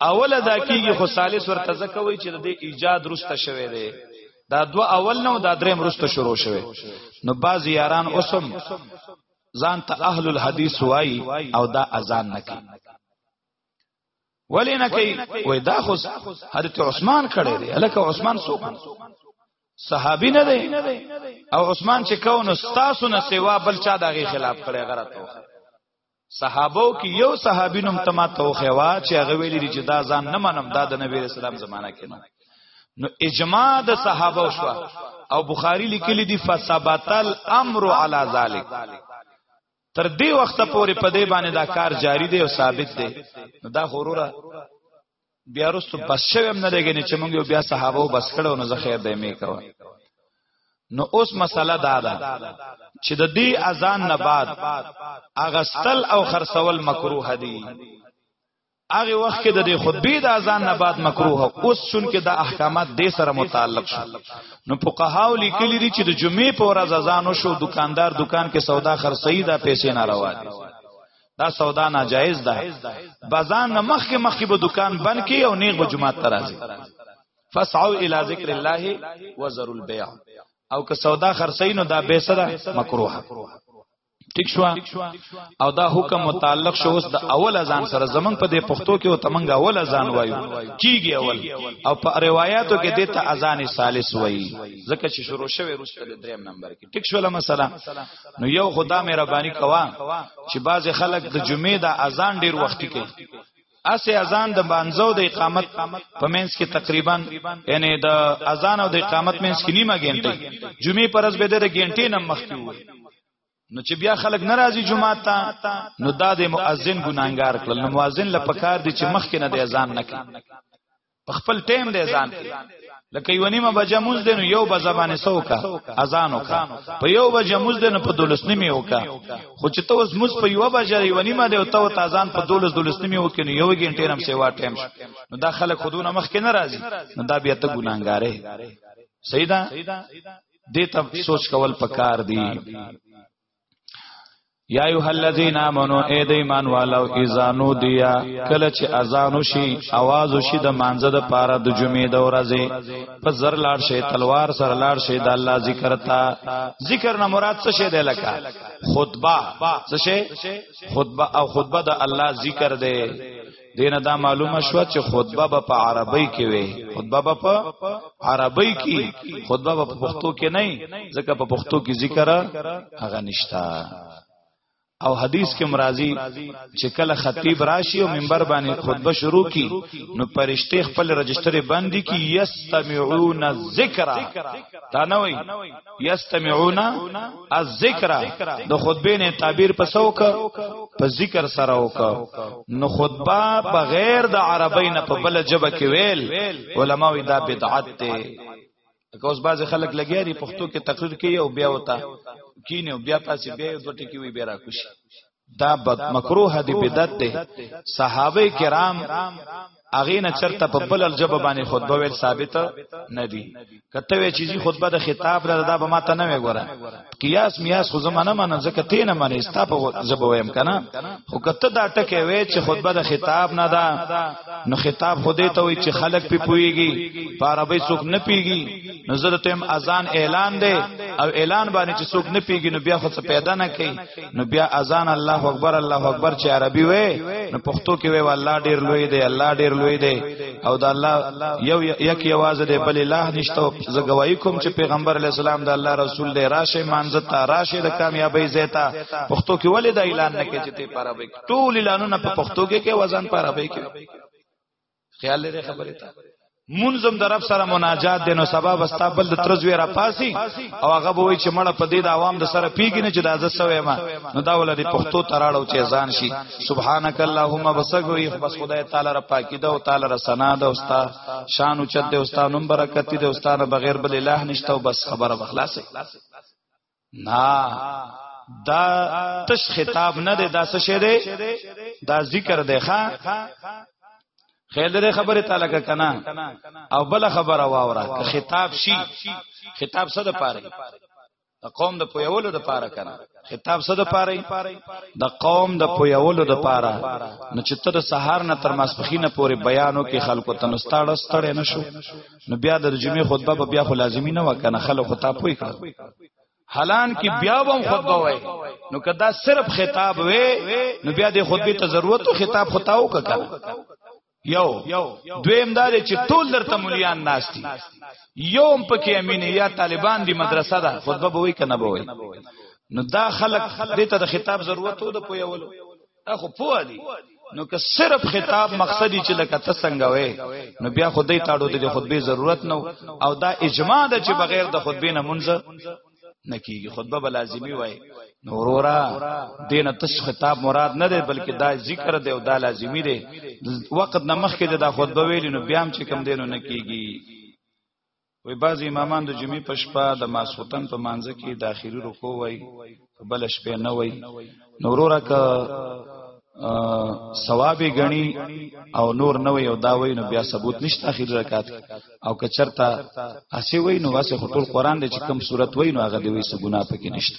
اول ادا کیږي خو ثالث ورته ځکه وای چې د ایجاد رستا شوه دی دا دو اول نو دا دریم رسته شروع شوه نو باز یاران اوسم ځان ته اهل الحدیث وای او دا اذان نکي ولی نه کوي وای دا خو حضرت عثمان کړی دی الکه عثمان څوک صحابي نه دی او عثمان چې کو نو ستاسو نه سیوا بل چا دغه خلاف کړی غلط و صحابو کې یو صحابي نوم تما توخه وا چې هغه ویلي چې دا ځان نه منم دا د نبی رسول الله زمانہ کې نه نو اجماع د صحابه شو او بخاری لیکلی دی فثبت الامر علی ذلک تر دې وخته پورې په دې باندې دا کار جاری دی او ثابت دی نو دا غروره بیا رستو بس شوم نه دیګنی چې مونږ بیا صحابه او بس کړو نو زه خیر دی می کوه نو اوس مسله دا ده چې د دې اذان نه بعد اغستل او خرڅول مکروه دي هغه وخت کې د دې خطبه د اذان نه بعد مکروه اوس چون کې د احکامات دې سره متعلق شو نو فقهاو لیکلي دي چې د جمعې په ورځ اذان وشو دکاندار دکان کې سودا خرڅي دا پیسې ناروا دي دا سودا ناجایز ده بازان نه مخ کې مخ کې به دکان بند کې او نیغ به جمعه ترازي فسعوا الى ذکر الله وذروا البيع او که سودا خرڅي نو دا به سره مکروه ټیک شو او دا حکم متعلق شو اوس د اول اذان سره زمنګ په دې پښتو کې او تمنګ اول اذان وایو کیږي اول او په روایتو کې د ته اذان ثالث وایي ځکه چې شروع شوه روسته د دریم نمبر کې ټیک شو مثلا نو یو خدا مهرباني کوا چې بعض خلک د جمعې د اذان ډیر وخت کې اسه اذان د بانزو د اقامت په منځ کې تقریبا یعنی د اذان او د اقامت منځ کې نیمه ګنټه جمعې پرز به د ګنټې نم مخکې وي نو چې بیا خلک ناراضي جمعه ته نو دا د مؤذن ګناګار کړل نو مؤذن لپاره کار دي چې مخکې نه د اذان نه کوي په خپل ټیم دی ځان کې لکه یو نیمه بجه مونږ دینو یو به زمانه سوکا اذان وکا په یو بجه مونږ دینو په دولس نیمه وکا خو چې ته اوس مونږ په یو بجه یو نیمه دی او ته ته اذان په دولس دولس نیمه وکې نو یو غنټه هم سیوا ټیم شو نو دا خلک خودونه مخ کې ناراضي نو دا بیا ته ګناګارې سیدا دې ته سوچ کول پکار دی یا ایه الذین آمنو اے د ایمان والو اذا نودیا کله چې اذان وشي आवाज وشي د مانزه د پاره د جمعې د ورځې په زر لاړ شي تلوار سره لاړ شي د الله ذکر تا ذکر نه مراد څه شی دی لکه خطبه څه شی خطبه او خطبه د الله ذکر دی دینه دا معلومه شو چې خطبه به په عربی کې وي خطبه به په عربی کې خطبه به په پښتو کې نه ځکه په پښتو کې ذکر هغه نشتا او حدیث کې مرাজি چې کله خطیب راشي او منبر باندې خطبه شروع کی نو پرشته خپل رجستره باندې کی یستمعون الذکر دا نه وای یستمعون الذکر د خطبه نه تعبیر پسو ک په ذکر سره وک نو خطبه بغیر د عربی نه په بل جبه کې ویل علما وی دا بدعت ته که اوس بعض خلک لګیا دي پښتو کې تقریر کوي او بیا وتا کینه بیا پاسې بیا دوټه کې وی بیا راکوشي دا بد مکروه دی بدعت دی صحابه کرام اغه نه چرته په بل الجب باندې خطبه ویل ثابت نه دی کته وی چیزی خطبه د خطاب له دا به ماته نه وی ګوره قیاس میاس خو زمانه من زکه تی نه من استا په زب ویم کنه خو کته دا ټکه وی چې خطبه د خطاب نه دا نو خطاب خو دې ته وی چې خلق په پویږي په عربی څوک نه پیږي نو زه ته اذان اعلان دی او اعلان باندې چې څوک نه پیږي نو بیا خو څه پیدا نه کوي نو بیا اذان الله اکبر الله اکبر چې عربي وې نو پښتو کې وې الله ډیر لوی دی الله ډیر لوی دی او دا الله یو یک یواز دی بل الله نشته زه گواہی کوم چې پیغمبر علی السلام د الله رسول دی راشه مانځتا راشه د کامیابی زیتا پښتو کې ولې دا اعلان نه کې چې ته پر عربي ټول اعلانونه په پښتو کې کې وزن پر عربي کې خیال لري خبره ته منظم د رب سره مناجات دینو سبب استا بل د ترز ویرا پاسی او هغه به وی چې مړه په دې د عوام د سره پیګی نه چې د عزت سوې ما نو دا ولدي پښتو تراړو چې ځان شي سبحانك اللهم وسغوي بس خدای تعالی را پاکی دا او تعالی را سنا دا اوستا شان او چت د اوستا نوم برکت دې اوستا نه بغیر بل الہ نشته او بس خبره بخلاصه نا دا تش خطاب نه دی دا څه شه دی دا ذکر دی ښا خیر دې خبره تعالی کا کنا او بل خبره واورا که خطاب شي خطاب څه د پاره د قوم د پویولو د پاره کنا خطاب څه د پاره د قوم د پویولو د پاره نو چې تر سهار نه تر ماسپخینه پورې بیانو کې خلکو تنستاړه ستړې نشو نو بیا د جمعې خطبه به بیا خو لازمی نه وکنه خلک خو تا پوي کړ حالان کې بیا هم خطبه وای نو کدا صرف خطاب وې نو بیا د خطبه ته ضرورت او خطاب خطاو کړه یو دویم دا چې ټول درته مليان ناشتي یو هم پکې امینه یا طالبان دی مدرسه ده خطبه به وای کنه به وای نو دا خلک دې ته د خطاب ضرورت و د پویولو اخو پوه دي نو که صرف خطاب مقصدی چې لکه ته څنګه وې نو بیا خدای تاړو د خطبه ضرورت نو او دا اجماع ده چې بغیر د خطبه نه منځ نکیږي خطبه به لازمی وای نورورا دینه تش خطاب مراد نه دی بلکې دا ذکر دی او دا لازمی دی وقت نه مخکې دا خطبه ویل نو بیا هم چې کم دینو نکیږي وی باز امامان د جمعې په شپه د ماسوتن په مانځ کې د اخیری رکو وای بل شپه نه وای نورورا ک ثواب غني او نور نه وي او دا وي نو بیا ثبوت نشته اخر رکعت او کچرتا اسی وي نو واسه ټول قران دې چې کم صورت وي نو هغه دې وي سګونه پکې نشته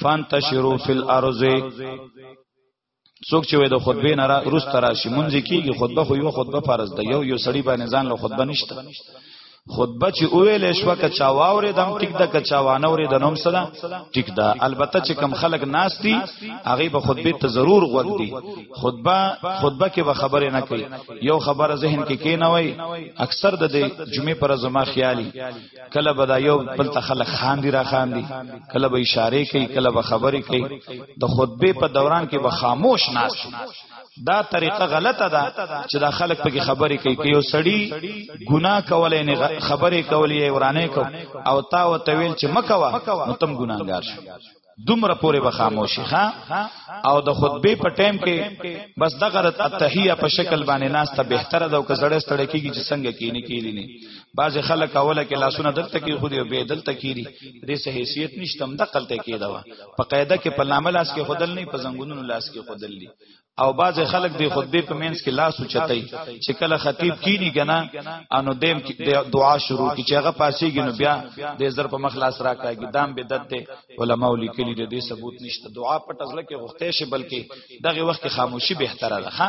فانتشروا فی الارض څوک چې وې د خطبه نه را روس تراشي مونږ کیږي خطبه خو یو خطبه فرض ده یو یو سړی باندې ځان له خطبه نشته خطبه چې اویل شو که چا واورې دم ټیک ده که چا وانورې د نوم سره ټیک ده البته چې کم خلک ناس دي هغه به خطبه ته ضرور غوږ دي خطبه خطبه کې به خبره نه کوي یو خبره ذهن کې کې نه وای اکثر د جمعې پر زما خیالي کله به دا یو بل ته خلک خاندي را خاندي کله به اشاره کوي کله به خبرې کوي د خطبه په دوران کې به خاموش ناس دا طریقه غلطه ده چې دا خلک پکې خبرې کوي که یو سړی ګناه کولای نه خبرې کولې ورانه کو او تا او تویل چې مکوا نو تم ګناګار شې دومره پورې به خاموشي ښا او د خطبه په ټیم کې بس د غرت التحیه په شکل باندې ناس ته بهتره ده او که زړه ستړی کیږي چې څنګه کینی کیلی نه بعض خلک اوله کې لاسونه دلته کې خو دې به دلته کیری دې سه حیثیت نشته هم د قلته کېدا وا په قاعده کې په نامه لاس کې خودل نه په زنګونونو لاس کې خودل دي او بعض خلک د خطبه په منځ کې لاس اوچتای چې کله خطیب کینی کنه انو دیم دعا شروع کی چې هغه پاسیږي نو بیا د زر په مخلاص راکاږي دام بدعت ته علما لیکلي د دې ثبوت نشته دعا په تزله کې غوښته شي بلکې دغه وخت خاموشي بهتره ده ها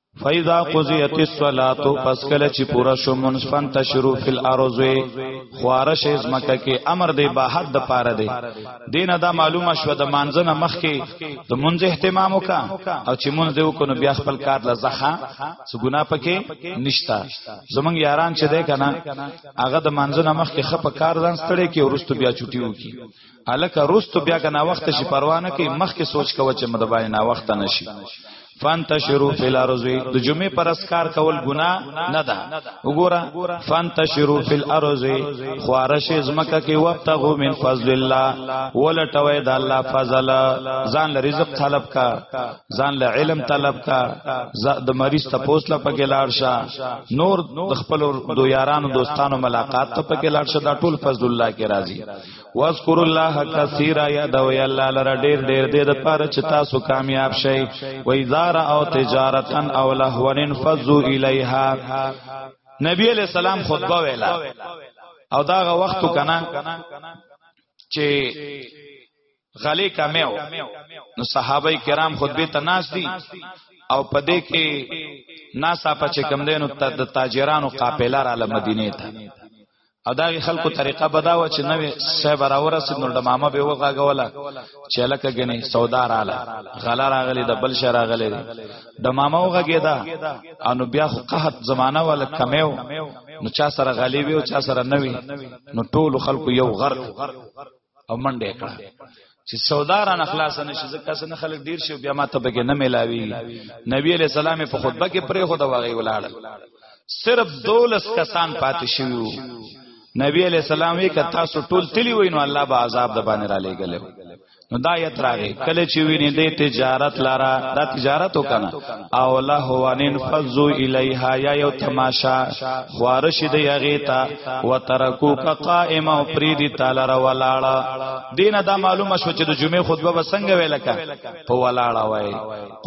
فاذا قضیت الصلاه پس کله چې پورا شو منصفن تشرو فل ارض خوارش از مکه کې امر دی بهر د پاره دی دینه دا معلومه شو د مانځنه مخ کې د منځ اهتمام وکا او چې منځ دی وکړو بیا خپل کار لا زخه څه ګنا پکې نشتا زمونږ یاران چې دی کنه هغه د مانځنه مخ کې خپ کار ځان ستړي کې ورستو بیا چټي وکي الکه رستو بیا که نا وخت شي پروا نه کوي مخکې سوچ کوه چې مدبای نا وخت نه شي فانتشروا فی الارض د جمعې پر اسکار کول ګنا نه ده وګوره فانتشروا فی الارض خوارش زمکه کې وابتغوا من فضل الله ولټوي د الله فضل ځان له رزق طلب کا ځان له علم طلب کا د مریض ته پوسله پکې لاړ شه نور د خپل دو یارانو دوستانو ملاقات ته پکې لاړ شه دا ټول فضل الله کې راضي واذکر الله کثیرا یادو یا الله لره ډیر ډیر دې د پاره چې تاسو کامیاب شئ و ایزار او تجارتن او لهون فزو الیها نبی علیہ السلام خطبه ویلا او داغه وخت کنا چې غلی کمیو نو صحابه کرام خطبه ته ناس دي او پدې کې ناسا پچ کم دینو د تاجرانو قافله را ل مدینه ته او دا غي خلکو طریقه بداوه چې نوې صاحب راورسې نو د ماما به وغاګوله چې لکه غني سودا رااله غلا راغلی د بل شهر راغلی د ماما وغګیدا انو بیا خو قحط زمانہ ول کمیو نو چا سره غلی وی او چا سره نوی نو ټول خلکو یو غرق او منډه کړه چې سوداران اخلاص نه شي ځکه څنګه خلک ډیر شي بیا ماته به نه ملاوي نبی علیہ السلام په خطبه کې پرې خدا وغي ولاړ صرف دولس کسان پاتې شوی نبی علیہ السلام وی ک تاسو ټول تلی وینو الله به عذاب د باندې را لېګلو نو دا یت راغی کله چې ویني د تجارت لارا د تجارت وکنه او له وانن فزو الیها یا یو تماشا خوارش دی یغیتا وترکوک قائم او پریدی تعالی را ولاړه دینه دا معلومه شو چې د جمعې خطبه به څنګه ویل کا په ولاړه وای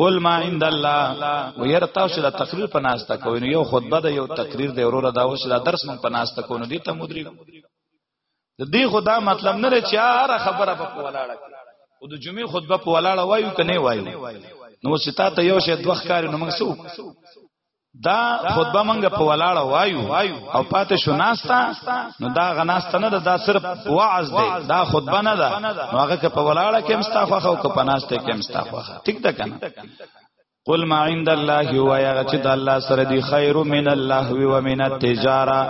قل ما عند الله وير تاسو د تقریر په ناشته کوي نو یو خطبه د یو تقریر د وروره دا اوس د درس مون په ناشته کوي نو دې ته مدري د دې خدا مطلب نه لري چې هر خبره په ولاړه او د جمعې خطبه په ولاړه وایو کنه وایو نو ستا ته یو شی دوخ کاری نو موږ سو دا خطبه منګه په ولاړه وایو او پاتې شو ناستا نو دا غناستا نه دا صرف وعظ دی دا خطبه نه ده نو هغه که په ولاړه کې مستافه او که په ناسته کې مستافه ټیک ده کنه قل ما عند الله هو یا چې د الله سره دی خیر من الله و من التجاره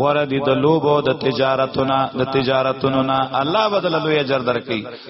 غره دی د لوبو د تجارتونه د تجارتونو نه الله بدل لوی اجر درکې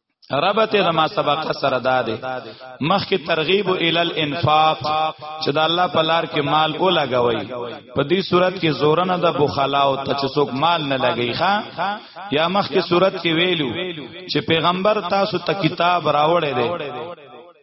ربط د ما سبق سره داده مخ کی ترغیب ال الانفاق چې د الله په لار کې مال او لګوي په دې صورت کې زورنه د بخلا او ته چې څوک مال نه لګي ښا یا مخ کی صورت کې ویلو چې پیغمبر تاسو ته کتاب راوړی دی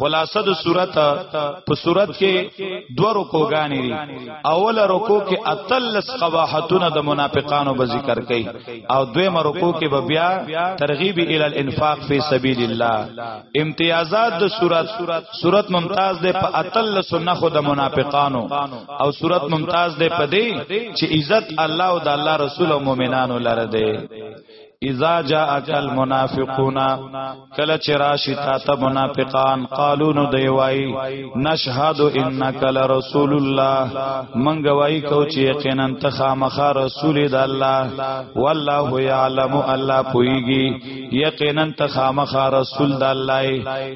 خلاصه د صورت په صورت کې دوه رکوګانې دي اوله رکو کې اتلس قواحتونه د منافقانو به ذکر کړي او دویمه رکو کې به بیا ترغیب ال الانفاق فی سبیل الله امتیازات د صورت صورت ممتاز ده په اتلس نخو د منافقانو او صورت ممتاز ده په دې چې عزت الله او د الله رسول او مؤمنانو لره ده اذا جاءك المنافقون کله چې راشي تا ته منافقان قالو نو دی وای نشهد انك لرسول الله من گواہی کو چې یقینا ته خامخا رسول د الله والله يعلم الله پويږي یقینا ته خامخا رسول د الله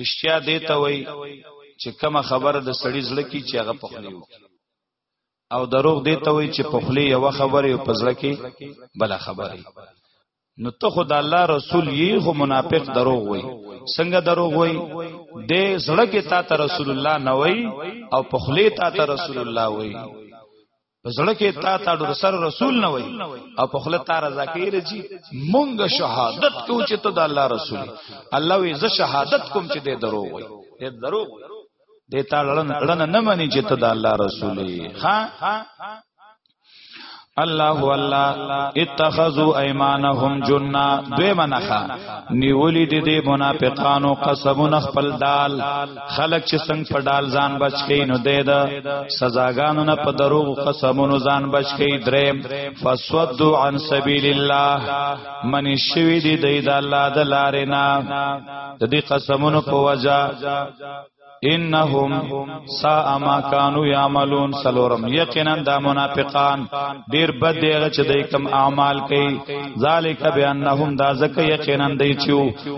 رښتیا دی ته وای چې کومه خبره د سړی زړه کې چې هغه په خلیو او دروغ دی ته وای چې په خلی یو خبره او په زړه کې بل خبره نو ته خو د الله رسول یې خو منافق دروغ وای څنګه دروغ وای د زړه کې تا ته رسول الله نه وای او په خلی تا ته رسول الله وای په زړه کې تا تا د سر رسول نه وای او په خله تا رضا کوي رچی مونږ شهادت کو چې ته د الله رسول الله وی زه شهادت کوم چې د درو وای د درو د تا لړن لړن نه مانی چې ته د الله رسول ها الله والله اتخذوا ايمانهم جننا دوی منخه نیولی دي دي منافقانو قسمون خپل دال خلق چې څنګه په ډال ځان بچ کین نو دې دا سزاګانو نه په دروغ قسمونو ځان بچ کین درې فسودو عن سبیل الله من شوی دی دې دا الله د لارې نه د دې قسمونو په وجا انهم سا ما كانوا يعملون سلورم یقینا دا منافقان ډیر بد دی چې دای کوم اعمال کوي ذالک بانهم دا زکه یقینا دی چې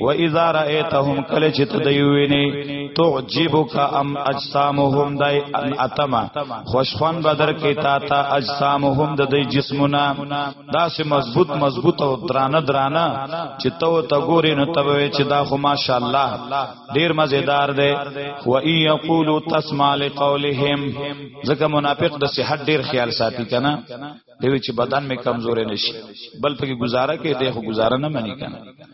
و اذا رایتهم کله چې ته دی ویني تعجبک ام اجسامهم دای ان اتما خوشفن بدر کې تا تا اجسامهم د دې جسمونه داسې مضبوط مضبوط او درانه درانه چې تو ته ګورې نو ته وې چې دا خو ماشاءالله ډیر مزیدار دی و ای یقولو تسمع لقولهم ځکه منافق د صحت ډیر خیال ساتي کنه دوی چې بدن می کمزورې نشي بل پکې گزاره کې دی خو گزاره نه مني کنه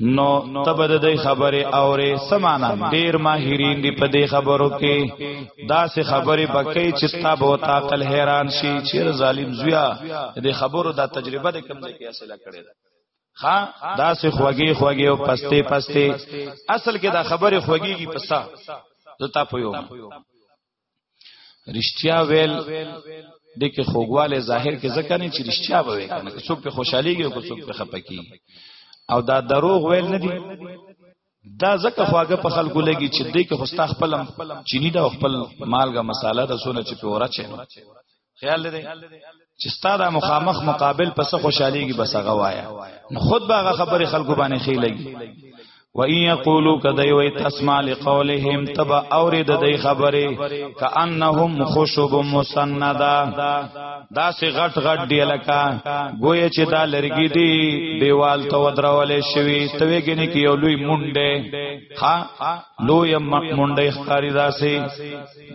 نو تب د دې خبره اورې سمانا ډیر ماهرین دی په دې خبرو کې دا سه خبره بکې چې ستاب او تاقل حیران شي چې ظالم زویا دې خبرو دا تجربه د کمزې کې حاصله کړې ده ها دا سه خوږی خوږی او پسته پسته اصل کې دا خبره خوږیږي پسا زتا پویو رښتیا ویل د کې خوګواله ظاهر کې ځکه نه چې رښتیا به وي کنه که څوک په خوشحاليږي او که څوک په خپکی او دا دروغ ویل نه دي دا ځکه خواګه په خلکو لګي چې دې کې خوستا خپل چینی دا خپل مالګه مساله د سونه چې په ورچه خیال لري چې ستاره مخامخ مقابل پس خوشاليږي بس هغه وایا نو خود باغه خبره خلکو باندې خېلګي و ان یقولو کدی وی تسمع لقولهم تبا اورید دی خبره کانهم خشب مسندا دا سی غټ غټ دی لکا گوی چې دا لرګی دی دیوال ته ودرول شوی توی گنی کی یو لوی مونډه ها لوی مونډه ښکاری داسي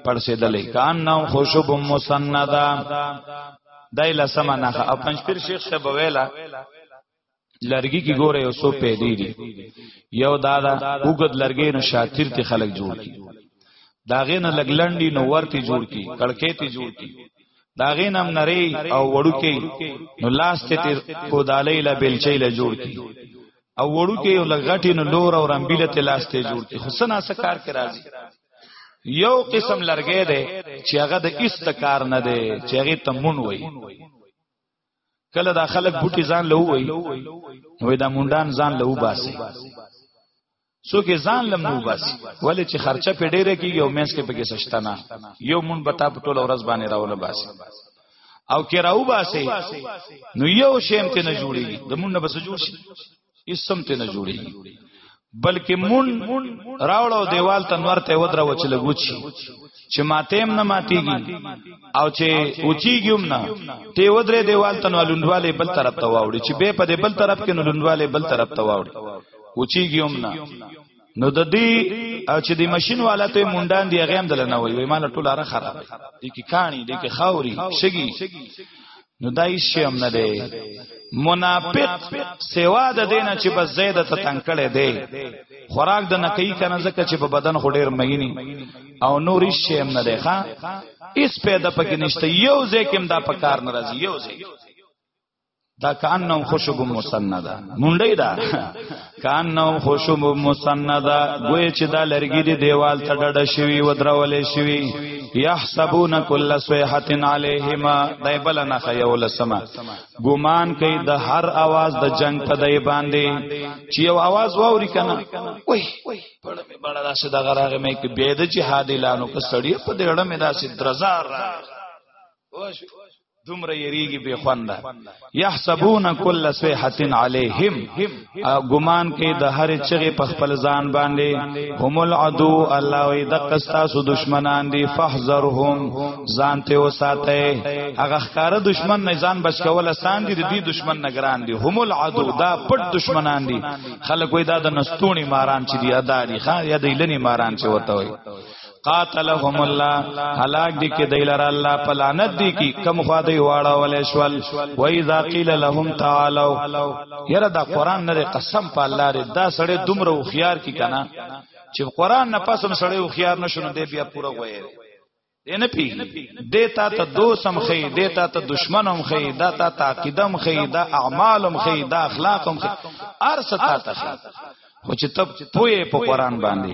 پړسېدلې کان نو خوشب مسندا دای لسمه نه او پنځ پیر شیخ صاحب ویلا لرګي کې ګوره یو سو پیدې دي یو دادا وګد لرګي نو شاتیر تی خلک جوړ کی داغه نه لګلندی نو ورتی جوړ کی کړکې تی جوړ کی داغه نم نری او وړو کې نو لاس ته تیر کو دالې لا بلچې لا جوړ کی او وړو کې یو لغټی نو لور او رمبیله تلاسته جوړ کی حسنا سکار کې راځي یو قسم لرګې ده چې هغه د استکار نه ده چې هغه تمون وای کله دا خلک بوټي ځان له وای نو دا مونډان ځان له وباسي سو کې ځان لم نو بس ولې چې خرچه په ډیره کیږي او مېس کې پکې سشتنه یو مون بتا په ټول ورځ باندې راول باسي او کې راو باسي نو یو شیم ته نه جوړي د مونږ نه بس جوړ شي اسم ته نه جوړي بلکې مون راوړو دیوال تنور ته ودرو چې لګوچی چې ماتیم نه ماتیږي او چې اوچیږي نه ته ودرې دیوال تنور لوندواله بل طرف ته واوړي چې به په بل طرف کې نو لوندواله بل طرف ته واوړي اوچیږي نه نو د دې چې د ماشين والا ته مونډان دی غیم دل نه وي وای مال ټول اره خراب دي کی کانی دي کی خاوري شګي نو دای شی هم نه دی منافق سوا د دینه چې بس زید ته تنگ کړي دی خوراک د نکئی کنه زکه چې په بدن خو ډیر مهینی او نور شی هم نه دی ښا اس پیدا پکې نشته یو ځکه هم دا پکار ناراضي یو ځکه دا کانو خوشب مسنده مونډی دا کانو خوشب مسنده ګوی چې دا لرګی دی دیوال ته ډډه شوی و درولې شوی یحسبون کل صیحه علیهما دای بل نه خیو لسما ګمان کوي د هر आवाज د جنگ په دای باندې چې یو आवाज ووري کنه وای پړه می بڑا داسې د غراغه مې کې بيد چې حادلانو په سړی په دړه مې داسې درزار را دومره یریږي به خوند یحسبون کل صیحه علیهم ګمان کې د هر چغه په خپل ځان باندې هم العدو الله وی د قستا سو دشمنان دي فاحذرهم ځان ته وساته هغه ښکارا دشمن نه ځان بچ کول آسان دي د دې دشمن نگران دي هم العدو دا پټ دشمنان دي خلک وی دا د نستونی ماران چې دی اداري خا یا د لنی ماران چې وته وي قاتلهم الله هلاك دي کې دیلر الله پلانت دي کی کم خوا دی واړه ولې شول و اذا قيل لهم تعالوا یره دا قران نه قسم په الله ری دا سړی دومره خيار کی کنه چې قران نه پسم سړی خيار نشونه دی بیا پوره وایي دی نه پی دیتا ته دوسم خی دیتا ته دشمنم خی دا تا تعقیدم خی دا اعمالم خی دا اخلاقم خی ارستا ته خی خو چې ته پوی په قران باندې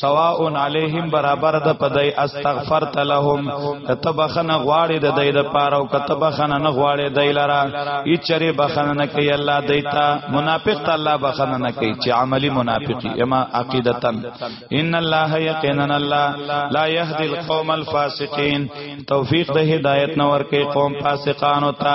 سواء علیهم برابر د پدای استغفرت لهم کتبخنه غواړي د دای د پاره او کتبخنه نه غواړي دای لرا ای چره بخنه نه کوي الله دیتا منافق ته الله بخنه نه کوي چې عملی منافقی اما عقیدتن ان الله یقینا الله لا يهدي القوم الفاسقين توفیق د هدایت نور کې قوم فاسقانو ته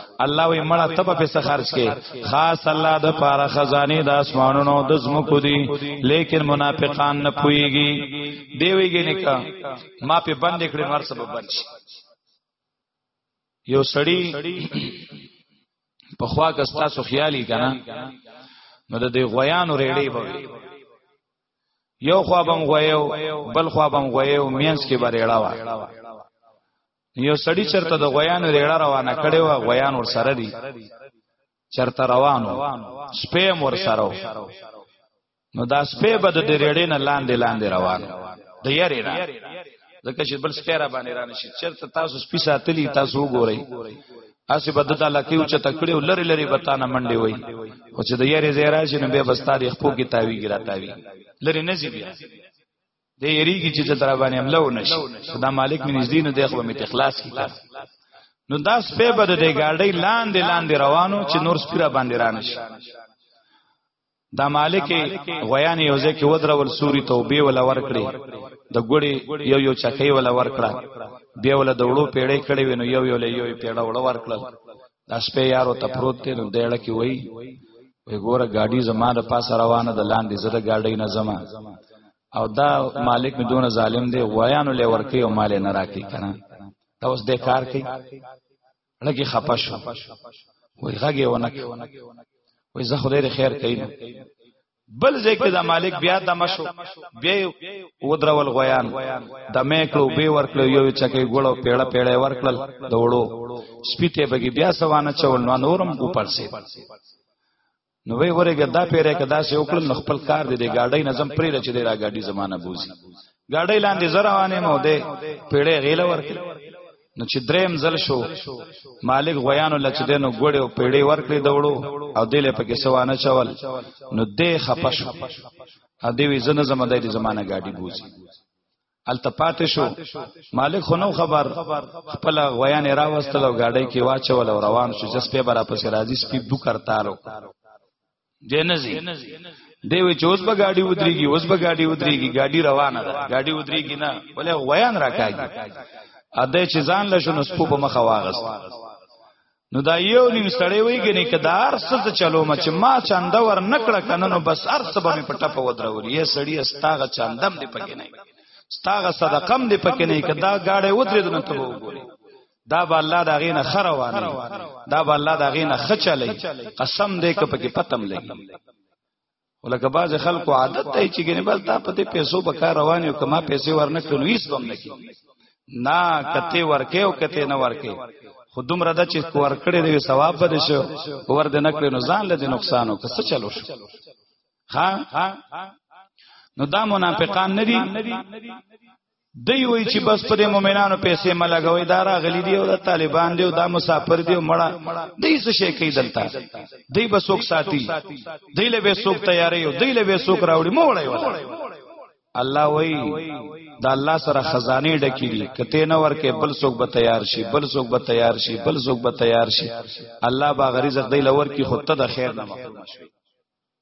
الله وی مړه تب په څه خرج کې خاص الله د پاره خزانه د اسمانونو د زمکو دي لیکن منافقان نه پويږي دی ویږي نه کا ما په بند کړي نور سبب بنش یو سړی په خوا کې تاسو خیالي کنه نو د دې غویانو ریړې به یو خوا بم غویو بل خوا بم غویو مینس کې بریړا وا یو سړی چرته د غویانو ریړه روانه کړي وا غویان ور سره دي چرته روانو سپیم ور سره نو دا سپې بد د ریړې نه لاندې لاندې روانو د یری نه ځکه چې بل سپیره باندې را نشي چرته تاسو سپی ساتلی تاسو وګورئ اسی بد د لکه او چې تکړه لری لری بتانه منډي وای او چې د یری زیرا شي نه به بستاری خپو کی تاوی ګراتاوی لری نه سی بیا د یریږي چې تر باندې حمله و نشي صدا مالک مې نږدې نه دی خو مې اخلاص کی کړ نو دا سپه بد د ګاډۍ لاندې لاندې روانو چې نور سپیره باندې رانش دا مالک غیان یو ځکه ودرول سوري توبې ولا ورکړي د ګړي یو یو چکې ولا ورکړه بیا ولا د وړو پیړې کړې وینو یو یو له یو پیړه وړه ورکړه دا سپه یارو ته پروت دی نو دیړه کې وای وی ګوره ګاډي زما د پاسه روانه د لاندې زړه ګاډي نه زما او دا مالک می دون ظالم دی ویانو لې ورکه او مال نه راکې کنه دا اوس د کار کوي لکه خپش وي غږی ونک وي زه خدای خیر کوي بل ځکه د مالک بیا د مشو بیا ودرول غیان د میکلو به ورکلو یو چکه ګړو پیړه پیړه ورکل د وړو سپیته بګی بیا سوانه چول نو نورم کو پرسه نو وی ورګه دا پیره کدا سه وکړل نو خپل کار دې د گاډۍ نظم پرې رچ دې را گاډي زمانہ بوزي گاډۍ لاندې زروانه مو دې پیړه غیله ورکل نو چې دریم ځل شو مالک غویانو لچ دینو ګړې او پیړې ورکړې دوړو او دله پکې سوانه چول نو دې خپش ا دې وی زنه زماده دې زمانہ گاډي بوزي التپات شو مالک خو نو خبر خپل غویان راوستل او گاډي کې واچول او روان شو جس په برا پس راځي سپي بو کرتارو دینزي دی وی چې اوس به ګاډي ودرېږي اوس به ګاډي ودرېږي ګاډي روانه ده ګاډي ودرېږي نه ولې غویان راکاږي ا دې چې ځان له شنو سپو په مخه واغست نو دا یو نیم سړی وی ګنې کدار ست چلو ما چې ما چاندا ور نکړه کنه نو بس ارڅ به په ټپه ودرول یې سړی استاغه چاندم دی پکې نه استاغه صدقم دی پکې نه کدا گاډه ودرې دنه ته وګوري دا به الله دا غینه خروانه دا به الله دا غینه خچلې قسم دې کپ کې پتم لګي ولکه باز خلکو عادت دی چې ګنې بس دا په دې پیسو به کار روان یو کما پیسې ورنه کړو هیڅ بم نه کی نه کته ورکه او کته نه ورکه خودم را د چې کور کړې دی ثواب بده شو ور دې نه کړې نو ځان له نقصان او کسه چلو شو ها نو دا منافقان ندي دی وی چې بس پر مؤمنانو پیسې ملګوي دا راغلي دی او دا طالبان دی او دا مسافر دی او مړه دی څه شي کوي دلته دی به څوک ساتي دی له به څوک تیارې او دی له به څوک راوړي موړی ولا الله وی دا الله سره خزانه ډکی دي کته نه ورکه بل څوک به تیار شي بل څوک به تیار شي بل څوک به تیار شي الله با غریزه دی لور کی خود ته د خیر نه مخه شي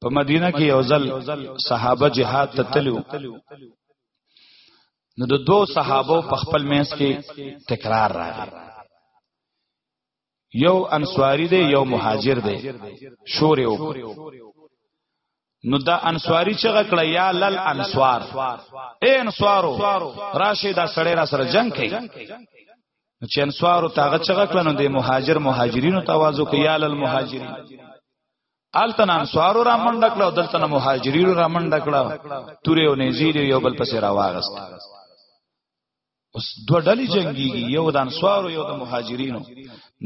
په مدینه کې یو ځل صحابه جهاد ته تلو نو د دوو صحابو په خپل مینس کې تکرار راغی یو انصاری دی یو مهاجر دی شور یو نو دا انصاری چې غکړه یا لل انصار اے انصارو راشد دا سړی را سره جنگ کوي چې انصارو تاغه چې غکړه نو د مهاجر مهاجرینو توازو کوي یا لل مهاجرین آلتن انصارو را منډه کړه دلته نه مهاجرینو را منډه کړه تورې او نزیری یو بل پسې را واغست اوس دوه ډلې جنگيږي یو د انصارو یو د مهاجرینو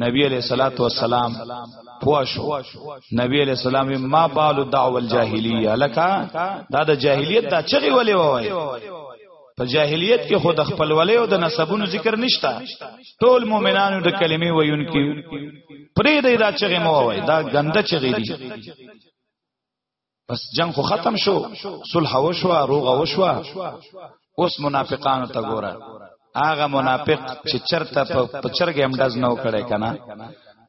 نبی علیہ الصلات والسلام پوښو نبی علیہ السلام ما بال دعوه الجاهلیه لکه دا د جاهلیت دا چغي ولې وای په جاهلیت کې خود خپل ولې او د نسبونو ذکر نشتا ټول مؤمنانو د کلمې ویونکي پرې دې دا چغې مو وای دا غنده چغې دي بس جنگ خو ختم شو صلح وشو روغ وشو اوس منافقانو ته ګوره هغه منافق چې چرته په چرګ امداز نو کړي کنه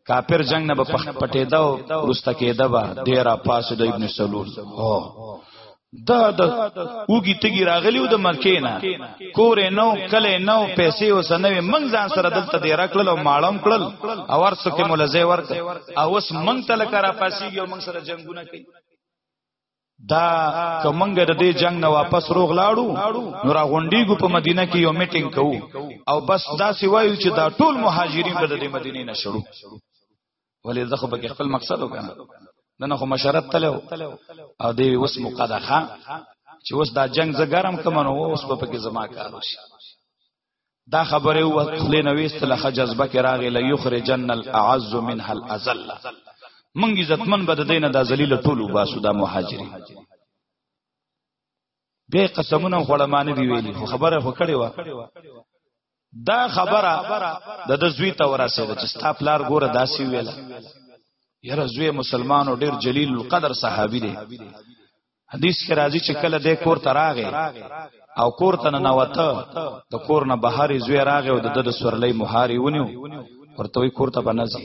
کافر جنگ نه په پټېدا او رسته کېدا با ډیره پاسه د ابن سلول هو دا د وګی تګی راغلیو د مکې نه کور نو کله نو پیسې اوس نه منګ ځان سره دلته دی راکړل او ماړم کړل او ورسو کې مولزه ورته او اوس منګ تل کرا پاسیږي او منګ سره جنگونه کوي دا کومنګ د دې جنگ نه واپس روغ لاړو نو را غونډیګو په مدینه کې یو میټینګ کوو او بس دا سی وایو چې دا ټول مهاجرین به د مدینه نه شړو ولې زه خو به خپل مقصد وکړم نن خو مشرت تلو او دی اوس مقدخه چې اوس دا جنگ زګرم کمنو اوس په کې زما کار وشي دا خبره و خلی نویست لخه جذبه کې راغی لا یخرجن الاعز منها الازل منګ عزتمن بد دینه دا ذلیل ټول وباسو دا مهاجری به قسمونه خړمانه دی ویلی خو خبره خو کړی و دا خبره د د زوی ته ورسېده چې ستا پلار ګوره داسې ویله یره زوی مسلمانو ډیر جلیل القدر صحابي دی حدیث کې راځي چې کله د کور ته راغی او کور ته نه نوته د کور نه بهر زوی راغی او د د سورلې مهاري ونیو ورته وی کور ته بنځي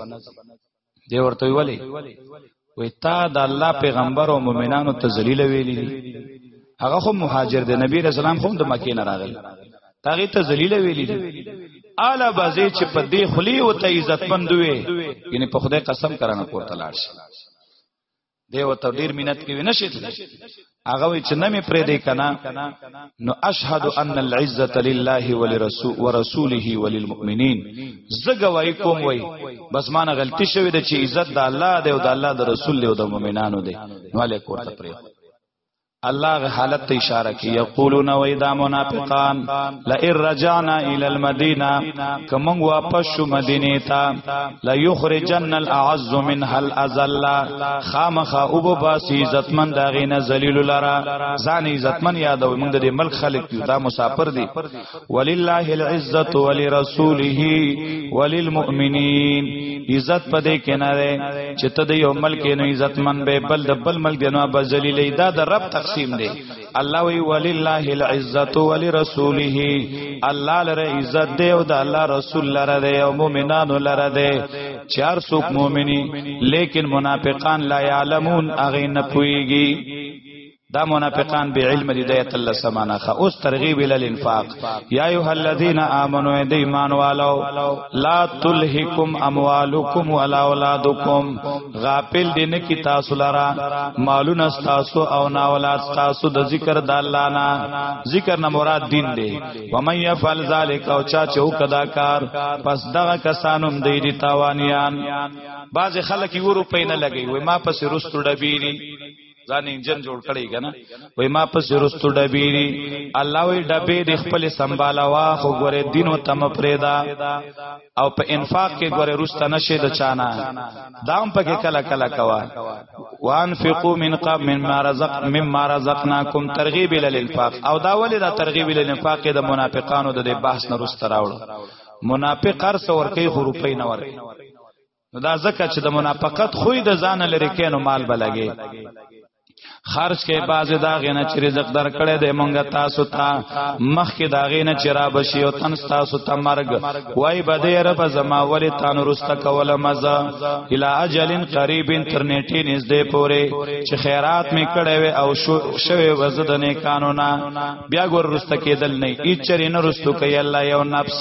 دی ورته ویلې وی تا د الله پیغمبر او مؤمنانو ته ذلیل ویلي هغه خو مهاجر دی نبی رسول الله هم د مکې نه راغلی تاغه ته ذلیل ویلي اعلی بازی چې په دې خلی او ته عزت مندوي یعنی په خدای قسم کرانه کوته لاړ شي دی وته ډیر مینت کوي نشي تل هغه وی چې نه می پرې دی کنه نو اشهد ان العزه لله ولرسول ورسوله وللمؤمنین زګه وای کوم وای بس مان غلطی شوی د چې عزت د الله دی او د الله د رسول دی او د مؤمنانو دی نو علی کوته پرې الله غ حالت ته اشاره کوي یقولون وای دا منافقان لئن رجعنا الى المدینه کوم واپس شو مدینه ته لا یخرجن الاعز منها الاذل خامخ او باسی عزتمن دا غینه ذلیل لرا ځان عزتمن یادو موږ د ملک خلق دا مسافر دي ولله العزت ولرسوله وللمؤمنین عزت پدې کې نه ده چې ته د یو ملک نو عزت من به بل د بل ملک نو به ذلیلې دا د رب تقسیم دی الله وی ولله العزت ولرسوله الله لره عزت دی او د الله رسول لره دی او مؤمنانو لره دی چار څوک مؤمنی لیکن منافقان لا یعلمون اغه نه پويږي دا منافقان به علم دي د الله سمانه خ اوس ترغیب ال الانفاق یا ایه الذین آمنو د ایمان والو لا تلهکم اموالکم ولا اولادکم غافل دین کی تاسو لرا مالون تاسو او نا اولاد تاسو د ذکر د الله نه ذکر نه مراد دین دی و من یفعل ذلک او چا چو کدا کار پس دغه کسانم دی دی تاوانیان بعض خلک یورو پینه لګي و ما پس رستو ډبیری ځان انجن جوړ کړی کنه وای ما پس رستو ډبی دی الله وی ډبی د خپل سنبالا وا خو ګوره دینو تم پرېدا او په انفاق کې ګوره رست نشه د چانا دام پکې کلا کلا کوا وانفقوا من قبل من ما رزق مما رزقناکم ترغیب ال الانفاق او دا ولې دا ترغیب ال الانفاق د منافقانو د بحث نه رست راوړ منافق قرض ورکې خو روپې نه ورکې نو دا ځکه چې د منافقت خوې د ځان لري کینو مال بلګي خرج کې باز دا غنه چې رزق در کړې د مونږ تاسو ته مخ کې دا غنه چې را بشي او تن تاسو ته مرګ وای بده رب زما ولې تان رست کوله مزه الی اجل قریب تر نیټه نږدې پورې چې خیرات می کړې و او شوي وزدنې قانونا بیا ګور رست کېدل نه ایچرې نه رستو کوي الله یو نفس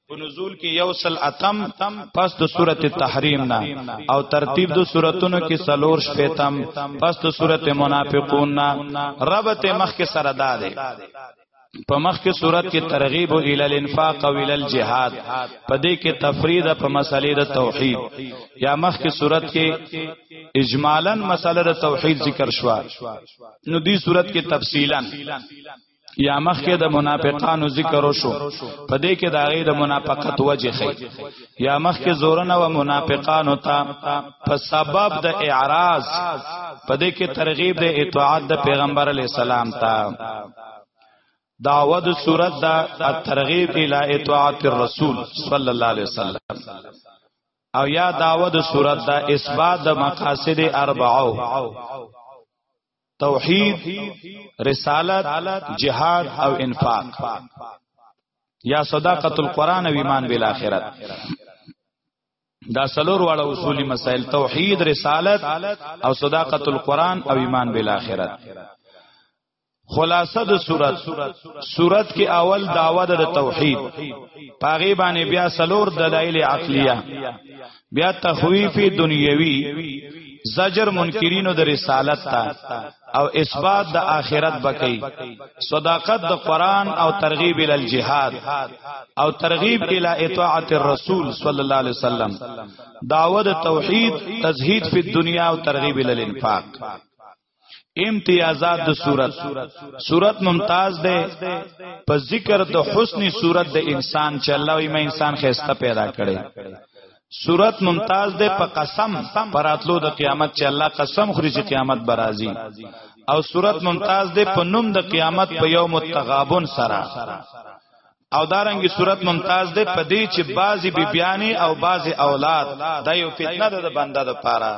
په نزول کې یو سل اتم پس د سورته تحریم نه او ترتیب د سوراتونو کې سلور شپیتم پس د سورته منافقون نه ربط مخ کې سره داده په مخ کې صورت کې ترغیب ال الانفاق او ال الجهاد په دې کې تفرید په مسلې د توحید یا مخ کې صورت کې اجمالا مسله د توحید ذکر شوه نو دې صورت کې تفصیلا یا مخکې د منافقانو ذکر وشو په دې کې د هغه د منافقت وجه خي یا مخکې زورنه و منافقانو ته په سبب د اعراض په دې کې ترغیب د اطاعت د پیغمبر علی السلام ته دعوت صورت دا الترغیب الی اطاعت الرسول صلی الله علیه وسلم او یا دعوت صورت دا اثبات د مقاصد اربعو توحید رسالت جهاد او انفاق یا صداقت القرآن او ایمان بالآخرت دا سلور واړه اصولي مسائل توحید رسالت او صداقت القرآن او ایمان بالآخرت خلاصه د صورت صورت کې اول داوا د توحید پاغي باندې بیا سلور دلایل عقلیه بیا تخویف دنیوی زجر منکرینو د رسالت تا او اثبات د آخرت بکی صداقت د قران او ترغیب ال الجهاد او ترغیب ال اطاعت الرسول صلی الله علیه وسلم دعوت توحید تزهید فی الدنیا او ترغیب ال الانفاق امتیازات د صورت صورت ممتاز ده په ذکر د حسن صورت د انسان چې الله یې ما انسان خسته پیدا کړي صورت ممتاز ده په قسم پراتلو د قیامت چې الله قسم خوري چې قیامت برازي او صورت ممتاز ده په نوم د قیامت په یوم التغابن سره او دارنګي صورت ممتاز ده په دې چې بعضي بیبيانی او بعضي اولاد دا یو فتنه ده د بنده د پاره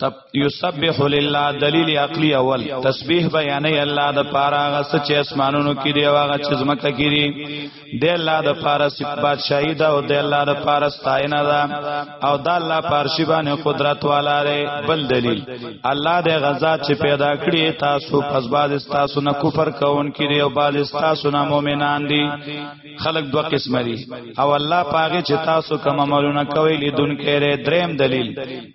تب یسبح لله دلیل عقلی اول تسبیح بیانې الله د پاره هغه چې اسمانونو کې دی او هغه چې زمکه کې دی د الله د پاره صفات بادشاہی دا او د الله د پاره ستاینه دا او د الله پارشی باندې قدرت والا دی بل دلیل الله د غزا چې پیدا کړی تاسو پس باز تاسو نه کفر کوون کې دی او باز تاسو نه مؤمنان دي خلق دو قسم دي او الله پاغه چې تاسو کوم عملونه کوي لیدون کړي دریم دلیل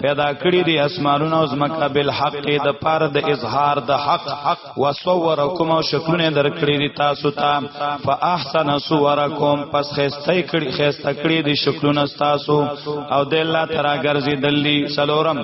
پیدا کړی دي اسمانونه او زمکه بل حق د پاره د اظهار د حق وصورکم او شکلونه درکړي دي تاسو ته فاحسن صورکم پس خسته کړي خسته کړي دي شکلونه تاسو او د الله تعالی ګرځي دلی سلورم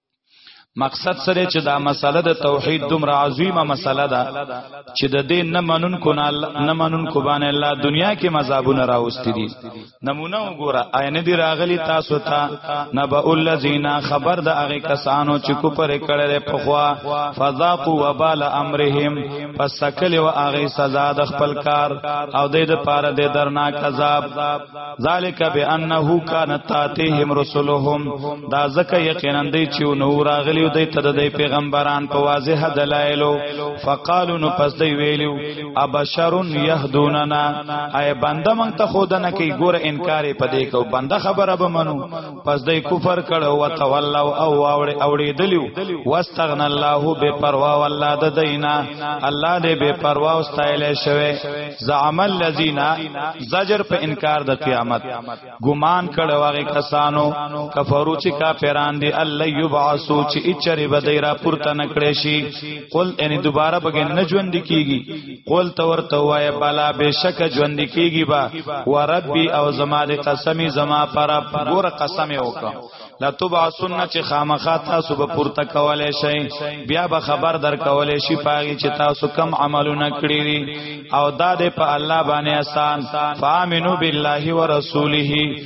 مقصد سره چې دا مسله د توحید دومره عظیمه مسله ده چې د دې نه منون کو نه منون کو باندې الله دنیا کې مذابونه راوستي دي نمونه وګوره عین دی راغلی تاسو ته نبا الذین خبر د هغه کسانو چې کو پر کړه په خوا فذاقوا وبال امرهم پس کله او هغه سزا د خپل کار او د دې پاره د درناک عذاب ذالک بانه کان تاتهم رسلهم دا زکه یقینا دی چې نو راغلیو دی ته د پیغمبران په واضح دلایلو فقالو نو پس دی ویلو ابشر یهدوننا ای بنده مونږ ته خود نه کی ګور انکار پدې کو بنده خبره به منو پس دای کفر کړو او تولوا او اوړي اوړي دلیو واستغنا الله بے پروا والله د دینا الله دې بے پروا او استایل شوی زعم الذین زجر په انکار د قیامت ګمان کړو هغه کسانو کفرو چې کافران دي الله یبعثو چې اچره بدای را پورته نکړې شي قل ان دوباره بګن نه ژوند کیږي قول تو ورته وای بلا بشک ژوند کیږي با وربي او زما د قسمی زما پر ګور قسم وکم لا تبع سنت چې خامخا تاسو به پورته کولای شئ بیا به خبر در کولای شي پاږي چې تاسو کم عملونه کړی دي او دا د په الله باندې آسان فامنو بالله ورسوله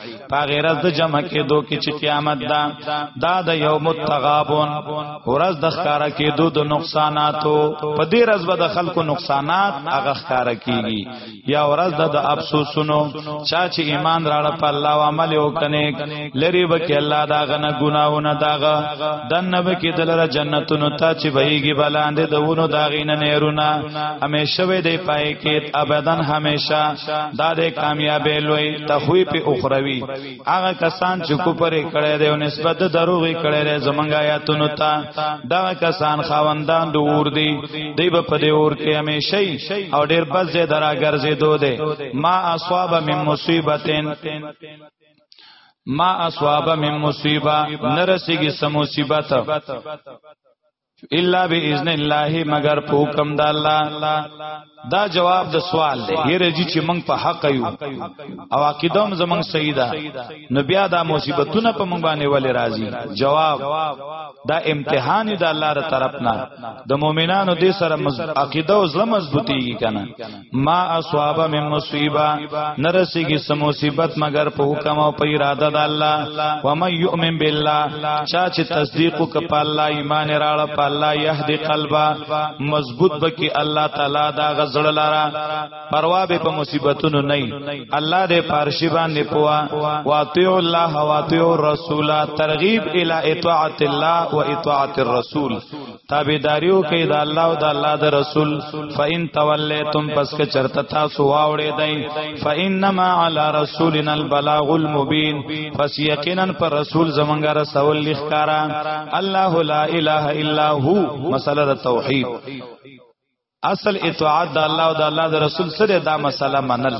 په غیرت د جمع کېدو کې چې قیامت دا دا د یوم التغابن ورځ د ښکارا کېدو د نقصاناتو په دې ورځ به د خلکو نقصانات هغه ښکارا کیږي یا ورځ د افسوسونو چا چې ایمان راړه په الله او عمل وکنه لری به کې الله دا غنه ګناونه داغه دنه به کې دلره جنتونو ته چې بهيږي بلاندې دونو داغینه نهرونه همیشه وي دی پای کې ابدان همیشه دا د کامیابې لوی تخویف اخروی هغه کسان چې کوپر کړي دی او نسبت د دروغ کړي دی زمونږ آیاتونو ته دا کسان خاوندان د اور دی دی په پدې اور کې همیشئ او ډیر بس زه درا ګرځې دو دی ما اصحاب من مصیبتن ما اصحاب من مصیبه نرسیږي سم مصیبت الا باذن الله مگر په حکم د الله دا جواب د سوال دی یره جی چې موږ په حق یو او عقیده هم زمنګ سیدا نو بیا دا مصیبتونه په موږ باندې ولې راځي جواب دا امتحان دی الله تر طرف نه د مؤمنانو دې سره عقیده او زړه مضبوطیږي کنه ما اصحاب من مصیبه نرسیږي سم مصیبت مگر په حکم او په اراده د الله و من یؤمن بالله چا چې تصدیق وک په الله ایمان راړ په الله یهدی قلبا مضبوط بکی الله تعالی دا غزړ لارا پروا به په مصیبتونو نه الله دې پارشی باندې پوا واطیع الله واطیع الرسول ترغیب الی اطاعت الله و اطاعت الرسول تابعداریو کوي د الله او د الله د رسول فإن تولیتم پس که چرته تاسو واوړې دای فإنما علی رسولنا البلاغ المبین پس یقینا پر رسول زمونږ رسول لخکارا الله لا اله الا هو مسله د توحید اصل اطاعت د الله او د الله د رسول سره دا مسله منل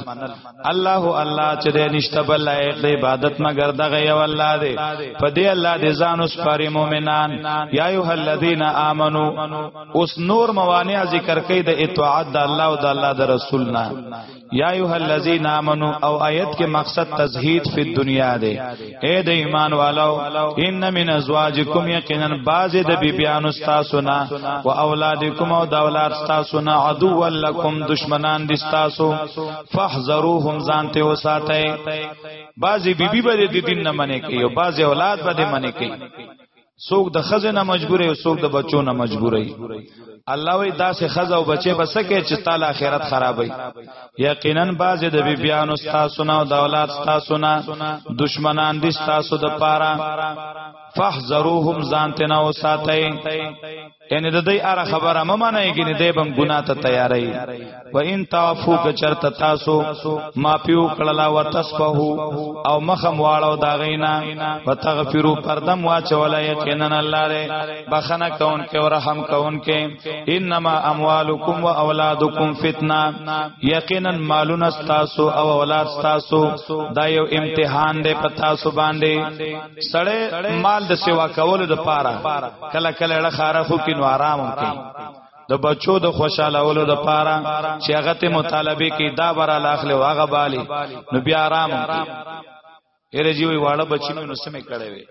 الله الله چې د نشته بل لایق د عبادت مگر دغه یو الله دی په دې الله د ځان اوس پاره مؤمنان یا ایه الذین آمنو اوس نور موانع ذکر کوي د اطاعت د الله او د الله د رسول نه یا ایه الذین آمنو او آیت کې مقصد تزهید فی دنیا دی اے د ایمان والو ان من ازواجکم یقینا بعض د بیبیانو تاسو نه او اولادکم او د اولاد تاسو نه عدو لکم دشمنان دي تاسو فاحذروهم ځانته وساتئ بعضی بیبی به د دین نه منې کوي او بعضی اولاد به د منې کوي څوک د خزه نه مجبورې او څوک د بچو نه مجبورې الله وی داسې خزه او بچي بس کې چې تعالی آخرت خرابې یقینا باز د بی بیانو تاسو نه او د اولاد تاسو نه دشمنان دي تاسو د پاره فاحذروهم ځان ته نه وساتئ یعنی د دې اره خبره مې معنی کې نه دی بم ګنا ته تیارې و ان تعفو ک چرت تاسو ما پیو کړلا و تصفه او مخم واړو دا غینا و تغفرو پردم واچولا یقینا الله دې بخنه کون کې او رحم کون کې انما اموالکم و اولادکم فتنه یقینا مالون تاسو او اولاد تاسو دا یو امتحان دی پتا سو باندې سړی مال د سیوا کولو د پاره کله کله له خاره خو کې نو آرام کوي د بچو د خوشاله ولو د پاره چې هغه ته مطالبه کې دا برا لاخله واغه بالي نو بیا آرام کوي اره جی وی واړه بچی نو سمې کړي وي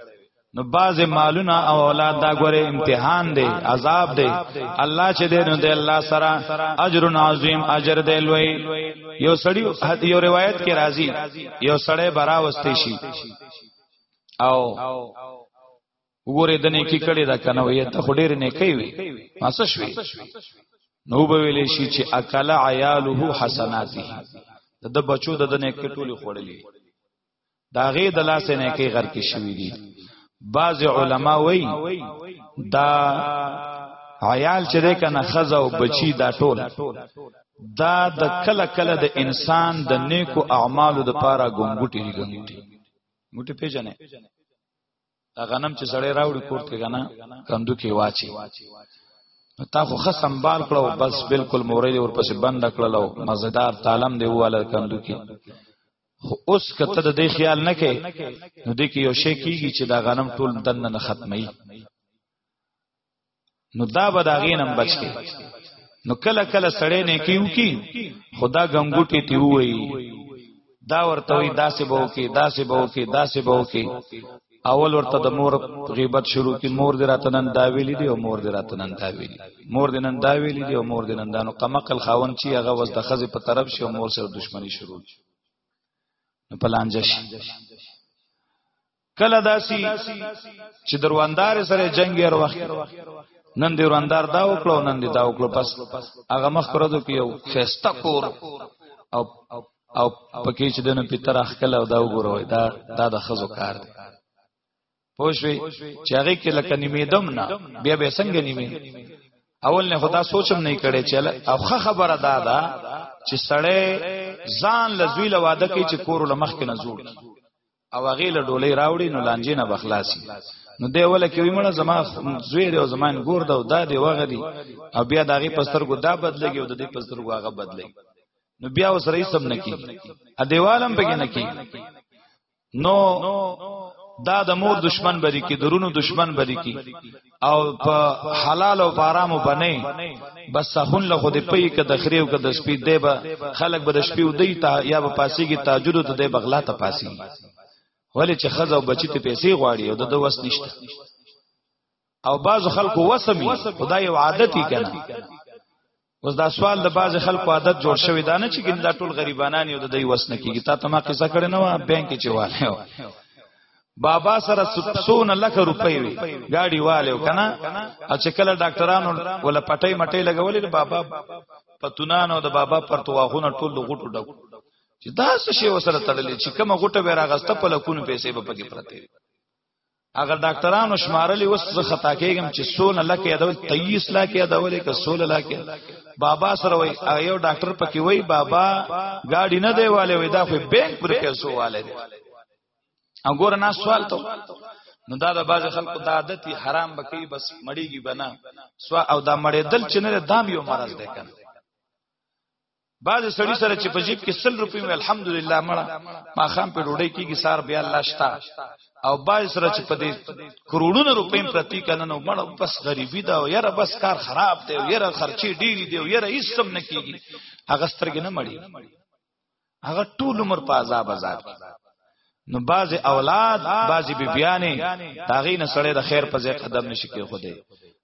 نو باز مالونه او اولاد دا غره امتحان دی عذاب دی الله چې دې نو دې الله سره اجر عظیم اجر دې لوی یو سړی یو روایت کې راځي یو سړی برا واستې شي او وګوره د نیکی کړي دا کنه وي ته خډیر نه کوي ماسه شوي نو به ویلې شي چې اکل عیاله حسناته د بچو د نه کې ټولي خړلې دا غي د لاسه نه کې غر کې شوي دي بعض علما وایي دا عیال چې ده کنه خزه او بچی دا ټول دا د کله کله د انسان د نیکو اعمالو د پاره ګنګټي دي ګنګټي ګټي پیژنې دا غنم چې سړی راوړي کوړته غنا کندو کې واچي نو تا خو خه سنبال کړو بس بالکل مورې اور پسې بند کړلو مزیدار تعلم دی واله کندو کې خو اوس کته د دې خیال نه کې نو دې کې یو شی کیږي چې دا غنم ټول دنه نه ختمي نو دا به دا غینم بچ کی نو کله کله سړی نه کیو کی خدا غنګوټی تی وای دا ورته وی داسې بو کی داسې بو کی داسې بو کی اول ورته د مور غیبت شروع کی مور دې راتنن دا ویلی دی او مور دې راتنن دا ویلی مور دې نن دا ویلی دی او مور دې نن دا نو قمقل خاون چی هغه وس د خزه په طرف شي او مور سره دښمنی شروع کی نو پلانجش کله داسي چې درواندار سره جنگ ور وخت نن دی وراندار دا وکړو نن دی دا وکړو پس هغه مخ پردو کې یو خسته کور او او پکې چې دنه پیتر اخکل او دا وګوروي دا دا د خزو کار دی پوښوي چې هغه کې لکه نیمیدم نه بیا به څنګه نیمه اول نه خدا سوچم نه کړي چې او خبره دا ده چې سړی ځان لزوی لواده کوي چې کور لمخ کې نه جوړ او هغه له ډولې راوړي نو لانجې نه بخلاصي نو دی ولا کې ویمنه زما زوی دی او زمان ګور ده او دا دی وغه دی او بیا داغه پستر کو دا بدلږي او د دې پستر کو هغه بدلږي نو بیا وسره یې سم نکی ا دیوالم پکې نکی نو دا د مور دشمن بری کی درونو دشمن بری کی او په حلال او حرامو باندې بس صحون له خود پي کې د خريو کې د سپي دی به خلک به د شپې ودی ته یا به پاسي کې تاجر ته دی بغلا ته پاسي ولې چې خزه او بچی ته پیسې غواړي او د دوه وس نشته او بعض خلکو وسمي خدای او عادتي کنه اوس دا سوال د باز خلکو عادت جوړ شوی دا نه چې ګندا ټول غریبانان یو د دوی وسنه کیږي تا ته ما قصه کړې نه و بانک کې چواله بابا سره سون لک روپۍ وی گاډي والو کنه او چې کله ډاکټرانو ولا پټۍ مټۍ لګولې بابا پتونانو د بابا پرتواغونه ټول غټو ډک چې دا څه شی وسره تړلې چې کومه غټه به راغسته په لکونو پیسې به پکې پرته اگر ډاکټرانو شمارلې وس زه خطا کېږم چې 16 لکه یادول 23 لکه یادول که 16 لکه بابا سره وای یو ډاکټر پکې وای بابا گاډي نه دی والے وای دا خو بینک پر پیسو والے دی وګور نه سوال ته نو دا د باز خلکو د عادتي حرام بکی بس مړیږي بنا سوا او دا مړې دل چې نه دام یو مرز ده کنه بعض سړی سره چې په جیب کې 100 روپۍ مې الحمدلله مړه ما خام په ډوډۍ کېږي سار بیا الله شتا او بعض سره چې په دې کروڑونو روپۍ پرتی کنه نو مړه بس غریبي دا او یره بس کار خراب دی او یره خرچي ډېری دی او یره هیڅ سم نه کېږي هغه سترګې نه مړي هغه ټول عمر په عذاب عذاب نو بعض اولاد بعض بیبیانې داغې نه سړې د خیر په ځای قدم نشي کې خوده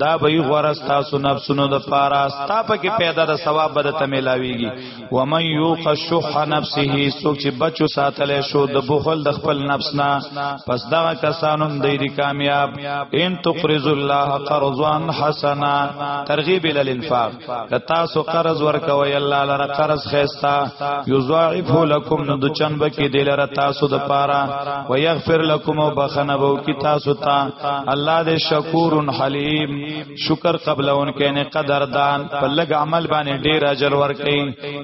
دا به غره تاسو نفسونو د پاره ستا په کې پیدا د ثواب بد ته ملاويږي و من یوق شح نفسه سوک چې بچو ساتل شو د بخل د خپل نفس نه پس دا کسانو د دې کامیاب ان تقرض الله قرضا حسنا ترغیب ال الانفاق کتا سو قرض ورکوي الله لره قرض خيستا يضاعف لكم نو د چن بکی دی لره تاسو د پاره ويغفر لكم وبخنه بو کی تاسو ته الله دې شکور حليم شکر قبلون کینه قدردان په لګ عمل باندې ډیر اجر ورکړي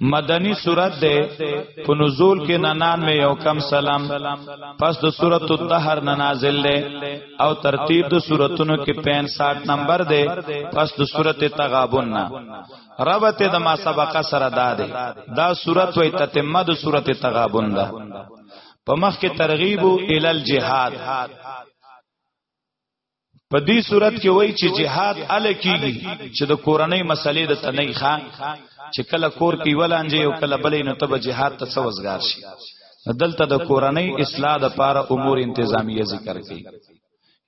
مدنی صورت ده په نزول کې ننان مې یو کم سلام پس د صورت الطهر نازل ده او ترتیب د صورتونو کې 65 نمبر ده پس د صورت تغابن نه ربط د ما سبقه سره ده دا صورت وې تتمه د صورت تغابن ده په مخ کې ترغیب ال الجهاد په دې صورت کې وای چې جهاد ال کیږي چې د کورنۍ مسلې د تنې ښا چې کله کور کې ولانځي او کله بلې نو تب جهاد ته سوزګار شي دلته د کورنۍ اصلاح د پاره امور انتظامیه ذکر کړي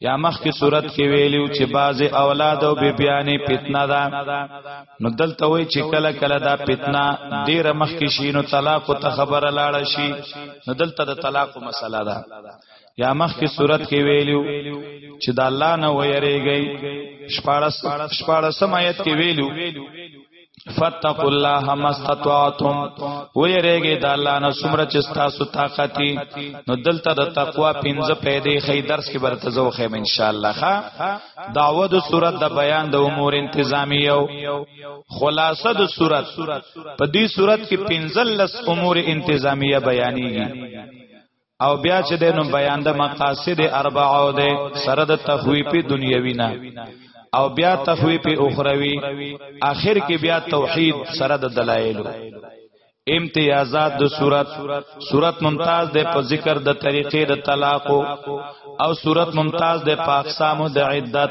یا مخ کی صورت کې ویلیو چې باز اولاد او بیبیانې فتنه ده نو دلته وای چې کله کله دا فتنه ډیر مخ کې شینو طلاق او ته خبره لاړه شي نو دلته د طلاق مسله ده یا مخ کی صورت کې ویلو چې د الله نه ویریږي شپارس شپارسم آیت کې ویلو فتقوا الله ما استطعتم ويرګي د الله نه سمره چې تاسو طاقتي نو دلته د تقوا پنځه پیدې خې درس کې برته زو خې ان شاء الله ښا دعوت صورت د بیان د امور انتظامی او خلاصه د صورت په دې صورت کې پنځه لس امور انتظامیه بیانېږي او بیا چې د نو بیان د مقاصد اربعو ده سره د تخویف دنیوی نه او بیا تخویف اخروی اخر کې بیا توحید سره د دلایلو امتیازات د صورت صورت ممتاز ده په ذکر د طریقې د طلاق او صورت ممتاز ده په اقسام د عدت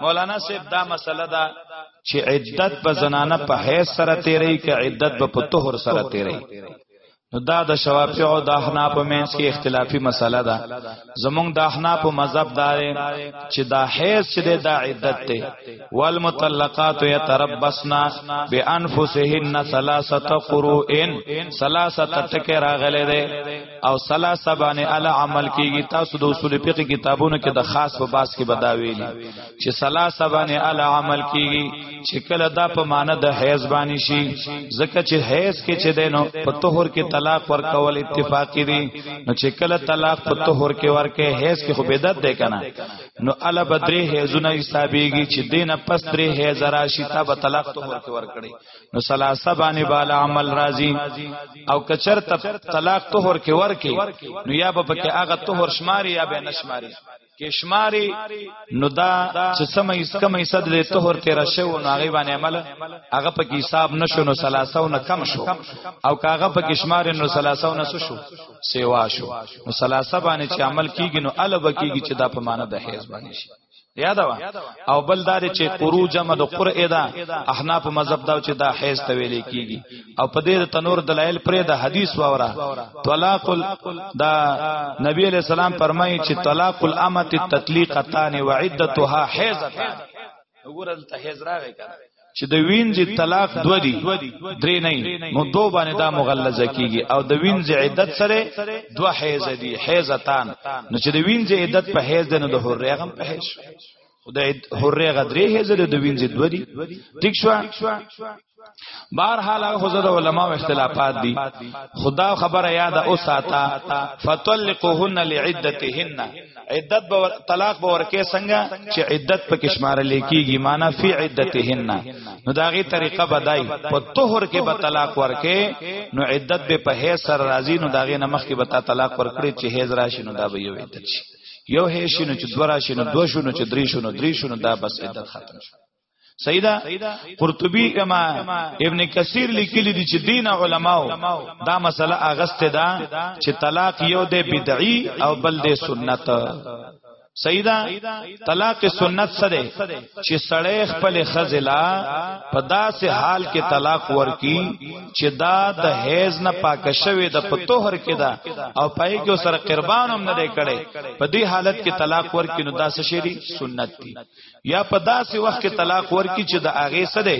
مولانا صاحب دا مسله ده چې عدت په زنانه په حیث سره تیری کې عدت به په طهر سره تیری نو دا د شوافی او د احناف مینس کې اختلافي مسله ده زمونږ د احناف مذهب دار چې دا حیض چې د عدت ته والمطلقات يتربصنا بانفسهن ثلاثه قروء ثلاثه تکرا غلې ده او ثلاثه باندې علی عمل کیږي تاسو د اصول فقه کتابونو کې د خاص په باس کې بداویلی چې ثلاثه باندې علی عمل کیږي چې کله دا په معنی د حیض باندې شي ځکه چې حیض کې چې دینو په طهور کې طلاق ورکول اتفاقی دي نو چې کله طلاق په طهور کې ورکه حیض کې خو بدعت ده کنه نو علی بدری حیضونه حسابيږي چې دینه پس درې حیض راشي تا به طلاق طهور کې ورکړي نو سلاسه باندې بالا عمل راضی او کچر ته طلاق طهر کې ورکه نو یا به پکې هغه طهر شماري یا به نشماري کې شماري نو دا چې سمې کمې صد له طهر تیر شو نو هغه باندې عمل هغه په کې حساب نشو نو سلاسه نه کم شو او کاغه په کې شماري نو سلاسه نه شو سیوا شو نو سلاسه باندې چې عمل کیږي نو الوب کیږي چې دا په معنا د حیز باندې شي یاد وا او بل دا چې قرو جمع د قرئه ده احناف مذهب دا چې دا حیز ته ویل کیږي او په دې تنور دلایل پرې د حدیث وورا طلاق دا نبی علیہ السلام فرمایي چې طلاق الامه تطلیقتان وعدتها حیزتان وګورل ته حیز راغی کنه چې د وینځي طلاق دو دی درې نه نو دو باندې دا مغلظه کیږي او د وینځي عدت سره دو حیز دی حیزتان نو چې د وینځي عدت په حیز دی نو د حر رغم په حیز خدای حر رغ درې حیز دی د وینځي دو دی ټیک شو بهر حال هغه خو زده علماو اختلافات دي خدا خبره یاد او ساته فطلقوهن لعدتهن عدت به طلاق به ورکه څنګه چې عدت په کشمار لیکيږي معنا فی عدتهن نو داغه طریقه بدای په طهر کې به طلاق ورکه نو عدت به په هي سر راضی نو داغه نمخ کې به تا طلاق ورکړي چې هیز راشي نو دا به یو عدت شي یو هي شي نو چې دورا شي نو دو شو نو چې درې شو نو درې شو نو دا بس عدت ختم شو سیدا قرطبی کما ابن کثیر لیکلی دی چې دین علماو دا مسله اغست ده چې طلاق یو د بدعی او بل د سنت سیدا طلاق سنت سره چې سړی خپل خزلا په داسې حال کې طلاق ورکی چې دا د هیز نه پاک شوی د پتوهر کې دا او پای کې سره قربان هم نه دی کړي په دې حالت کې طلاق ورکی نو داسې شری سنت دی یا په داسې وخت کې طلاق ورکی چې د هغه سده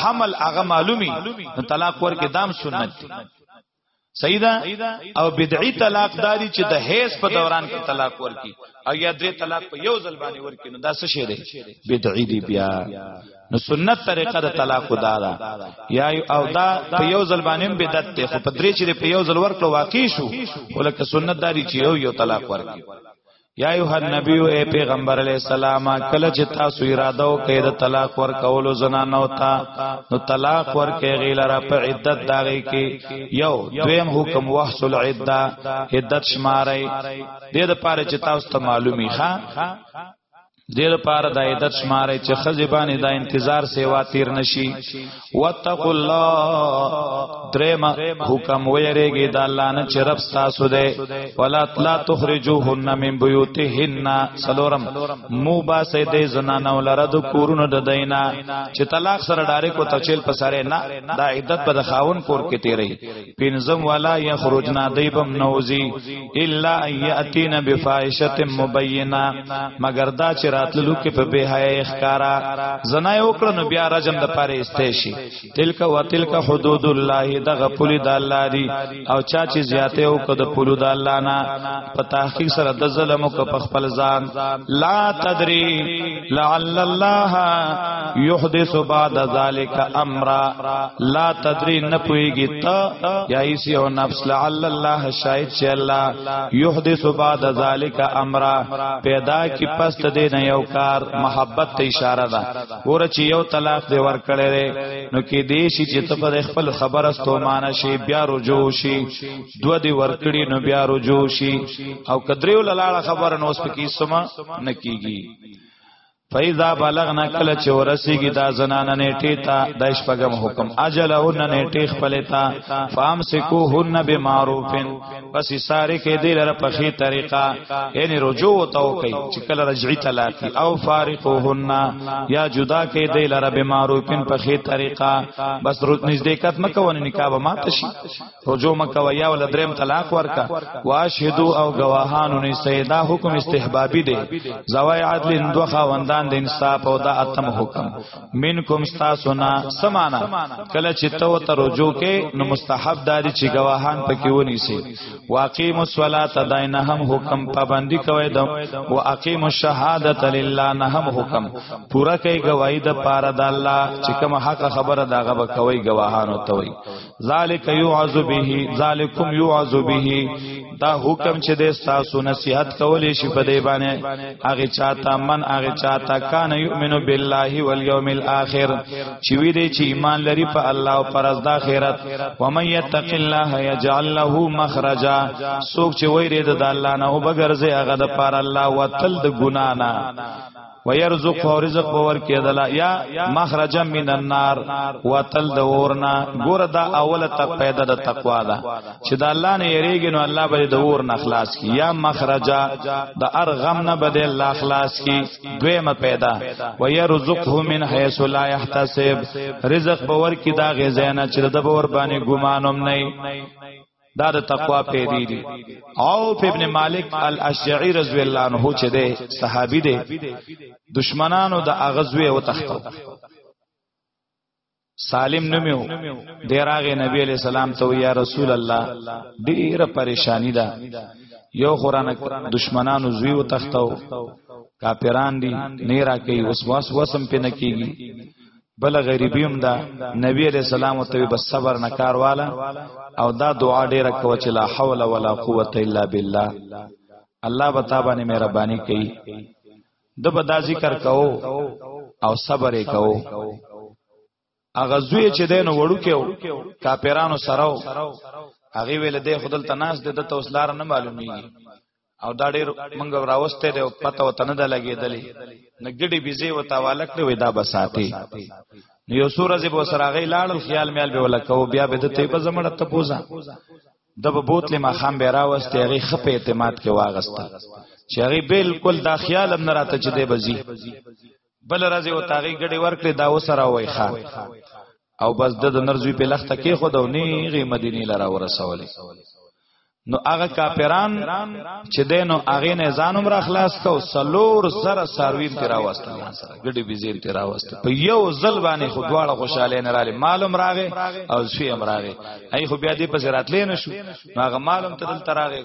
حمل هغه معلومي نو طلاق ورکی دام سنت دی سیدا او بدعی طلاق دادی چې د هیڅ په دوران کې طلاق ورکی او یا درې طلاق په یو ځل باندې ورکی نو دا څه شی دی بدعی دی بیا نو سنت طریقه د طلاق دا ده یا او دا په یو ځل باندې بدعت ته خو په درې چې په یو ځل ورکړو واقع شو ولکه سنت داری چې یو یو طلاق ورکی یا ایه النبی او ای پیغمبر علی السلام کله چې تاسو اراده وکړئ د طلاق ور کولو زنانو ته نو طلاق ور کې غیلره په عدت داږي کې یو دویم حکم وحصل عده عدت شمارای د دې لپاره چې تاسو ته معلومی ښا دیر پار د عیدت شماره چې خزی باندې دا انتظار سیوا تیر نشي واتقوا الله دریم حکم ویریږي د الله نه چې رب تاسو دی ولا لا تخرجوهن من بيوتهن سلورم مو با سه دې زنانه ولره د کورونو د دینا چې طلاق سره ډایرک او تچیل پساره نه دا عیدت به د خاون کور کې تیرې پنزم ولا یخرجنا دیبم نوزی الا یاتین بفاحشه مبینه مگر دا چې راتللو کې په به حیا اخکارا زنا یو کړه نو بیا رجم د پاره استیشی تلک و تلک حدود الله دغه پولی د الله دی او چا چې زیاته او کده پولو د الله نه په تحقیق سره د ظلم او په خپل ځان لا تدری لعل الله يحدث بعد ذلك امر لا تدري نه پويږي ته یا ایسی او نفس لعل الله شاید چې الله يحدث بعد ذلك امر پیدا کی پس ته دین یو کار محبت ته اشاره ده ور چې یو طلاق دی ور کړی نو کې دې شي چې ته په خپل خبره ستومانه شي بیا رجوع شي دو دی ورکړي نو بیا رجوع شي او کدریو لاله خبر نو اوس پکې سما نکیږي فیضا بلغنا کل چې ورسیږي دا زنانه نیټه تا د شپږم حکم اجلهن نیټه خپلتا فامسکوهن بمعروفن پس ساری کې دې لره په خي طریقه یعنی رجوع تو کوي چې کله رجعي طلاق او فارقوهن یا جدا کې دې لره بمعروفن په خي طریقه بس رود نږدې کټ مکو نکاح ما تشي رجو مکو یا ول دریم طلاق ورکا واشهدو او گواهانو نه سیدا حکم استحبابی دی زوای عدل دو خواندان د انصاف او د اتم حکم منکم استاسنا سمانا کله چې تو ته رجو کې نو مستحب داری چې گواهان پکې ونی سي واقیم الصلاه دای نه هم حکم پابندی کوي د او اقیم الشهادت لله نه هم حکم پورا کوي گواہی د پاره د الله چې کوم حق خبره داغه به کوي گواهانو ته وي ذالک یعذ به ذالکم یعذ به دا حکم چې د تاسو نصيحت کولې شي په دی باندې هغه چاته من هغه چاته کان یؤمنو بالله والیوم الاخر چې وی دی چې ایمان لري په الله او پر د آخرت و من یتق الله یجعل له مخرجا سوک چې ویری د الله نه او بغرزه هغه د پر الله وتل د ګنا نه ويرزق او رزق باور کېدلا یا مخرج من النار وتل د اورنا ګور دا اوله تک پیدا د تقوا دا چې د الله نه یریږي نو الله به د اور نه خلاص کی یا مخرج د ار غم نه به الله خلاص کی دویمه پیدا ويرزقه من حيث لا يحتسب رزق باور کی دا غزنه چې د باور باندې ګمانوم نه دا د تقوا پیری دی او په ابن مالک الاشعری رضی الله عنه چې دی صحابي دی دشمنانو د اغزوی او تختو سالم نمیو دیراغه نبی علیہ السلام ته یا رسول الله ډیره پریشانی ده یو قران دشمنانو زوی او تختو کاپیران دی نه راکې وسواس وسم پې نه کیږي بل غریبی هم دا نبی علیہ السلام ته بس صبر نه کار والا او دا دعا ډیره کو چې لا حول ولا قوت الا بالله الله بتا باندې مهرباني کوي د بدا ذکر کو او صبر یې کو اغه زوی چې دین وړو کې کاپیرانو سره هغه ویل دی خدل تناس د توسلار نه معلومیږي او دا ډیر منګ راوسته دی او پته وته نه لګیدلې نګډي بيزي وتا والک دی ودا بساتي نو یو سور از به سراغی لاړ خیال میال به ولکو بیا به د ته په زمړه ته پوزا د به بوتلې ما خام به راوسته هغه خپه اعتماد کې واغسته چې هغه بالکل دا خیال هم نه راته چې دی بزي بل راځي او تاغي ګډي ورکړي دا وسره وای ښا او بس د نرزوی په لخته کې خود او نی غي مدینه لرا ورسولې نو هغه کاپیران چې دینو هغه نه ځانوم را خلاص کو سلور زره ساروین تیرا واست ځان سره ګډي بيزین تیرا واست په یو ځل باندې خو دواړه خوشاله نه رااله معلوم راغې او شی امراغه ای خو بیا دې په زراتلې نشو هغه معلوم تدل تراغه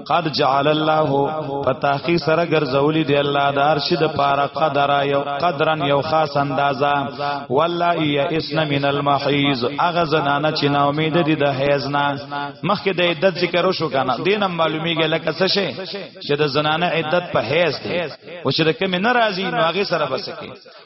قد جعل الله فتاخی سره ګرځولې دی الله دار شد پارا قدر یو قدرن یو خاص اندازا والله یئسن من المحیز اغه زنانه چې نا امید دي د حیز نه مخکې د عدت ذکر وشو کنه دینه معلومیږي لکه څه شي چې د زنانه عدت په حیز دی او چې د کمی ناراضي نو هغه سره بسکه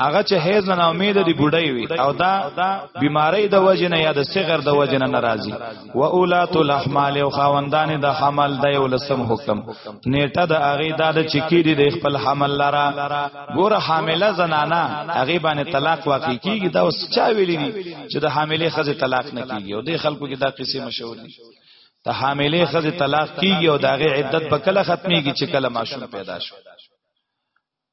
هغه چې هیڅ نه امید دی بډای وي او دا بیماری د وجه نه یا د صغر د وجه نه ناراضي و اولات الاحمال او خواندان د حمل د ولسم حکم نیټه د هغه د چکیری د خپل حمل لرا ګور حامله زنانا هغه باندې طلاق واقع کیږي دا اوس چا ویلی دي چې د حاملې خزه طلاق نه کیږي او د خلکو کې دا قصې مشهور دي ته حاملې خزه طلاق کیږي او داغه عدت په کله ختميږي چې کله ماشوم پیدا شي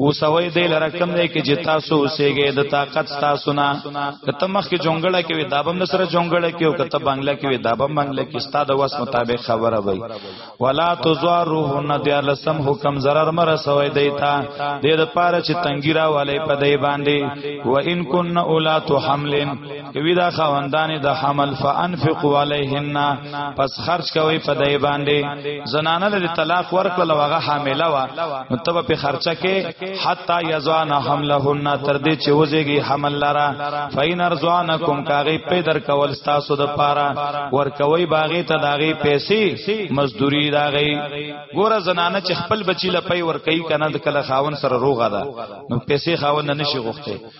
او سوي دی لره کم دی کې چې تاسو اوسېږئ د طاقت تاسو نه کته مخ کې جونګړه کې وي دابم سره جونګړه کې او کته بنگله کې وي دابم بنگله کې ستاد واس مطابق خبره وي ولا تزاروهن دی لسم حکم zarar مر سوي دی تا د دې لپاره چې تنګیرا والے په دی باندې و ان کن اولات حملن کوي دا خواندان د حمل فانفقوا علیهن پس خرج کوي په دای باندې زنانه د طلاق ورکړل وغه حامله وا متبه په خرچه کې حتا یزوان حملهن تر دې چې وزيږي حمل لرا فین ارزوانکم کاغي په در کول تاسو د پاره ور کوي باغی ته داغي پیسې مزدوری داغي ګوره زنانه چې خپل بچی لپی ور کوي کنه د کله خاون سره روغه ده نو پیسې خاون نه نشي غوښته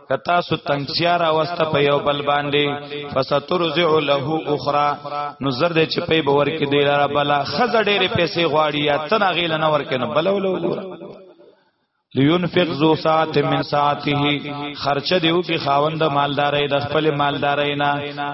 کتا سو تنگسیا را وسته په یو بل باندې فسترزع له اخرى نو زر دې چې په باور کې دی لاره بلا خزه ډېرې پیسې غواړي یا تنا غیل نه ورکنه بل ول وګور لینفق ذو ساعت من ساعته خرچ دیو کی خاوند مالدارې د خپل مالدارې نه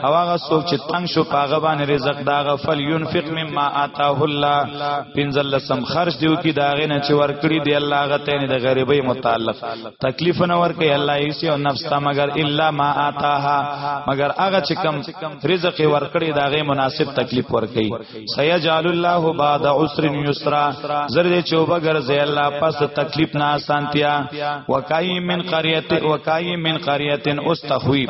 او هغه څوک چې تنگ شو پاغه باندې رزق دا غفل ينفق مما آتاه الله پنزل سم خرچ دیو کی داغه نه چې ورکړي دی الله غته نه د غریبۍ متعلق تکلیف نه ور کوي الله یې او نفس ته مگر الا ما آتاها مگر هغه چې کم رزق ور کړی داغه مناسب تکلیف ور کوي سيجعل الله بعد عسر یسرا زر دې چوبه ګرځي الله پس تکلیف نه آسانتیا وکای من قريه وکای من قريه استخويب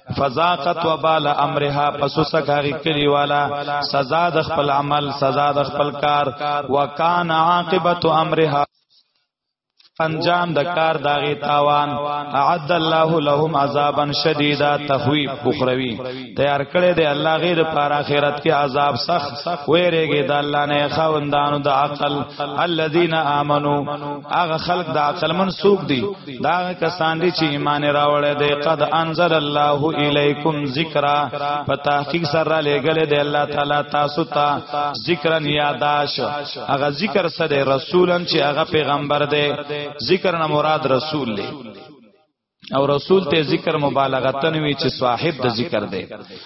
فزاقت وبال امرها پس سکاری کلی والا سزا د خپل عمل سزا د خپل کار وکان عاقبت امرها انجام د کار داغه تاوان اعد الله لهم عذابا شدیدا تخویب اخروی تیار کړی دی الله غیر پر اخرت کې عذاب سخت ویریږي د الله نه خوندانو د عقل الذين امنو هغه خلق د عقل منسوب دي دا کسان دي چې ایمان راوړل دي قد انزل الله الیکم ذکرا په تحقیق سره لګل دي الله تعالی تاسو ته ذکر یاداش هغه ذکر سره رسولن چې هغه پیغمبر دی ذکر نه مراد رسول دی او رسول ته ذکر مبالغه تنوي چې صاحب د ذکر دی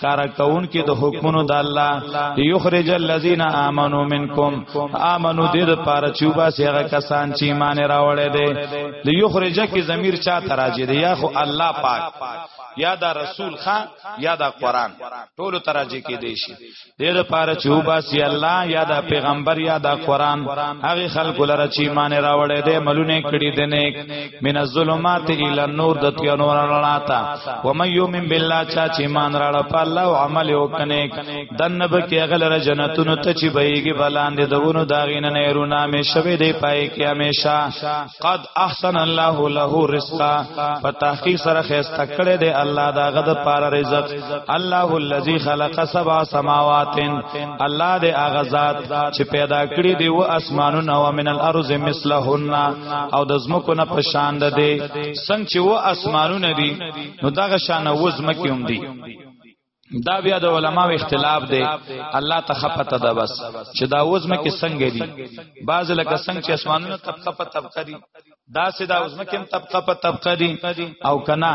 کارا کون کې د حکمونو د الله یخرج الذین آمنو منکم آمنو دې د پاره چوبا سیغه کسان چې ایمان راوړې دي د یخرج کې ضمیر چا تراجه دی یا خو الله پاک یا دا رسول خان یا دا قران ټول تراجه کې دی شي دې د پاره چوبا سی الله یا دا پیغمبر یا دا قران هغه خلق لره چې ایمان راوړې دي ملونه کړي دي نیک من الظلمات الى النور د تیو نور رڼا تا و من یومن بالله چا چې ایمان راړ په الله او عمل وکنیک دنب کې غلره جنتونو ته چې بهيږي بلاند دونو داغینه نه رونه می شوي دی پای کې همیشه قد احسن الله له رزقا په تحقیق سره خسته کړي دی الله دا غد پار رزق الله الذي خلق سبع سماوات الله دې هغه ذات چې پیدا کړی دی و اسمانونه او من الارض مثلهن او د زمکو نه پشان ده دي څنګه چې و اسمانونه دي نو دغه شان و زمکه هم دي دا بیا د علماو اختلاف دی الله ته خپته ده بس چې دا وزمه کې څنګه دي بعض لکه څنګه چې اسمانونه طبقه په طبقه دي دا سدا اوس مکم طبقه په طبقه دي او کنا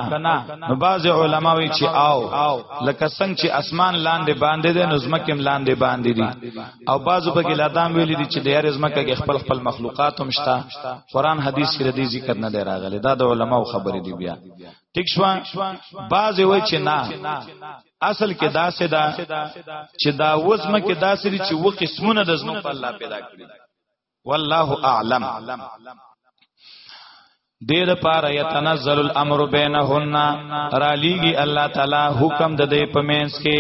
نو باز علماء وی چې او لکه څنګه چې اسمان لاندې باندې دي نو زمکم لاندې باندې دي او بازو په ګلادام ویل دي چې د هر زمکه کې خپل خپل مخلوقات هم شته قران حدیث کې ردی ذکر نه دی راغلی دا د علماء خبرې دي بیا ټیک شو باز وی چې نه اصل کې دا سدا چې دا وزمکه داسې چې و قسمونه د زمکه الله پیدا کړی والله اعلم دې د پاره یتنزل الامر بینهن را لیږي الله تعالی حکم د دې پمینس کې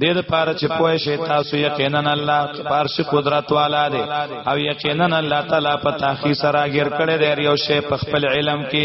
دې د پاره چې پوه شي تاسو یقینا الله پارش قدرت والا دی او یقینا الله تعالی په تاخی سره غیر کړي دی یو شی په خپل علم کې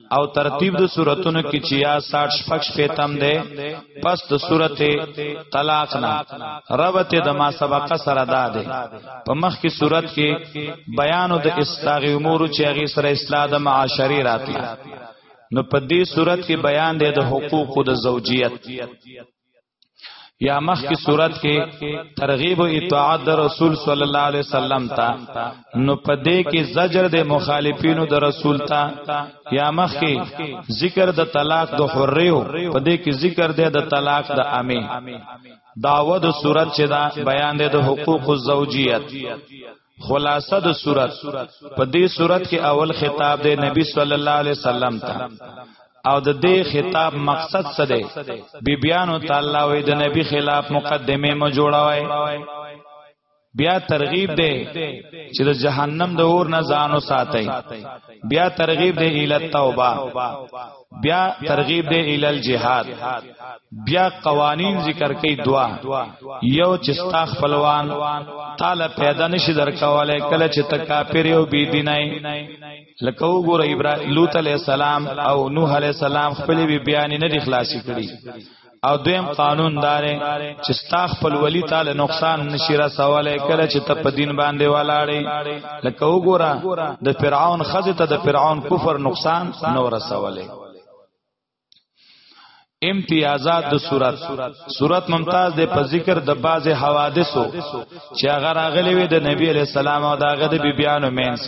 او ترتیب د سوراتونو کې چې یا 60 شپږ پیتم ده پس د سورته طلاق نه ربته د ما سبق سره ده ده په مخ کې صورت کې بیان د استاغ امور چې هغه سره اصلاح د معاشري راتی نو په دې صورت کې بیان ده د حقوق د زوجیت یا مخ کی صورت کې ترغیب او اطاعت د رسول صلی الله علیه وسلم ته نو پدې کې زجر د مخالفینو د رسول ته یا مخ کې ذکر د طلاق د حریو پدې کې ذکر د طلاق د امی داوود صورت چې دا بیان د حقوق الزوجیت خلاصه د صورت په دې صورت کې اول خطاب دی نبی صلی الله علیه وسلم ته او د دې خطاب مقصد څه دی بی بیانو تعالی وې د نبی خلاف مقدمه مو جوړاوي بیا ترغیب دی چې د جهنم د اور نه ځانو ساتي بیا ترغیب دی اله توبه بیا ترغیب دی ال الجهاد بیا قوانین ذکر کوي دوا یو چې ستا خپلوان تعالی پیدا نشي درکواله کله چې تکافر او بی دینای لکه وګوره ابراهیم لوط علی السلام او نوح علی السلام خپل بی بیان نه اخلاص کړي او دویم قانون دار چې ستا خپل ولی تعالی نقصان نشي رسولای کله چې ته په دین باندې ولاړې لکه وګوره د فرعون خزه ته د فرعون کفر نقصان نو رسولای امتیازات د صورت صورت ممتاز د په ذکر د باز حوادثو چې هغه راغلي وي د نبی علی السلام او داغه د بیبيانو مینس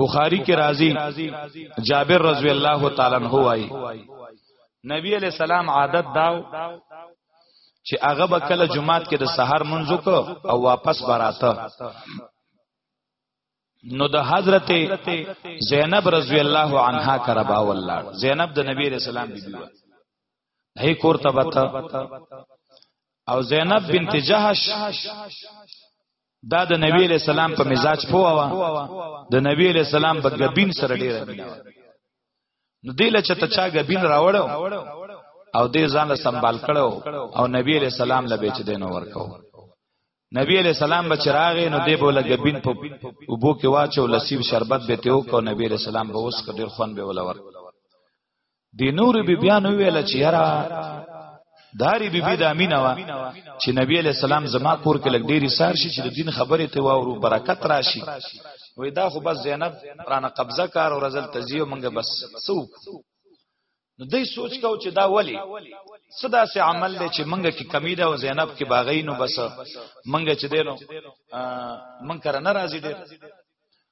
بخاری کې راځي جابر رضی الله تعالی عنہ وايي نبی علیہ السلام عادت داو چې هغه به کله جمعات کې د سحر منځ کو او واپس براته نو د حضرت زینب رضی الله عنها کربا والله زینب د نبی رسول الله بیبي و هي کور ته بتا او زینب بنت جهش دا د نبی علیہ السلام په مزاج پوه وا د نبی علیہ السلام په غبین سره ډیره مینه نو دیله چې ته چا غبین راوړو او دې ځان له سنبال کړو او نبی علیہ السلام لبه چې دین ورکو نبی علیہ السلام به چراغ نو دی بوله غبین په وبو کې واچو لسیب شربت به تیو کو نبی علیہ السلام به اوس کډیر خون به ولور د نور بی بیان ویل چې یرا داری بی بی د امینه وا چې نبی علی السلام زما کور کې لګ ډیری سار شي چې د دین خبره ته واورو برکت راشي وې دا خو بس زینب رانه قبضه کار او رزل تزیو منګه بس سوق نو دای سوچ کاو چې دا ولی صدا سه عمل دی چې منګه کې کمی ده او زینب کې باغی نو بس منګه چې دینو منګه را ناراضی دی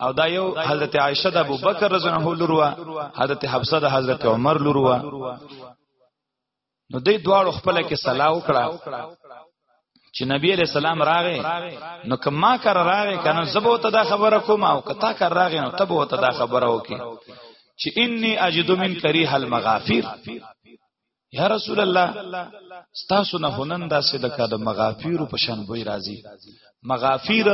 او دا یو حضرت عائشه د ابوبکر رضی الله عنه لوروا حضرت حفصه د حضرت عمر لوروا نو دوی دواړو خپل کې صلاح وکړه چې نبی علیہ السلام راغې نو کما کر راغې کنه زبو ته دا خبره کوم او کتا کر راغې نو تبو ته دا خبره وکي چې انی اجد من کریه المغافیر یا رسول الله ستاسو نه هنن داسې د کده مغافیر په شان وای راځي مغافیر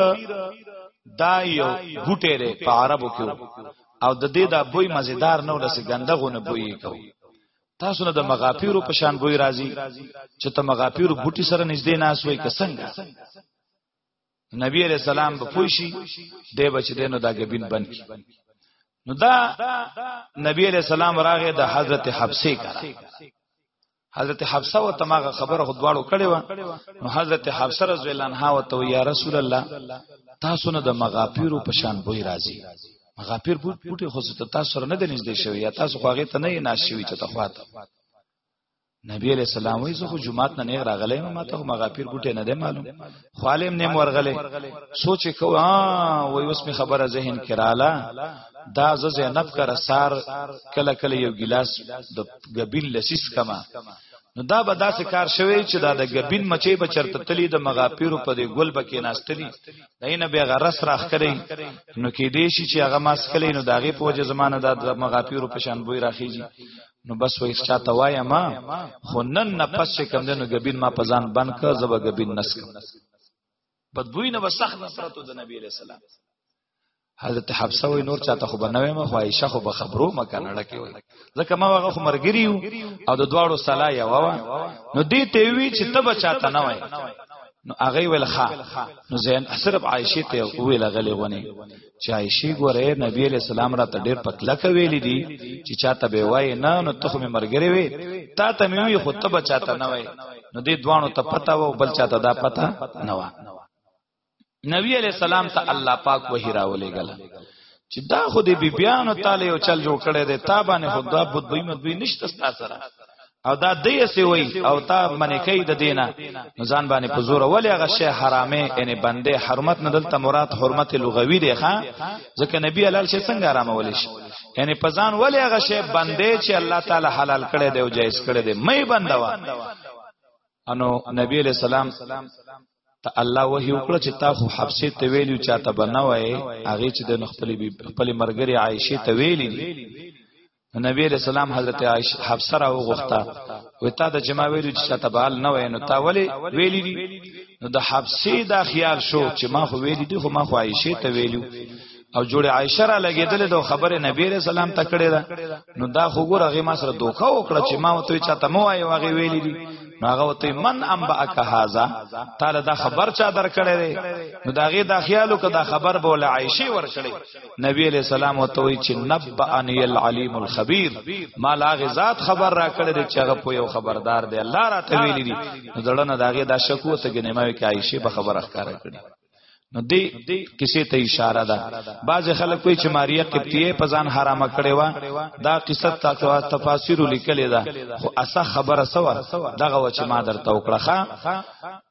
دا یو بوټی دی په عربو کې او د دې دا بوی مزیدار نه ولسه ګندغونه بوی کو تاسو نه د مغافیر په شان بوی راځي چې ته مغافیر بوټي سره نږدې ناس وای کسنګ نبی علیہ السلام به پوشي دی بچ دینو دا غبین بن کی نو دا نبی علیہ السلام راغه د حضرت حفصه کرا حضرت حفصه و تماغه خبره خدواړو کړي و نو حضرت حفصه رضی الله عنها و تو یا رسول الله تاسو نه د مغافیرو په شان بوی راځي مغافیر بوت بوټي خو ته تاسو سره نه د نږدې شوی یا تاسو خو هغه ته نه ناشوي چې تخواته نبی علیہ السلام وی زه خو جمعات نه نه راغلی ما ته خو مغافیر ګټه نه ده معلوم خالم نه ورغلی سوچ کو ها وی اوس می خبره ذهن کراله دا ز زینب کر سار کله کله یو ګلاس د غبیل لسیس کما نو دا به داسې کار شوی چې دا د غبین مچې به چرته تلی د مغاپیرو په دې ګل بکې ناستلی دینه به غرس راخ کړي نو کې دې شي چې هغه ماسکلې نو داغه په وجه زمانه د مغاپیرو په شان بوی راخیږي نو بس وای چاته وای ما خو نن نه پس چې کم دنو غبین ما پزان بن ک زبا غبین نس ک په دوی نه وسخ نفرتو د نبی علیہ السلام حضرت حفصه وای نور چاته خو بنوي ما خو عائشه خو به خبرو ما کنه ډکه وای ځکه ما هغه خو مرګریو او د دواړو صلاح یو وا نو دې ته وی چې تب چاته نه وای نو هغه ویل ښا نو زین صرف عائشه ته ویل غلې غونې چایشی ګوره نبی علیہ السلام را ته ډیر پکلا کویلی دي چې چاته به وای نه نو ته مې مرګره وي تا ته مې وی خو ته بچاته نه وای نو دې دوانو ته پتا و بل چاته دا پتا نه و نبی علیہ السلام ته الله پاک وحی راولې غل چې دا خو دې بیبیانو تعالی او چل جوړ کړي دي تا باندې خدا بوت بې مت بې نشته ستا سره او دا دی سی وای او تا باندې کوي د دینه ځان باندې په زور ولې هغه شی حرامه یعنی بندې حرمت نه دلته مراد حرمت لغوي دی ښا ځکه نبی حلال شي څنګه حرامه ولې شي یعنی په ځان ولې هغه شی بندې چې الله تعالی حلال کړي دی او جایز کړي دی مې بندوا انو نبی علیہ السلام ته الله وحی وکړه چې تا خو حبسه ته ویلو چاته بنوي هغه چې د خپل خپل مرګري عائشه ته ویلي نبی علیہ السلام حضرت عائشہ حفصه را وغوښته و تا د جما ویلو چې تبال نه وای نو تا ولی ویلی دي نو د حفصه دا خیال شو چې ما خو ویلی دي خو ما خو عائشه ته ویلو او جوړ عائشه را لګیدل د خبره نبی علیہ السلام ته کړی دا نو دا خو ګور هغه ما سره دوکه وکړه چې ما وته چاته مو وای واغه ویلی دي نو هغه وته من ام باک هاذا تعالی دا خبر چا در کړی نو دا غي دا خیالو کدا خبر بوله عائشه ور کړی نبی علیہ السلام او توي چې نبأنی العلیم الخبیر ما لا غزاد خبر را کړی چې هغه په یو خبردار دی الله را ته ویلی دی نو دړنه داګه دا شکو ته ګنیمه کې عائشه به خبر اخکار کړی نو دی کسی ته اشاره ده بعض خلک کوئی چې ماریه قبطیه په ځان حرامه کړي وا دا قصه تاسو تفاسیر لیکلې ده خو اسه خبره سوا دغه و چې ما درته وکړه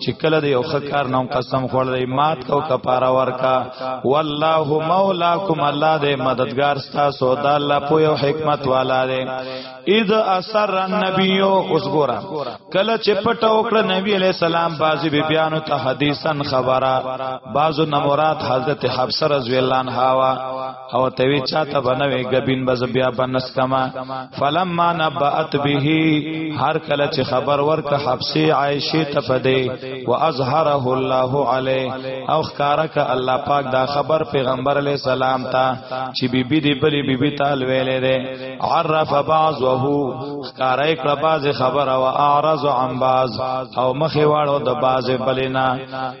چې کله د یو خکار نوم قسم خوړلې مات کو کفاره ورکا والله مولاکم الله دې مددگار تاسو د الله په یو حکمت والا دې اذ اثر النبی اوس ګورا کله چې پټ وکړه نبی علی السلام بازی بی بیان ته حدیثن خبره بازو نمرات حضرت حفصه رضی الله عنها او ته وی چاته بنوي غبین بز بیا بنس کما فلما نبأت به هر کله چې خبر ورک حبسي عائشه ته پدې واظهره الله عليه او خکارک الله پاک دا خبر پیغمبر علی سلام ته چې بیبي دی بلی بیبي تال ویلې ده عرف بعضه خکارای کړه باز خبر او اعرض عن باز او مخې واړو د باز بلینا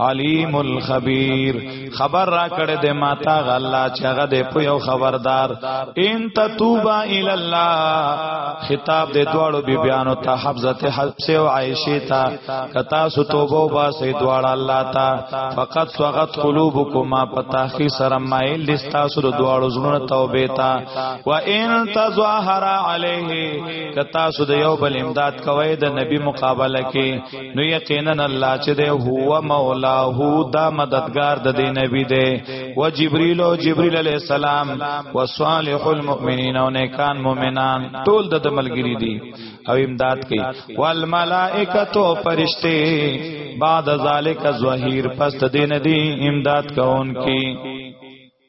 علیم الخبیر خبر را کړه د ماتا غلا چې هغه د پویو خبردار ان تتوبا ال الله خطاب د دواړو بی بیانو ته حفظت حبس او عائشه تا کتا سو توبه با سي دواړه الله تا فقط سوغت قلوبکما پتا خي سره مایل دستا سو دواړو زړه توبه تا و ان تظاهر علیه کتا سو د یو بل امداد کوي د نبی مقابله کې نو یقینا الله چې ده هو مولاه دا مددگار د دې نبی دی و جبرئیل او جبرئیل علی السلام و صالح المؤمنین او نیکان مؤمنان ټول د ملګری دي او امداد کوي والملائکه او فرشته بعد ذالک ظهیر پس د دې ندی امداد کوونکي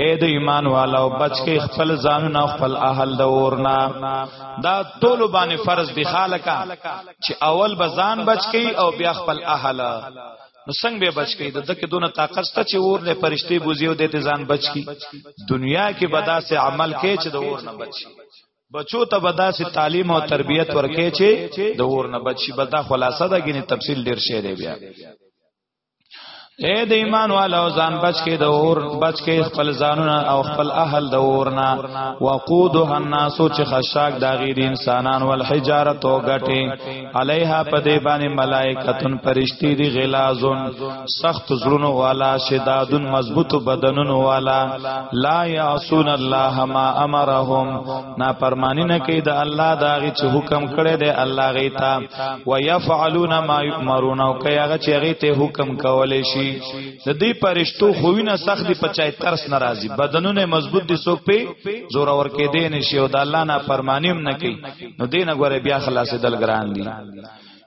اے د ایمان والو بچ کې خپل ځانونه خپل اهل د اورنا دا ټول باندې فرض دی خالقا چې اول بزان بچ کې او بیا خپل اهل نو څنګه به بچ کی د دکې دونه طاقت ته چې اور نه پرشتي بوزيو د ته ځان بچ کی دنیا کې بدا سه عمل کې چې د اور نه بچ بچو ته بدا سه تعلیم او تربيت ورکې چې د اور نه بچ بدا خلاصه ده ګینه تفصیل ډیر شی دی بیا اے د ایمان والو ځان بچ کې د اور بچ کې خپل ځانونه او خپل اهل د اورنا وقودها الناس چې خشاک دا غي د انسانان ول حجارت او غټي علیها په دې باندې ملائکتون پرشتي دي غلازون سخت زړونو والا شدادون مضبوط بدنونو والا لا یعصون الله ما امرهم نا پرمانی نه کوي د الله دا غي چې حکم کړی دی الله غي تا ويفعلون ما يؤمرون او کای هغه چې هغه ته حکم کولې شي د دې پرشتو خوینه سخت دی پچای ترس ناراضي بدنونه مضبوط دي سوک په زور ور کې دي نشي او د الله نه فرمانیم نه کوي نو دین غره بیا خلاصې دل ګران دي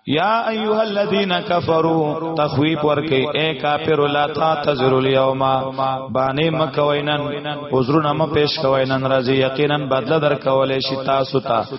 یا ایها الذین کفروا تخویب ورکی اے کافر لا تعتذروا اليوم باندې مکوینن عذرنا م پیش کوینن راځي یقینا بدل در کولې شي تاسو ته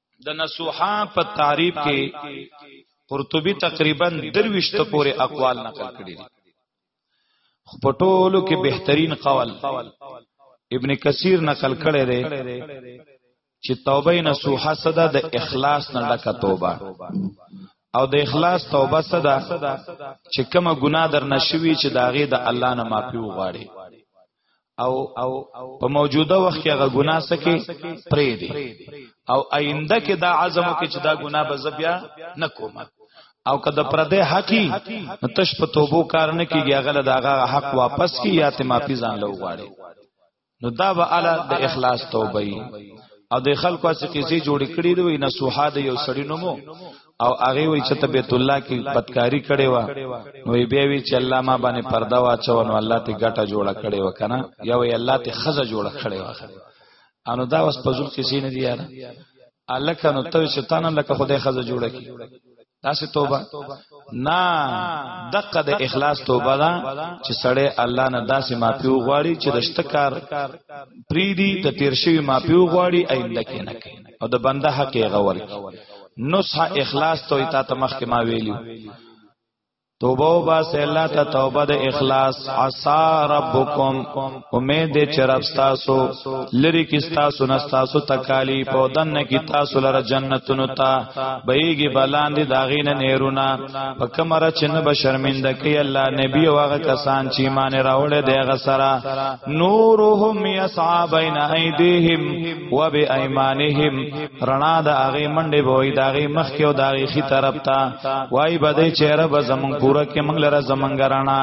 د نصوحا په تعریف کې قرطبي تقریبا درويش ته پورې اقوال نقل کړي دي په ټولو کې بهترین قول ابن کثیر نقل کړي دی چې توبه نصوحه صدا د اخلاص نه ډکه توبه او د اخلاص توبه صدا چې کومه ګناه در نشوي چې داغه د الله نه معافي وغواړي او په موجوده وخت کې هغه ګناه سکه پرې دی او آینده کې دا عزم کې چې دا ګناه به زبیا نه کوم او که د پردې حقي تش په توبو کار نه کیږي هغه له داغه حق واپس کی یا ته معافي ځان له وغواړي نو دا به اعلی د اخلاص توبه او د خلکو څخه کیسې جوړې کړې دوی نصوحات یو سړی نومو او هغه وی چې ته بیت الله کې بدکاری کړي وا نو بیا وی چې الله ما باندې پرده واچو نو الله ته ګټه جوړه کړي وکنه یا وی الله ته خزه جوړه کړي وا انو دا اوس په ځل کې سین دی یاره الک نو ته چې تانه لکه خدای خزه جوړه کی داسې توبه نه دقه د اخلاص توبه ده چې سړی الله نه داسې مافیو غواړي چې د شتکار پریدي د تیر شوی مافیو غواړي آینده کې نه کوي او د بنده حق یې غور کی نصح اخلاص ته تا ته مخکې ما ویلو توبه او باس الله ته توبه د اخلاص عسى ربکم امید دې چې رب تاسو لری کې تاسو نه تاسو تکالیف او دنه کې تاسو لره جنتونو ته بهيږي بلاندې داغینه نهرونه په کمره چې نه به شرمنده کوي الله نبی او هغه کسان چې ایمان راوړل دی هغه سره نورهم یسعا بین ایدیهم و بایمانهم رڼا د هغه منډه وای د هغه مخ کې او د هغه خي طرف ته وای بده چهره به زمون پوره کې منګل را زمونګ رڼا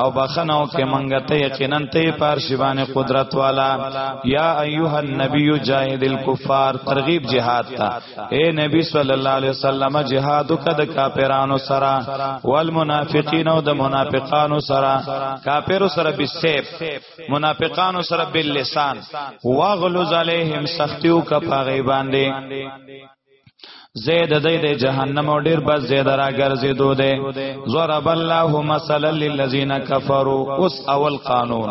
او بخنو کې منګ ته یقینا ته پار شیبان قدرت والا یا ایها النبی جاهد الکفار ترغیب جهاد تا اے نبی صلی الله علیه وسلم جهاد کد کافرانو سرا والمنافقین او د منافقانو سرا کافر سرا بالسيف منافقانو سرا باللسان واغلظ علیهم سختیو کا پاغي باندې زید دی دی جهنم او ډیر بس زید را ګرځې دو دی ضرب الله مثلا للذین کفروا اس اول قانون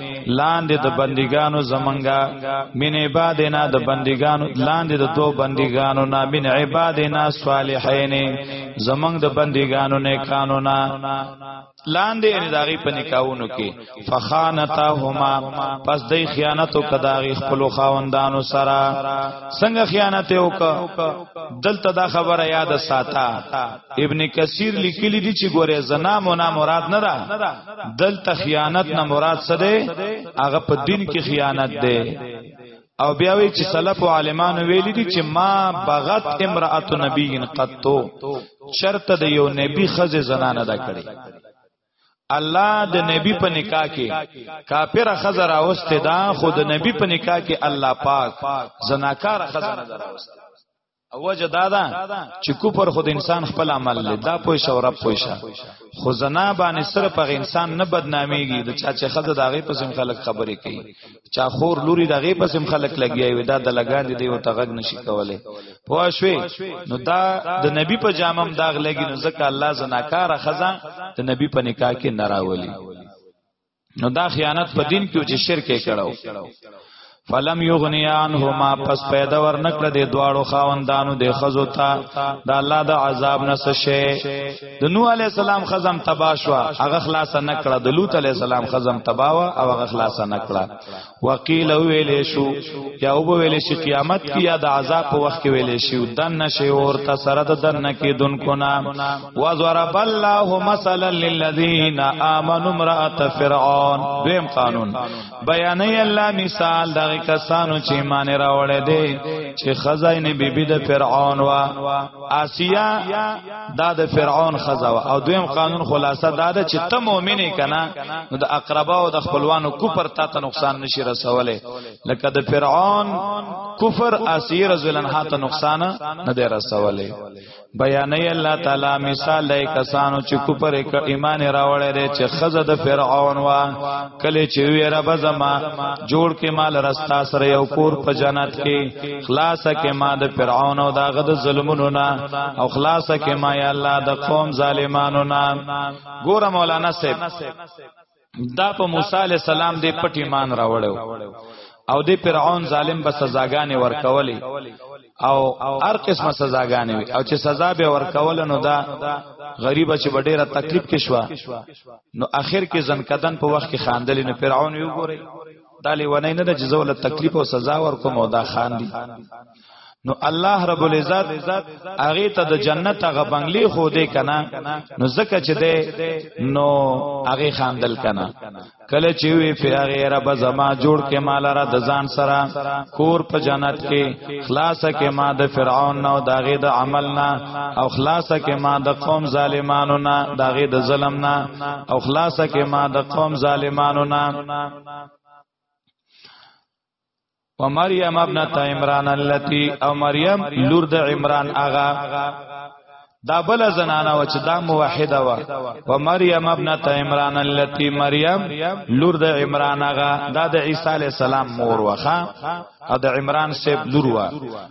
لاندې د بندګانو زمنګا من عبادنا د بندګانو لاندې د دو بندګانو نا من عبادنا صالحین زمنګ د بندګانو نه قانونا لاندې ان داغي په نکاحونو کې فخانتهما پس دای خیانت او کداغي خپل خاوندانو سره څنګه خیانت وک دلته دا خبره یاد ساته ابن کثیر لیکلی دی چې ګوره زنا منا مراد نه را دلته خیانت نه مراد څه دی هغه په دین کې خیانت دی او بیا وی چې سلف عالمان ویل دي چې ما بغت امراه نبی قطو شرط د یو نبی خزه زنانه دا کړی الله د نبی په نکاح کې کافر خزه راوسته دا خود نبی په نکاح کې الله پاک زناکار خزه راوسته او وجه دا ده چې کوپر خود انسان خپل عمل لې دا پوي شو رب پوي شه خو زنا باندې سره په انسان نه بدناميږي د چا چې خزه داغه په سم خلک خبرې کوي چا خور لوري داغه په سم خلک لګي وي دا د لګان دي دی او تغګ نشي کوله پوه شوي نو دا د نبی په جامم داغ لګي نو ځکه الله زناکار خزه د نبی په نکاح کې نراولي نو دا خیانت په دین کې چې شرک یې کړو فلم یغنی عنهما پس پیدا ورنکړه د دواړو خاوندانو د خزو ته د الله د عذاب نه سشه د نوح علی السلام خزم تباشوا هغه خلاص نه کړه د لوط علی السلام خزم تباوا او هغه خلاص نه کړه وقیل ویلې شو یا او ویلې شي قیامت کې یا د عذاب په وخت کې ویلې شي دن نشي اور ته سره د دن کې دن کو نا و ضرب الله مثلا للذین آمنوا امراه فرعون دویم قانون بیانې الله مثال دغه کسانو چې ایمان راوړې دي چې خزاینه بیبي د فرعون وا آسیا دا د فرعون خزاوه او دویم قانون خلاصه دا ده چې ته مؤمن کنا نو د اقربا او د خپلوانو کوپر تا ته نقصان نشي رسوله لکه د فرعون کفر اسیر ذلن ها ته نقصان نه دی رسوله بیانې الله تعالی مثال لای کسانو چې کوپر ایمان راوړل چې خزه د فرعون وا کله چې وی رب زما جوړ کې مال رستا سره یو کور په جنت کې خلاصه کې ما د فرعون او داغه د ظلمونو نه او خلاصه کې ما یا الله د قوم ظالمانو نه ګور مولانا صاحب دا په موسی علی السلام دی پټی مان راوړو او دی فرعون ظالم به سزاګانې ورکولې او هر قسمه سزاګانې وي او چې سزا به ورکول نو دا غریبه چې ډیره تکلیف کې شو نو اخر کې زنکدن په وخت کې خاندلې نو فرعون یو ګوري دا لیونه نه د جزول تکلیف او سزا ورکوم او دا خان دي نو الله رب العزت هغه ته د جنت هغه بنگلې خو دې کنا نو زکه چې دې نو هغه خاندل کنا کله چې وی په هغه رب زما جوړ کې مال را د ځان سره کور په جنت کې خلاص کې ما د فرعون نو داغه د عمل نه او خلاص کې ما د قوم ظالمانو نه داغه د ظلم نه او خلاص کې ما د قوم ظالمانو نه و مریم ابنت عمران اللتی او مریم لور د عمران آغا دا بل زنانه و چې دا موحده و و مریم ابنت عمران اللتی مریم لور د عمران آغا دا د عیسی علی السلام مور وخه او د عمران سیب لور و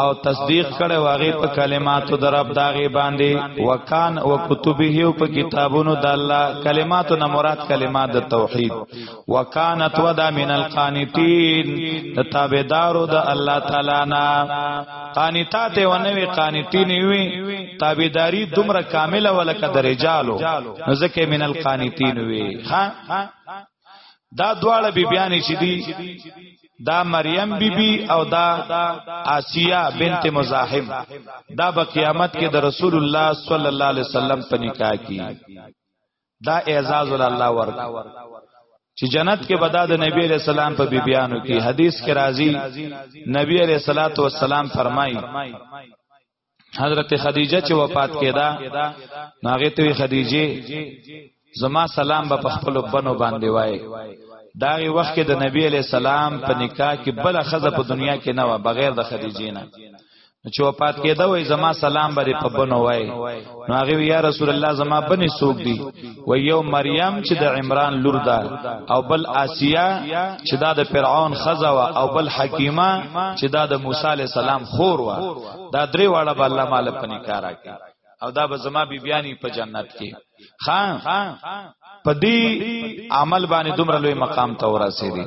او تصدیق کړي واغې په کلماتو درب داغه باندې وکان او کتبه او په کتابونو د الله کلماتو نه مراد کلمات د توحید وکانت ودا من القانتین د تابعدارو د الله تعالی نه قانتات و نه وی قانتین وی تابعداری دومره کامله ولکه د رجالو ځکه من القانتین وی ها دا دواړه بیبیانې چې دي دا مریم بیبي بی او دا آسیا بنت مزاحم دا په قیامت کې د رسول الله صلی الله علیه وسلم په نکاح کې دا اعزاز الله ورک چې جنت کې بدا د نبی علیہ السلام په بیبیانو کې حدیث کې راځي نبی علیہ الصلات والسلام فرمایي حضرت خدیجه چې وفات کېده ناغه ته خدیجه زما سلام به په خپل بنو باندې وای داغه وخت کې د نبی علی سلام په نکاح کې بل خزه په دنیا کې نه و بغیر د خدیجې نه چې وفات کېده وای زما سلام به په بنو وای نو هغه یا رسول الله زما بنې سوق دی و یو مریم چې د عمران لور ده او بل آسیا چې دا د فرعون خزا وا او بل حکیمه چې دا د موسی علی السلام خور وا دا درې واړه به الله مال په نکارا کې او دا به زما بیبیانی په جنت کې خان پدی عمل باندې دومره لوی مقام ته ورسېدی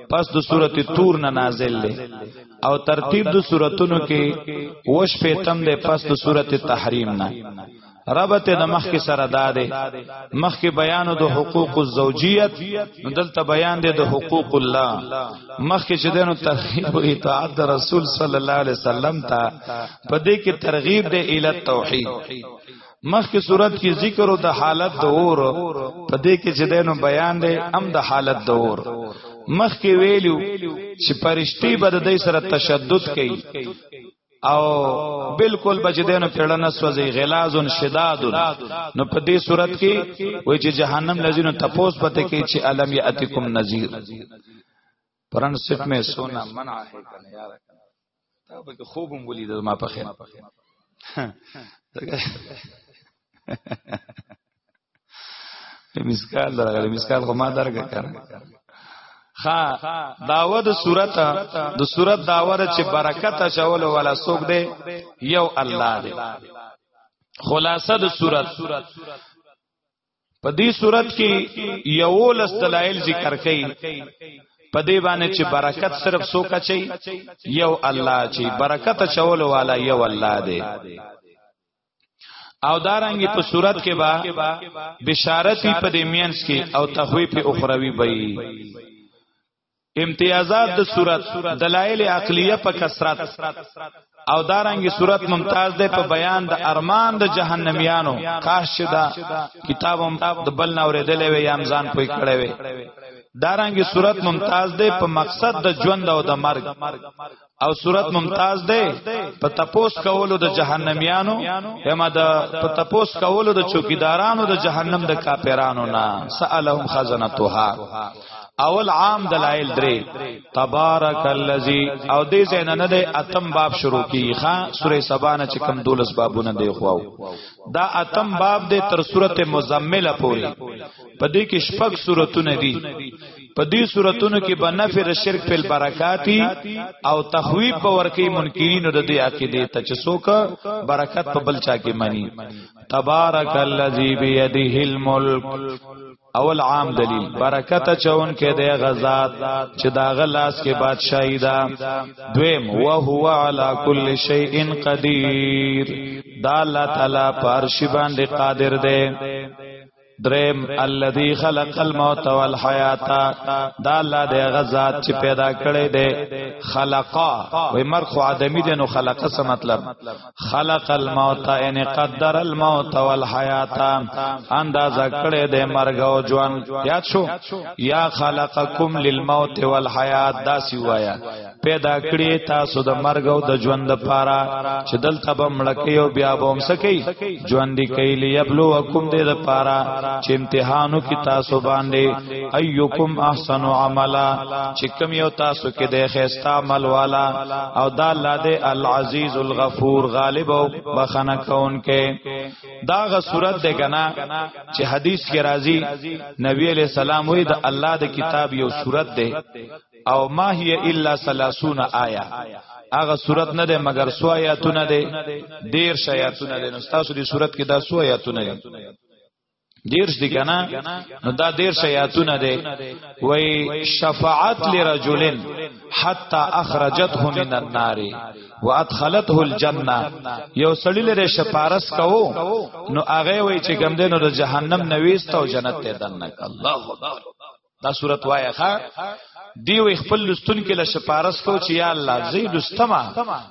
پس د صورت تور نه نازل دی او ترتیب د صورتونو کې وش په تم دی پس د صورت تحریم نه ربط د مخ کې سره داده مخ کې بیان د حقوق الزوجیت دلته بیان دی د حقوق الله مخ کې چې دنو ترغیب او اطاعت رسول صلی الله علیه وسلم ته په دې کې ترغیب دی ال توحید مخکې صورت کې ذکر او د حالت د اور په دې کې چې دینو بیان دی ام د حالت د اور مخکې ویلو چې پرشتي به د دې سره تشدد کوي او بالکل بچدنو پیړنه سوځي غلاظ شداد نو په دې صورت کې وای چې جهنم لذینو تپوس پته کې چې علم یاتکم نذیر پرن صف میں سونا منع ہے کنه یار تا به خوب هم ولید ما په خیر مسکال درغله مسکال خو ما درګه کړ خا داوه د صورت د صورت داوه چې برکت چول ولا سوق دی یو الله دی خلاصه د صورت په دې صورت کې یو لس دلایل ذکر کړي په دې باندې چې برکت صرف سوکا چي یو الله چي برکت چول والا یو الله دی او دارنګي په صورت کې با بشارتي په دې مینس کې او تخویف اخروی بې امتیازات د صورت دلایل عقلیه په کثرت او دارنګي صورت ممتاز ده په بیان د ارمان د جهنميانو کاش دا کتاب هم د بل نه اوریدلې وي یا امزان پوي کړې وي دارنګي صورت ممتاز ده په مقصد د ژوند او د مرګ او صورت ممتاز ده په تپوس کولو د جهنميانو یما د په تپوس کولو د چوکیدارانو د جهنم د کاپیرانو نه سالهم خزنتها اول عام دلائل درې تبارک الذی او دې زین نه د اتم باب شروع کی ښا سورې سبانه چې کم دولس بابونه دی خو دا اتم باب دې تر سورته مزمل پورې پدې کې شپږ سورته دي په دې صورتونو کې به نفي د شرک په برکاتی او تخویب په ورکی منکرینو د دې عقیده ته چې څوک برکت په بل چا کې مانی تبارک الذی بیده الملک اول عام دلیل برکت چون کې د غزاد چې دا غلاس کې بادشاہی دا دویم او هو علی کل شیء قدیر دا الله تعالی پر شی باندې قادر دی دریم الذی خلق الموت والحیات دا الله دی غزاد چې پیدا کړی دی خلقا وای مر خو ادمی دی نو خلقه څه مطلب خلق الموت ان قدر الموت والحیات اندازه کړی دی مرګ او ژوند یاد شو یا خلقکم للموت والحیات دا سی وایا پیدا کړی تاسو د مرګ او د ژوند لپاره چې دلته به مړکی او بیا به هم سکی ژوند کوي ليبلوکم دې لپاره چې امتحانو کې تاسو باندې ايکم احسن عملا چې کوم یو تاسو کې د خيستا عمل والا او دا الله دې العزيز الغفور غالب او بخنه کون کې دا غ صورت دې کنا چې حدیث کې راځي نبی عليه السلام وې د الله د کتاب یو صورت دې او ما هي الا 30 آیه هغه صورت نه ده مگر سو آیاتونه ده دیر شیاتونه ده نو تاسو دې صورت کې دا سو آیاتونه ده دیرش دی کنه نو دا دیرش آیاتونه دی وای شفاعت لرجلن حتا اخرجته من النار وادخلته الجنه یو سړی لري شپارس کوو نو هغه وای چې ګم دینو د جهنم نويست او جنت ته دنک الله اکبر دا صورت وایا ښا دیو خپل لستون کې له شپارس کو چې یا الله زی لستما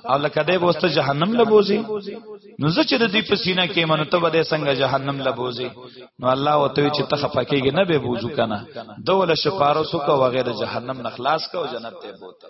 او لکه دې بوسته جهنم لبوزي نو زه چې د دې پسینه کې منو ته بده څنګه جهنم لبوزي نو الله وته چې ته خپکیږي نه به بوزو کنه دوله شپارس کو وغیرہ جهنم نخلاص کو جنت ته بوته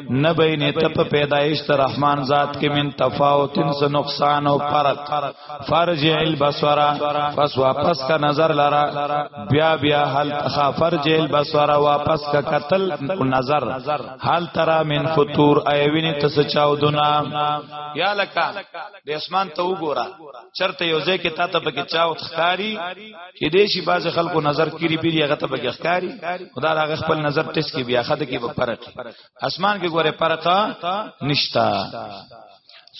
نه بین ته په پیدایش تر رحمان ذات کې من تفاوت س نقصان او فرق فرج البصر پس واپس کا نظر لرا بیا بیا هل تخا فرج البصر واپس کا قتل نظر هل ترا من فطور ایوینه تس چاودنا یا لکا د اسمان ته وګوره چرته یو ځای کې تاته پکې چاو تخکاری چې دې شي باز خلکو نظر کړي پیری هغه ته پکې ښکاری خدا هغه خپل نظر ټیس کې بیا خد کې به فرق اسمان کې ګوره فرق نشتا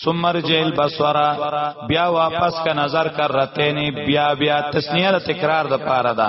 ثم رجع البصر بیا واپس کا نظر کر رتنی بیا بیا تسنیه تکرار د پاره ده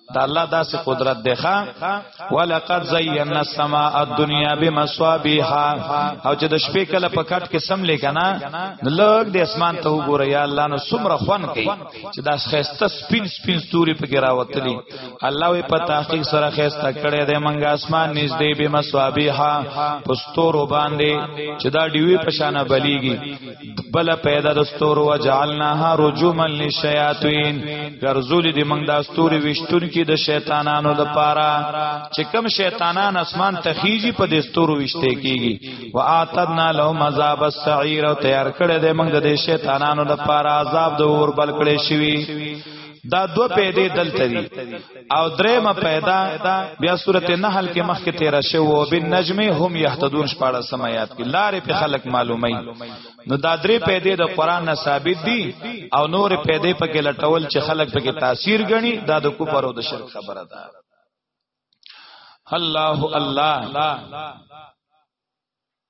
دا الله داسې قدرت دی ښا ولقد زینا السماء الدنيا بمصابيح او چې د شپې کله په کټ کې سم لیکنا لږ د اسمان ته وګوره یا الله نو سمره خوان کوي چې دا خسته سپین سپین ستوري په ګرا وتلی الله وي په تحقیق سره خسته کړي د منګ اسمان نږدې بمصابيح پستور باندې چې دا دیوی پشانه بلیږي بل پیدا د ستورو وجعلناها رجوما للشیاطین ګرځول دي موږ د ستوري وشتون کې د شیطانانو د پاره چې کم شیطانان اسمان تخیجی په د ستورو وشته کیږي واعتدنا لهم عذاب السعیر او تیار کړی دی موږ د شیطانانو د پاره عذاب د اور بل کړی شوی دا دو پیدې دلته دي او درېمه پیدا بیا سورته نحل کې مخ کې 13 شو او بن نجم هم يهتدون 14 سمات کې لارې په خلق معلومي نو دا درې پیدې د قران نه ثابت دي او نور پیدې په کې لټول چې خلق په کې تاثیر غني دا د کفر او د شرک خبره ده الله الله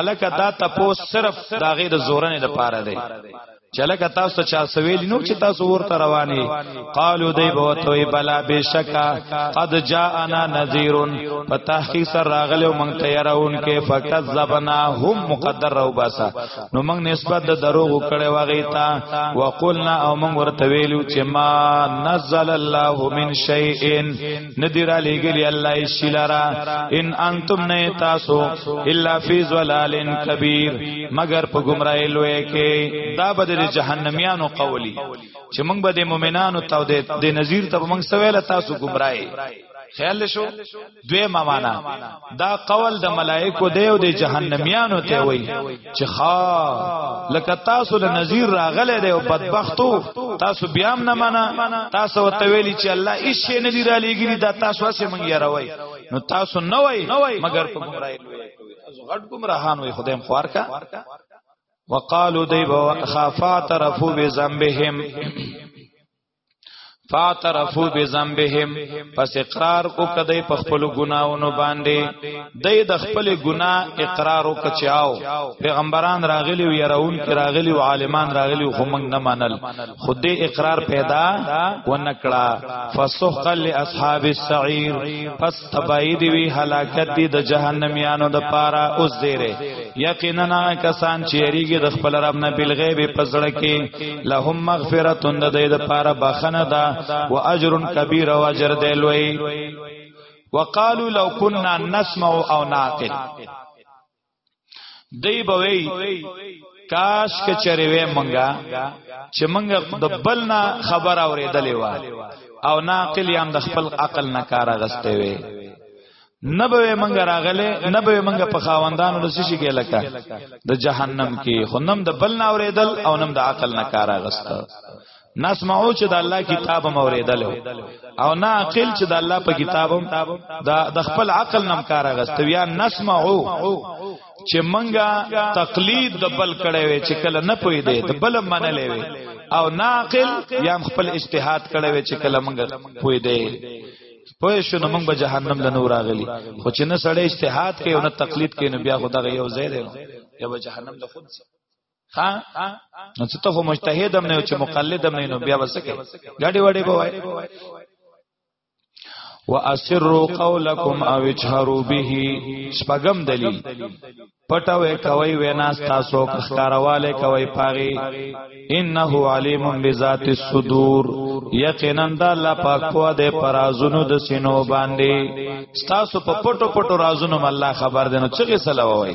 الکه دا تپوس صرف داغه د زورنې د پاره دی چلکه تاسو چا سویل نو چې تاسو ورته رواني قالو دی بوتوي بلا بشکا قد جاءنا نذير فتحقیق سر راغله مونږ ته يرون کې فكذبنا هم مقدر او باسا نو مونږ نسبت د دروغ کړي واغی تا وقلنا او مونږ ورته ویلو چې ما نزل الله من شيء ندیر علی گلی اللہ اسی لرا ان انتم نئے تاسو الا فی زلال کبیر مگر په گمراہی لوئے کے دا بده د جهنميانو قولی چې موږ به د مؤمنانو تو د نذیر ته موږ سویل تاسو گمراهی خیال شو دوی معنا دا قول د ملائکو دی او د جهنميانو ته وای چې ها لکه تاسو له نذیر راغله دی او بدبختو تاسو بیا هم نه معنا تاسو ته ویلی چې الله هیڅ شی نه دی را لېګری دا تاسو هسه مونږ یې راوي نو تاسو نه وای مگر په ګمراهی لوي از غټ ګمراهان وي خدایم خوار کا وقالو دی بو خافات رفو بذنبهم فاعترفوا بذنبهم پس اقرار کو کدی په خپل ګناونو باندې دای د خپل ګنا اقرار او کچاو پیغمبران راغلی او يرون کې راغلی او عالمان راغلی خو موږ نه منل خود اقرار پیدا ونکړه فسحق لاصحاب السعير پس تبایی دی وی هلاکت دی د جهنميانو د پاره اوس دیره یقینا کسان چې یریږي د خپل رب نه بل غیب پزړه کې لهم مغفرت د دې د پاره بخنه ده او اجر کبیر او اجر دی لوی وقالو لو كنا نسمع او ناقل دی بوي کاش که چرې وې منګه چې منګه د بل نه خبر اورېدلې و او نه عقل یان د خپل عقل نه کار غسته وي نه به منګه راغله نه به منګه په خاوندانو د شي کې لکه د جهنم کې خنم د بل نه اورېدل او نم د عقل نه کار غسته نسمعو چې د الله کتاب موریدل او نه عقل چې د الله په کتاب د خپل عقل نم کار غست یا نسمعو چې منګه تقلید د بل کړي وي چې کله نه پوي دی د بل منلې وي او ناقل یا خپل اجتهاد کړي وي چې کله منګه پوي دی پوه شو نو موږ به جهنم له نور راغلی خو چې نه سړی اجتهاد کوي او نه تقلید کوي نو بیا خدای یو ځای دی یا به جهنم له خود سره ها نو چې ته مجتهد هم نه چې مقلد هم نه نو بیا وسکه غاډي وړي بوای واسروا قولکم او اجهروا به شپغم دلیل پټوي کوي وینا تاسو ښکارواله کوي پاغي انه علیم بذات الصدور یقینا د الله پاک په دې پرازونو د سينو باندې تاسو په پټو پټو رازونو الله خبر دینو چې څه لوي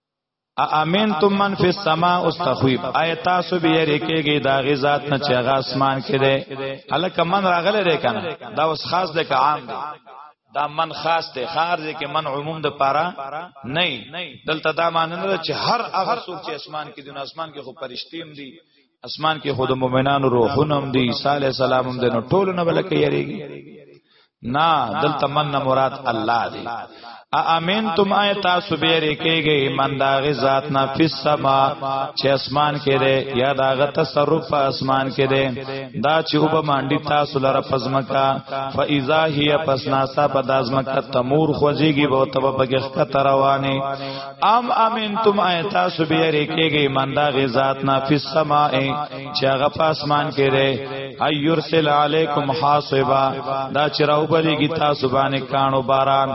امنتم من فی السما استخویب آیا تاسو به یری کېږي دا غی ذات نه چې هغه اسمان کې دی الکه من راغله دی کنه دا اوس خاص دی که عام دی دا من خاص دی خار دی کې من عموم د پاره نه دلته دا معنی نه چې هر هغه څوک چې اسمان کې دی نو اسمان کې خو پرشتیم دی اسمان کې خود مؤمنانو روحونه هم دي عیسی علی السلام هم د نو ټولو نه بلکې یریږي نه دلته من نه مراد الله دی ا امین تم آی تاسو به ریکيږي من دا غ ذات نه فی السما چې اسمان کې دی یا دا غ تصرف په اسمان کې دی دا چې وب مانډی تاسو لره پزمکا فاذا هی پسناسا په دازمکا تمور خوځيږي به تب بغخ روانه ام امنتم ایتا سبیری کېږي مندا غی ذات نا فی السماء چې هغه پاسمان کې دی ایرسل علیکم حاصبا دا چراو بلیږي تاسو باندې کانو باران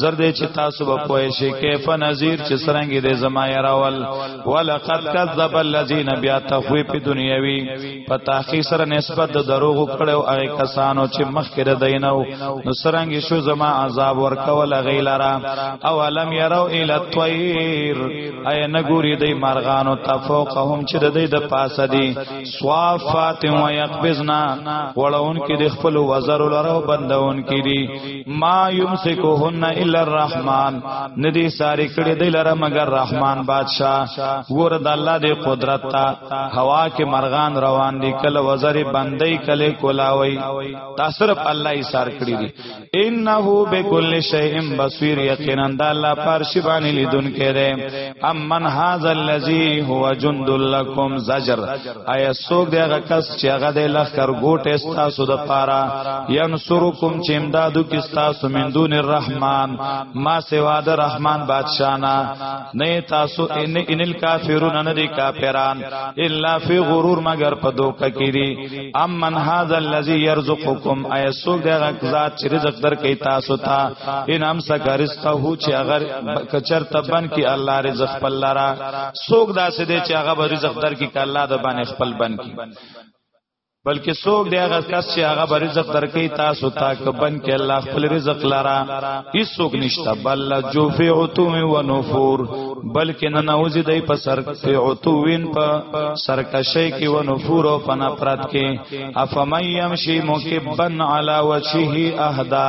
زرد چې تاسو په پوهې شي کیف نذیر چې سرنګي دې زما یراول ولقد کذب الذین بیا تخویف دنیوی په تحقیق سره نسبت د دروغ کړو هغه کسانو چې مخکې د دینو نو سرنګ شو زما عذاب ورکول غیلرا او لم يروا الى الطير اي نګوري د مرغانو تفوقهم چې د دې د پاسه دي صوافات و يقبزنا ولون کې د خپل وزر لرو بندون کې دي ما یمسکهن الا الرحمن ندی ساری کړي دی لره مگر رحمان بادشاہ ګور د الله دی قدرت تا هوا کې مرغان روان دي کله وزر بندي کله کولاوي تاسرف الله یې سار کړی دی انه بكل شیء بصیر یقینا د الله پارشی باندې لیدون کړي امن هاذا الذی هو جند لکم زجر آیا څوک دی هغه کس چې هغه د لخر ګوټه ستاسو د پاره ینصرکم چې امدادو کې ستاسو من دون الرحمن ما سوا د رحمان بادشاہنا نه تاسو ان ان الکافرون نه دي کافران الا فی غرور مگر په دوکه کې دي امن هاذا الذی يرزقکم آیا څوک دی هغه ذات چې رزق درکې تاسو ته ان هم سکرسته هو چې اگر کچر تبن کې الله رزق پلرا څوک داسې دی چې هغه به رزق درکې ک الله د باندې خپل بند کی بلکې څوک دی هغه کس چې هغه به رزق درکې تاسو ته ک بند کې الله خپل رزق لرا هیڅ څوک نشته بل جوفعتو و نفور بلکې نه نوځي دی په سر په عتوین په سرکشی کې و نفور او فنا پرات کې افمن یمشي مکبن علی وجهه اهدا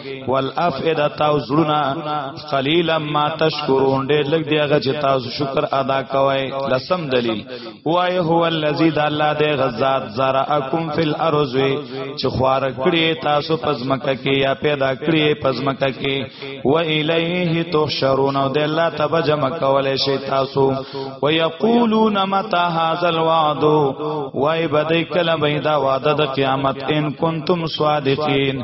والافئده تاو زړونه قلیلا ما تشکرون ډېر لږ دی هغه چې تاسو شکر ادا کوئ لسم دلیل وای هو الذی د الله د غزاد زرعکم فی الارض چې خوار کړی تاسو پزمکه کې یا پیدا کړی پزمکه کې و الیه تحشرون او د الله تب جمع کولای شي تاسو و یقولون متى هذا الوعد وای بده کله به دا وعده د قیامت ان کنتم صادقین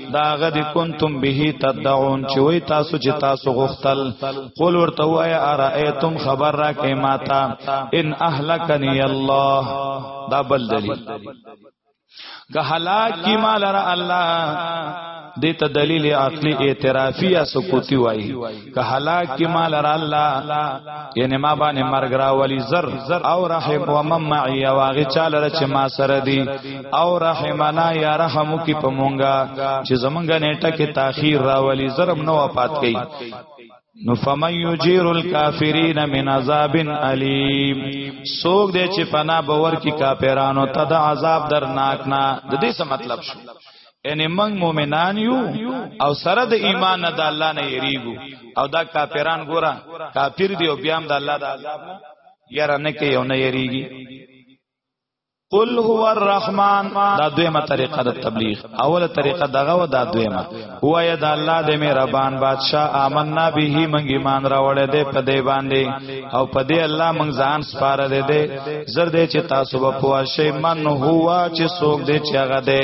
دا غد کنتم به تدعون چې وای تاسو چې تاسو غختل قول ورته وای ارایتم خبر را کې ماتا ان اهلکنی الله دا بل دلیل که هلاک کی مال را الله دې ته دلیل عقلی اعترافی یا سکوتی وای که هلاک کی مال را الله یعنی ما باندې مرګ را ولی زر او رحم و مم معی واغی چاله چې ما سره دی او رحمنا یا رحم کی پمونګه چې زمونږ نیټه کې تاخير را ولی زرم نو پات کئ نو فمن یجیر الکافرین من عذاب الیم سوک دے چې پنا باور کی کافرانو ته د عذاب درناک نه د دې څه مطلب شو ان موږ مؤمنان یو او سره د ایمان نه د الله نه یریګو او دا کافران ګوره کافر دی او بیا هم د الله د عذاب نه یاره نه کوي او نه یریږي قل هو الرحمن دا دویمه طریقه د تبلیغ اوله طریقه دغه و دا دویمه هو یا د الله د مهربان بادشاہ آمنا به منګ ایمان راوړې دې په دې باندې او په دې الله منګ ځان سپاره دې دې زر دې چې تاسو په پوښې من هو چې سوګ دې چې هغه دې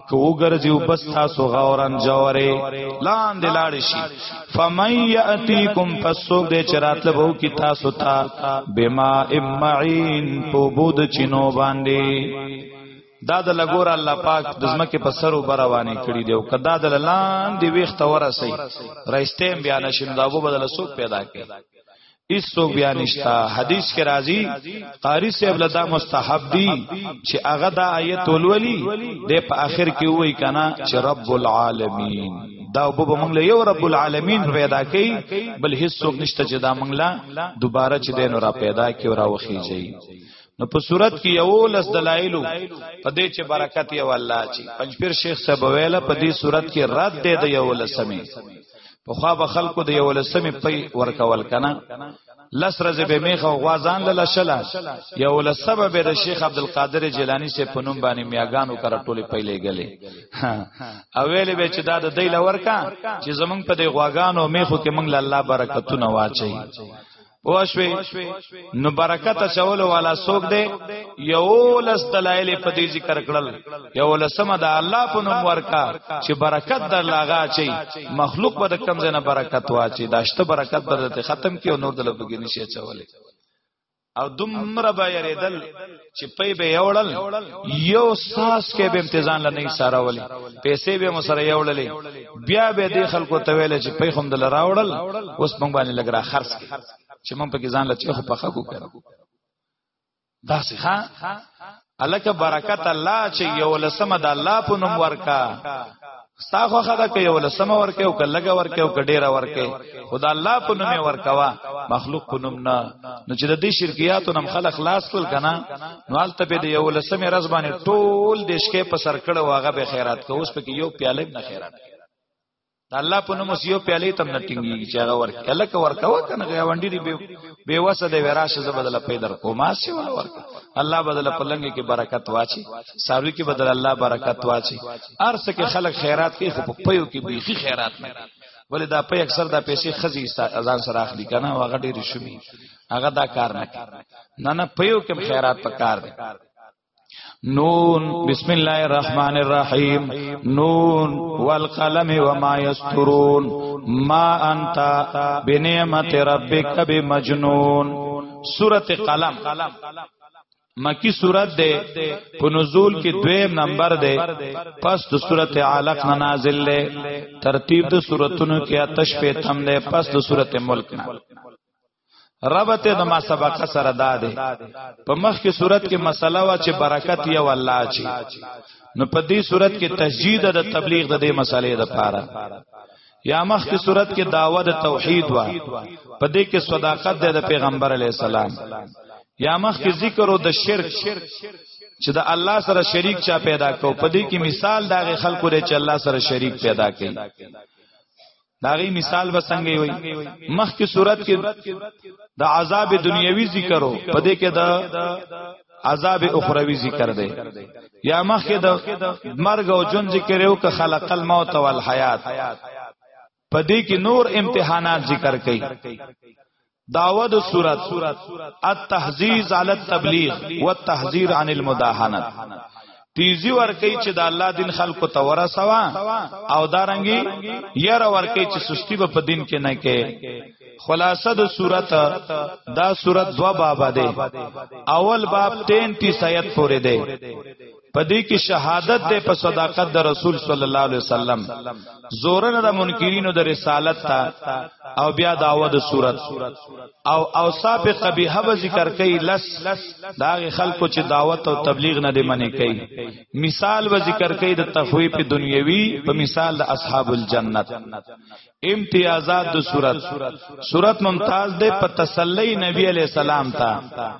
که وګرځیو بس تاسو غورن جوره لاندې لاړ شي فمن یاتیکم فسوق دې چراتله بو کی تاسو ته بما امعين په بود چینو باندې دا د لګور الله پاک د زمکه په سر وبر روانې کړي دی او کدا د لاندې ویخت ورسي رښتیم بیان شین دا وو بدل سوق پیدا کړي ایسو بیا نشتا حدیث کې راځي قاری صاحب لدا مستحب دي چې هغه دا آیت ولولي د په اخر کې وای کنا چې رب العالمین دا وب موږ له یو رب العالمین پیدا کړي بل هیڅ څوک نشته چې دا موږ لا دوباره چې دین را پیدا کړي او را وخیږي نو په صورت کې یو لس دلایل په دې چې برکت یو الله چې پنځپیر شیخ صاحب ویله په دې صورت کې رد دی د یو لسمه په خوا به خلکو د یو لسمې پي ورکول کنه لس ورځې به میخه غوازان له شلا یو له سبب د شیخ عبد القادر جیلانی سه په نوم باندې میاګانو کر ټوله پیلې غلې اویلې به چې دا د دی لور کا چې زمونږ په دی غواګانو میخو کې مونږ له الله برکتونه واچي پوښوي نو برکت چول والا سوک دی یو لس دلایل په دې ذکر کړل یو لسم د الله په نوم ورکا چې برکت در لاغا چي مخلوق به د کم زنه برکت واچي داشته برکت به ختم کی او نور دلته کې نشي چولې او دومره به یریدل چې پي به یوړل یو ساس کې به امتزان لنه ساراولې پیسې به مو سره یوړلې بیا به د خلکو ته ویل چې پي خوند لراوړل اوس مونږ باندې لګرا خرڅ کې چې مونږ په کې ځان لچې خو پخا کو کړو دا څه ها الکه برکت الله چې یو لسمه د الله په نوم ورکا ستا خو خدا کوي ول سم ورکه او کلګ ورکه او کډیره ورکه خدا الله په نوم ورکوا مخلوق په نوم نه نو چې د دې شرکیاتو نم خلق خلاص کړ کنه نو الته به دی ول سم رز باندې ټول دیشکې په سر کړه واغه به خیرات کو اوس په یو پیاله نه خیرات د الله په نوم یو پیاله تم نه ټینګي چې هغه ورکه الک ورکه وکنه غونډې دی به به وسه دی وراشه زبدل پیدر کوما سی ول ورکه الله بدل پلنګ کې برکت واچي ساروی کې بدل الله برکت واچي ارسه کې خلک خیرات کوي خو په پیو کې بیخي خیرات نه ولې دا په اکثر دا پیسې خزي ازان سره اخلي کنه واغه ډېر شومي هغه دا کار نه کوي نه نه پیو کې خیرات پکار دی نون بسم الله الرحمن الرحیم نون والقلم وما یسترون ما انت بنعمت ربک بمجنون سورۃ قلم مکی صورت ده په نزول کې دویم نمبر ده پس د صورت علق نه نازل ده ترتیب د صورتونو کې آتش په تم ده پس د صورت ملک نه ربط د ما سبق سره داده په مخ کې صورت کې مسله وا چې برکت یو الله چی نو په دې صورت کې تسجید د تبلیغ د دې مسلې د پاره یا مخ کی صورت کې داوا د توحید وا په دې کې صداقت د پیغمبر علی السلام یا مخ کی ذکر او د شرک چې د الله سره شریک چا پیدا کو په دې کې مثال داغه خلکو لري چې الله سره شریک پیدا کړي داغي مثال به څنګه وي مخکې صورت کې د عذاب دنیوي ذکرو په دې کې د عذاب اخروی ذکر دی یا مخکې د مرګ او جون ذکر یو که خلق الموت والحیات پدې کې نور امتحانات ذکر کړي داود صورت التحذير على التبلیغ والتحذير عن المداهنه تیزی ورکی چې د الله دین خلکو ته ورسوا او دارنګي ير ورکی چې سستی به په دین کې نه کې خلاصه د صورت دا صورت دوا باب ده اول باب 33 آیت پورې ده پدې کې شهادت ده په صداقت د رسول صلی الله علیه وسلم زورن د منکرینو د رسالت تا او بیا داوود صورت او اوصاف قبیحه به ذکر کوي لس دا خلکو چې دعوت او تبلیغ نه دی منې کوي مثال به ذکر کوي د تخویف دنیوي په مثال د اصحاب الجنت امتیازات د صورت صورت ممتاز ده په تسلی نبی علی السلام ته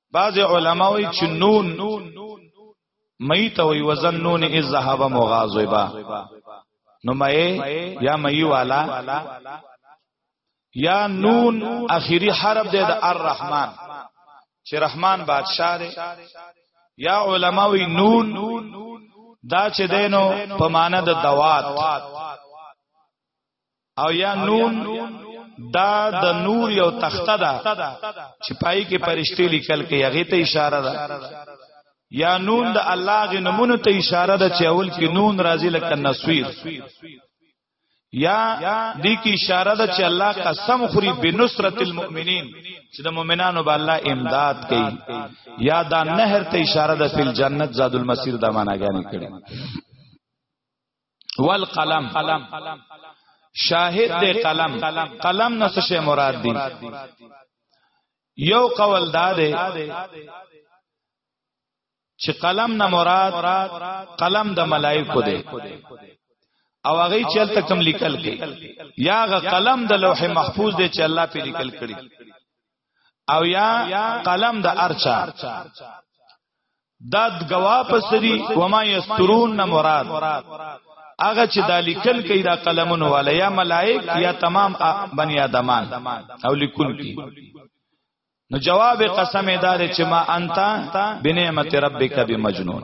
بعض علما وی چې نون میت وی وزن نون از ذهب مغاظبا نو مې یا مې والا یا نون اخیری حرف دی د الرحمن چې رحمان بادشاہ دی یا علما وی نون دا چې دینو په معنا د دوات او یا نون دا د نور یو تخته ده چې پای کې پرشتي لیکل کې هغه ته اشاره ده یا نون د الله غ نمونه ته اشاره ده چې اول کې نون راځي لکه نسویر یا دې کې اشاره ده چې الله قسم خوري بنصرت المؤمنین چې د مؤمنانو به الله امداد کوي یا دا نهر ته اشاره ده فل جنت زاد المسیر دا معنا غانې کړي والقلم شاهد دی قلم قلم نه څه مراد دی یو قول دا دی چې قلم نه مراد قلم د ملائکو دی او هغه چلته کم لیکل کې یاغه قلم د لوح محفوظ دی چې الله په لیکل کړی او یا قلم د ارچا داد گوا پسری وما یسترون نه مراد هغه چې د لیکل کې دا قلمونو والا یا ملائک یا تمام بنی آدمان او لیکون کی نو جواب قسم دار چې ما انت بنعمت ربک بمجنون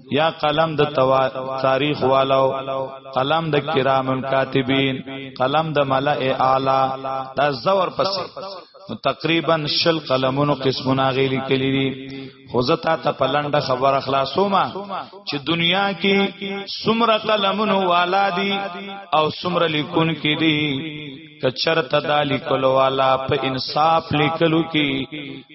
یا قلم د تاریخ والو قلم د کرام کاتبین قلم د ملأ اعلی دا زور پس تقریبا شل قلمونو قسمونه غیلی کلی دي خو زتا ته پلند خبر اخلاصوما چې دنیا کې سمره قلمونو والا دي او سمره لیکون کې دي کچرته دالی کولو والا په انصاف لیکلو کې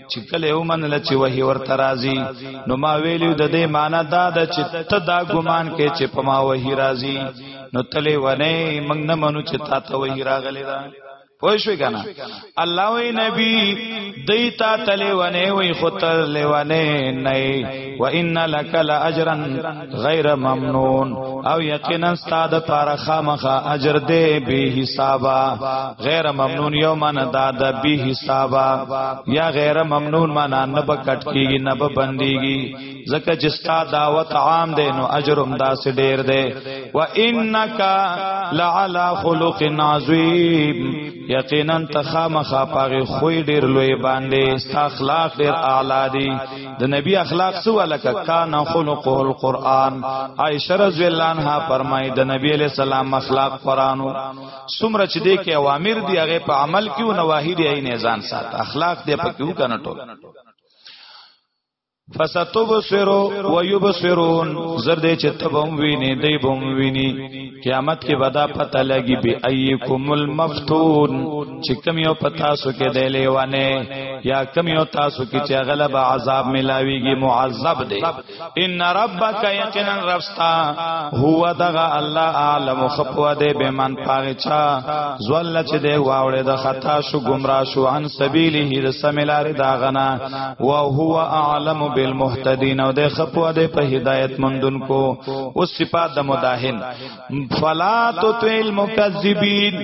چې کله یو منل چې وحی ورته راځي نو ما ویلو د دې معنی دا ده چې ته دا ګمان کې چې په ما وحی راځي نو تلې ونه موږ نه منو چې تا ته وحی راغلی ده پوه شو کنه الله وی نبی دیتا تلې ونه وی خطر لیوانه نه و ان لک لاجرن غیر ممنون او یقینا ستاده پار خامخه اجر دی به حسابا غیر ممنون یو من دادا به حسابا یا غیر ممنون معنا نه بکټ کیږي نه بنديږي زکه چې ستا دعوت عام دی نو اجر هم داسې ډیر دی و انک لعلى خلق عظیم یقینا تخامخه پاره خوې ډیر لوی باندې ستا اخلاق ډیر اعلی دی د نبی اخلاق سو لکه کان خلق القرآن عائشہ رضی الله عنها فرمای د نبی علیہ السلام اخلاق قرانو سمره چې دې کې اوامر دی هغه په عمل کې او نواهی دی نه ځان سات اخلاق دې په کیو کنه ټول فستبصرو ويبصرون زرد چې تبم ویني دی بم ویني قیامت کې ودا پته لګي به ايکم المفتون چې کم یو پتا سو کې دی لیوانه یا کم یو تاسو کې چې غلب عذاب ملاویږي معذب دی ان ربک یقینا ربستا هو دغه الله عالم خپو دی به من پاره چا زول چې دی واوړې د خطا شو گمراه شو عن سبیله د سملار داغنا او هو اعلم بالمهتدین او د خپو دی په هدایت مندون کو او صفات د مداهن فلا تو تل مکذبین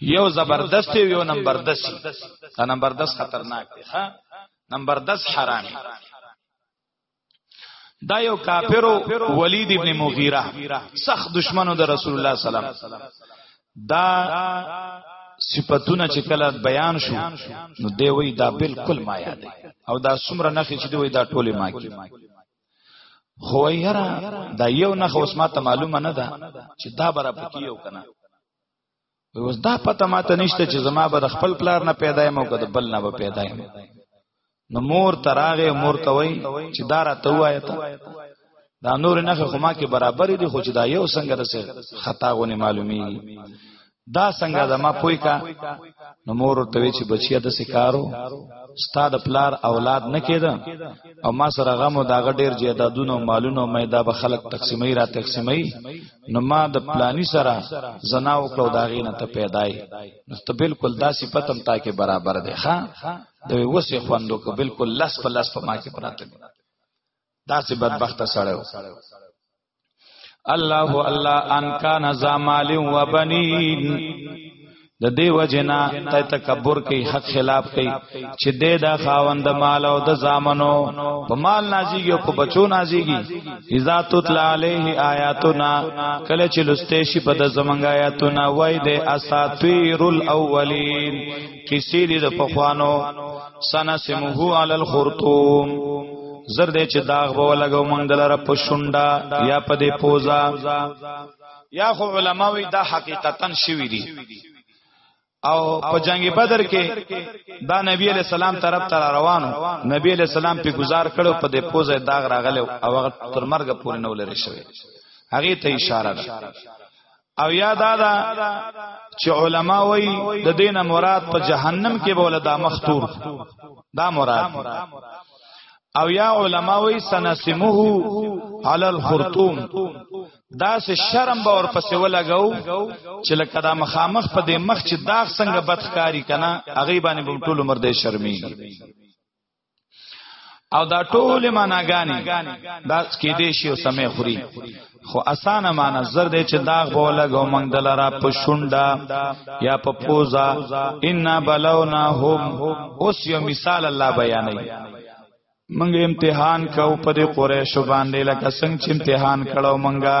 یو زبردست یو نمبر 10 دا نمبر 10 خطرناک دی ها نمبر 10 حرام دا یو کافرو ولید ابن مغیره سخت دشمنو د رسول الله سلام دا صفاتونه چې کله بیان شو نو دی وی دا بالکل ما یاد او دا څومره نخې چې دی وی دا ټوله ما کې خو یرا دا یو نه خو اسما ته معلومه نه ده چې دا برا پکې یو کنه اوس دا پته ماته نشته چې زما به خپل پلار نه پیدا یم او که بل نه به پیدا یم نو مور تراغه مور ته وای چې دا را ته وای ته دا نور نه خو ما کې برابر دي خو چې دا یو څنګه رسې خطا غونې معلومي دا څنګه د ما پوي کا نو مور ته وی چې بچیا د سکارو ستا د پلار اولاد نه کېده او ما سره غم او داغه ډیر جیدادونه او مالونه مې دا به خلک تقسیمې را تقسیمې نو ما د پلانی سره زنا وکړو داغې نه ته پیدای نو ته بالکل دا صفتم تا کې برابر دی ښا د وسې خوندو کو بالکل لس په لس په ما کې پراته دا سي بدبخت سره الله الله ان کان زمال و بنین د دې وجنا ته تکبر کوي حق خلاف کوي چې دې دا خاوند مال او د زامنو په مال نازيږي او په بچو نازيږي اذا تطلع عليه آیاتنا کله چې لسته شي په د زمنګ آیاتنا وای دې اساطیر الاولین کسی دی د پخوانو سنه سمه علی الخرطوم زر دې چې داغ به لګو مونږ دلاره په شونډا یا په دې پوزا یا خو علماوی دا حقیقتا شوی دی او په جنگ بدر کې دا نبی علیہ السلام طرف تر روانو نبی علیہ السلام په گزار کړو په دې پوزه داغ راغله او هغه تر مرګ پورې نه ولري شوی هغه ته اشاره ده او یا دا دا چې علما وای د دینه مراد په جهنم کې بوله دا مختور دا مراد او یا علما وای سنسمه علی الخرطوم دا سه شرم به ورپسې ولګاو چې لکه دا مخامخ په دې مخ چې داغ څنګه بدخکاری کنه هغه باندې به ټول عمر دې شرمېږي او دا ټول معناګانی دا کې دې شی او سمې خوري خو اسانه معنی زر دې چې داغ بوله غو منګ دلرا په شونډا یا په پوزا ان بلونا هم اوس یو مثال الله بیانوي منګ امتحان کو په دې قریش باندې لکه څنګه چې امتحان کړو منګا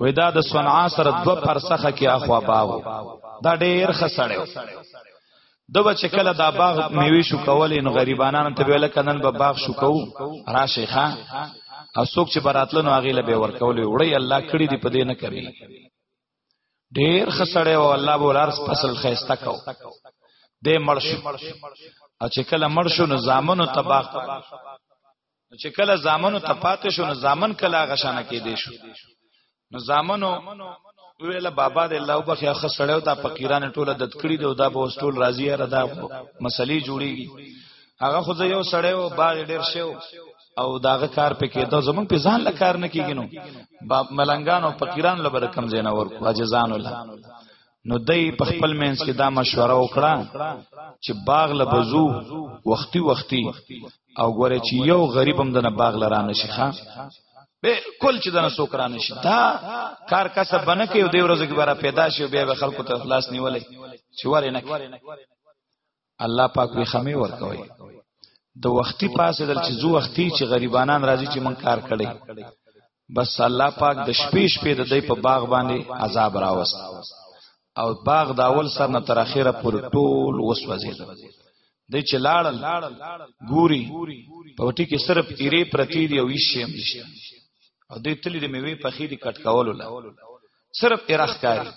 وې دا د صنعا سره دو پرسخه کې اخوا باو دا ډېر خسړیو دو بچ کله دا باغ میوي شو کولې نو غریبانان ته ویل کنن به باغ شو کو را شیخه او څوک چې براتل نو هغه له به ور کولې وړي الله کړی دی په دې نه کوي ډېر خسړې او الله بولار فصل خيسته کو دې مرش او چې کله مرشو نو زامنو تباہ نو چې کله زامنو ته پاتې شو نو زامن کله غشانه کې دي شو نو زامنو ویله بابا د الله وبخیا خسړیو دا فقیران ټوله د تکړی دی او دا به ټول راضی را دا مسلې جوړیږي هغه خو یو سړیو باغ ډیر شو او داغه کار پې کېدو زمونږ په ځان لا کار نه کېږي نو ملنګان او فقیران لبر کم زینه ورکو اجزان الله نو دای په خپل مینس کې دا مشوره وکړه چې باغ له بزو وختي وختي او ګوره چې یو غریب هم دنه باغ لرانه شي ښا بالکل چې دنه سوک رانه شي دا کار کسب بنه کې او دی ورځ کې برا پیدا شي بیا به خلکو ته خلاص نیولې چې ورې نه الله پاک به خمه ورکوي د وختي پاسه دل چې زو وختي چې غریبانان راځي چې من کار کړي بس الله پاک د شپې شپې د دې په باغ باندې عذاب راوست او باغ د اول سر نه تر اخره پر ټول وسوځید د چې لاړل ګوري په وټي کې صرف ایری پرتی دی او ویشي هم نشته او دې تلې د میوه په خېری کټ کولو لا صرف ایرخ کاری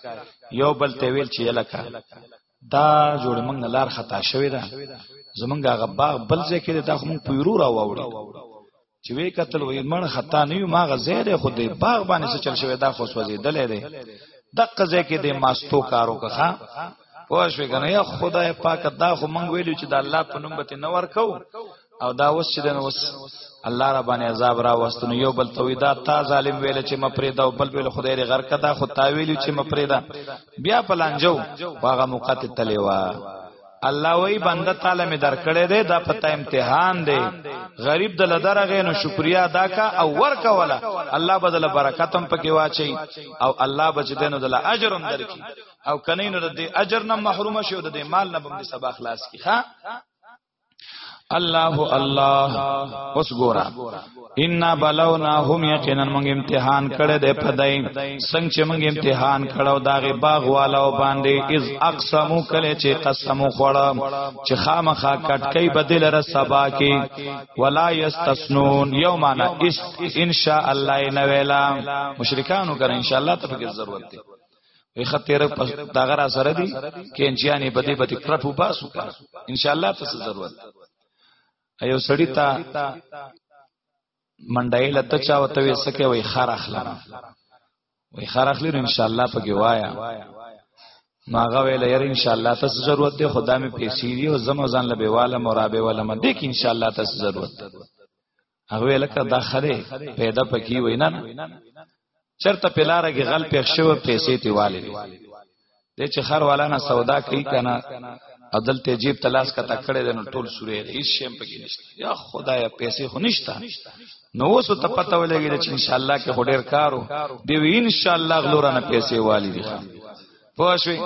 یو بل ته ویل چې یلکه دا جوړ موږ نه لار خطا شوې ده زمونږ هغه باغ بل ځای کې دا موږ پیرو را ووړو چې وی قتل وې مړ خطا نه یو ما غزیر خو دې باغ باندې څه چل شوې دا خو سوځې دلې ده دغه ځای کې دې ماستو کارو کخه پوه شو کنه یا خدای پاک دا خو مونږ ویلو چې د الله په نوم به نه ورکو او دا اوس چې دنه اوس الله را باندې عذاب را وستنو یو بل توي دا تا ظالم ویل چې مپریدا او بل بل خدای ری غر کدا خو تا ویل چې مپریدا بیا پلانجو واغه مقاتل تلیوا الله وی بنده تعالی می درکړې ده دا پتا امتحان دی غریب د لدرغه نو شکریا ادا کا او ور کولا الله بدل برکتم پکې واچي او الله بچ دینو دل اجرم درکې او کنینو د اجر نه محروم شو د مال نه بم سبا خلاص کی ها الله الله اوس ګورا ان بلوناهم یقینا موږ امتحان کړه د پدای څنګه چې موږ امتحان کړه داغه باغ والو باندې از اقسمو کله چې قسم خوړه چې خامخا کټکې بدل را سبا کې ولا یستسنون یومانا است ان شاء الله نویلا مشرکانو کر ان شاء الله ته فکر ضرورت دی وی خطر پس داغه را سره دی کینچیانې بده بده کړه په باسو کا ان شاء الله تاسو ضرورت ایو سړی تا منډای لته چا وته وې سکه وی خار اخلم وی خار اخلم ان شاء الله پکې وایا ماغه ویل ير ان شاء الله تاسو ضرورت دی خدا می پیسې دی او زمو ځان لبه والا مرابه والا مده کې ان شاء الله تاسو ضرورت دی هغه لکه دا خره پیدا پکی وینا چرته پلاره کې غل پېښ شو پیسې تی والي دې چې خر والا نه سودا کوي کنه عدل ته جیب تلاش کا تکړه دنو ټول سورې هیڅ شیم پکې نشته یا خدای پیسې خو نشته نو اوس ته پته ولګی چې ان شاء الله کې هډیر کارو دی ان شاء الله غلورانه پیسې والی دي پوښوي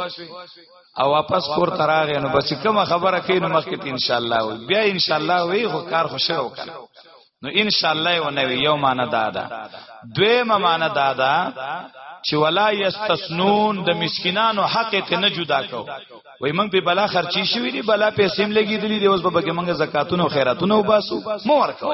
او واپس کور تراغه نو بس کوم خبره کین مخکې ان شاء الله وي بیا ان شاء الله وي خو کار خوشره وکړه نو ان شاء الله و نو یو معنا دادا دویمه معنا دادا چې ولا یستسنون د مسکینانو حق ته نه جدا کو وای موږ په بلا خرچي شوې دي بلا پیسې هم لګېدلې دي اوس به بګه موږ زکاتونه او خیراتونه وباسو مو ورکو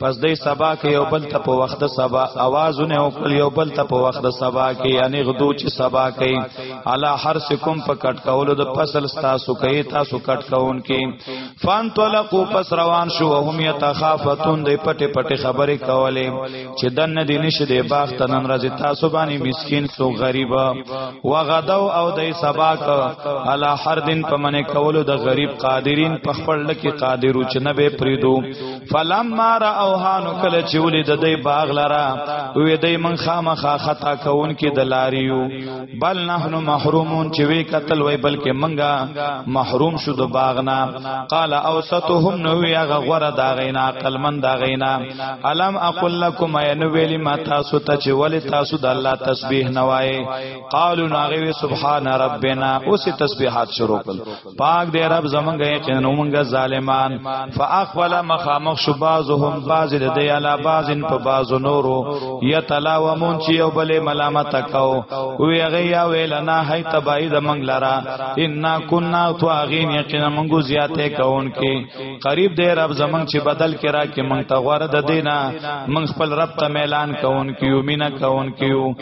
پس دې سبا کې یو بل ته په وخت سبا आवाजونه او کل یو بل ته په وخت سبا کې یعنی غدو چې سبا کې علا هر سکم په کټ کولو د فصل تاسو کې تاسو کټ کون کې فان طلقو پس روان شو هم یتخافتون دې پټه پټه خبرې کولې چې دن دې نشه دې باغ تنن راځي تاسو باندې مسکین سو غریب و غدو او دې سبا کې علا هر دین په منې کولو د غریب قادرین په خپل لکه قادرو چې نه به پریدو فلما راوها نو کله چې ولې د دې باغ لرا وې دې من خامخا خطا کون کې د لاریو بل نحنو محرومون چې وې قتل وې بلکې منګه محروم شو د باغ نه قال اوسطهم نو وی هغه غره دا غینا عقل من دا غینا الم اقول لكم اين ویلی ما تاسو ته چې ولې تاسو د الله تسبیح نوای قالو ناغوی سبحان ربنا اوس تسبیحات شروع کړ پاک دی رب زمونږ چې نو مونږ ظالمان فاخول مخامخ شو بعضهم بعض د دی علا بعضن په بعض نورو یتلاومون چې یو بلې ملامت کاو وی غیا ویلنا هی تبعید مونږ لرا ان کنا طاغین یقینا مونږ زیاته کون کې قریب دی رب زمونږ چې بدل کرا کې مونږ ته غوړه د دینا مونږ خپل رب ته اعلان کون کیو مینا کون کیو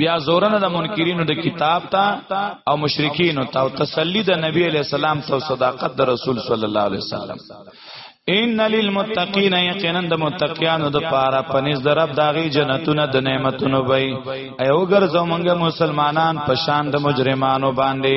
بیا زورنه د منکرینو د کتاب ته او مشرکین ته او تسلی د نبی علی السلام او صداقت د رسول صلی الله علیه وسلم ان للمتقین یقینا د متقیانو د پاره پنځ د رب داغي جنتونه د نعمتونو وای ایو ګرځو مونږه مسلمانان پشان د مجرمانو باندې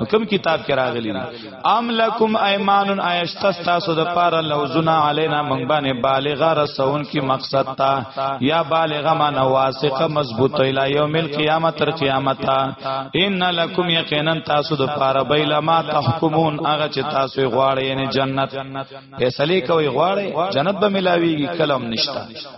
نو کوم کتاب کې راغلی ام لکم ایمان ایشت تاسو د پاره لوزنا علینا من باندې بالغه رسون کی مقصد تا یا بالغه ما نواسقه مضبوط الی یوم القیامت تر قیامت ان لکم یقینا تاسو د پاره بیل ما تحکمون هغه چې تاسو غواړئ یعنی جنت فیصله کوي غواړئ جنت به ملاویږي کلم نشتا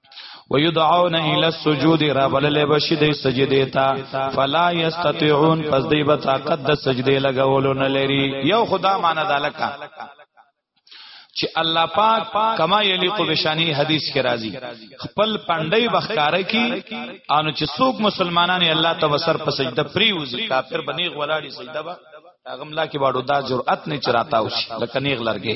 ويدعون الى السجود را بلل بشي د سجده تا فلا يستطيعون پس دی به طاقت د سجده لګولو نه لري یو خدا مان دالکا چې الله پاک کما یلیق بشانی حدیث کې راځي خپل پندای بخکاره کی ان چې څوک مسلمانان الله ته وسر په سجده پریوزي کافر بنیغ ولاړی سجده با هغه ملا کې باړو دا جرأت نه چراتا وشي لکه نیغ لرګي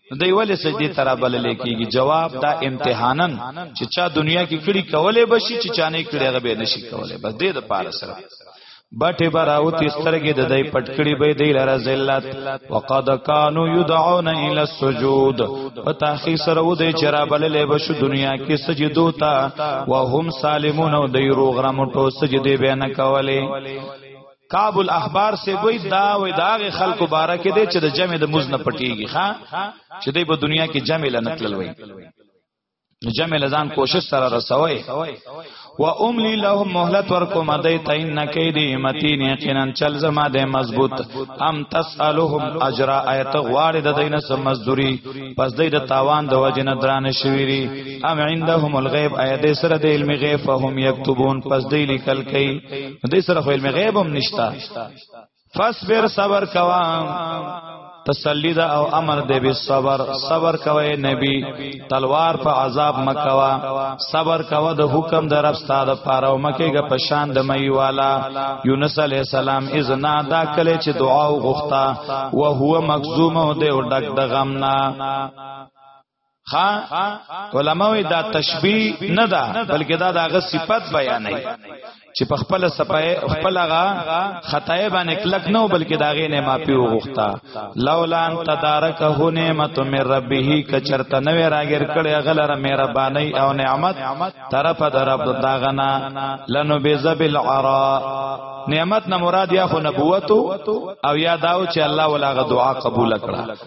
نو دی ولې سجدي ترا بلل کېږي جواب دا امتحانن چې چا دنیا کې کړي کولې بشي چې چا نه کړي هغه به نشي کولې بس دې د پاره سره بټه براو تسترګې د دای پټکړې به دی لره ذلت وقد كانوا يدعون الى السجود وتاخي سره و دې چر بللې بشو دنیا کې سجدو تا وهم سالمون او دی روغ را مټو سجدي به نه کولې کعب الاحبار سے وای دا وای داغه خلکو باره کې دی چې د جمع د مزنه پټیږي ها چې دی په دنیا کې جمع لنکل وای نو جمع لزان کوشش سره رسوي و املی لهم مهلت ورکو مدی تین نکیدی متین یقینا چل زما ده مضبوط ام تسالهم اجرا ایت غواړي د دینه سم مزدوری پس دی د تاوان د وجه نه دران شویری ام عندهم الغیب ایت سره د علم غیب فهم یكتبون پس دی لیکل کئ نو دې سره خو علم غیب هم نشتا فصبر صبر کوا تسلی دا او امر دې به صبر صبر کوي نبی تلوار په عذاب مکوا صبر کوا د حکم در رب ستاد پاره او مکهګه په شان د مئی والا یونس علی السلام اذن دا کله چې دعا وغوښتا او هو مکظوم او دې ډک د غمنا خا علماء دا تشبیه نه ده بلکې دا دغه صفت بیانوي چې په خپل سپای خپل غا خطای باندې کلک نو بلکې داغه نه ماپی وغوښتا لولا ان تدارکه نعمت من ربه کچرت نو راګر کړي غلر مهرباني او نعمت طرف در رب داغنا لنو بذبل عرا نعمت نه مراد یا خو نبوت او یا داو چې الله ولاغه دعا قبول کړه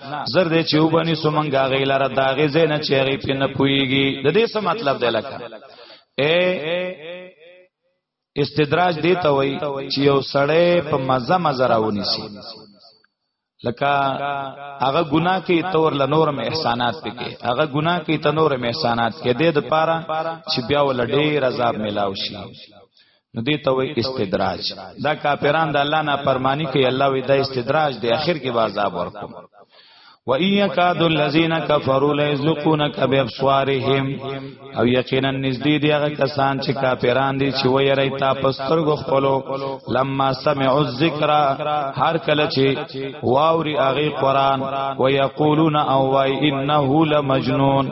زر دې چې وبني سومنګا غي لره داغه زینه چې غي په نه پويږي د دې څه مطلب دی لکه اے استدراج دی ته وای چې یو سړی په مزه مزه راونی سي لکه هغه ګناه کې تور لنورم احسانات پکې هغه ګناه کې تنورم احسانات کې د دې لپاره چې بیا ول ډېر عذاب ملاوي شي نو دې ته وای استدراج دا کافران د الله نه پرمانی کوي الله وی دا استدراج دی اخر کې عذاب ورکوم و ان یکاد الذین کفروا لیزقونک بابصارهم او یقینا نزدې دی هغه کسان چې کافران دي چې ویری تا پستر غو خپلو لما سمعوا الذکر هر کله چې واوري هغه قران و یقولون او وای انه لمجنون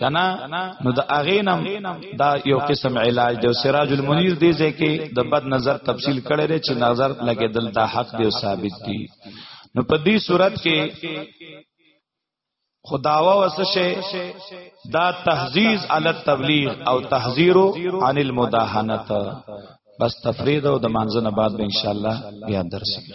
کنا نو د اغینم دا یو قسم علاج دی سراج المنیر دی ځکه د بد نظر تفصیل کړی دی چې نظر لګیدل دا حق دی او ثابت دی نو په دې صورت کې خداوا وسشه دا تحزیز علی التبلیغ او تحذیر عن المداهنت بس تفرید او د مانځنه بعد به ان شاء الله بیا درس کې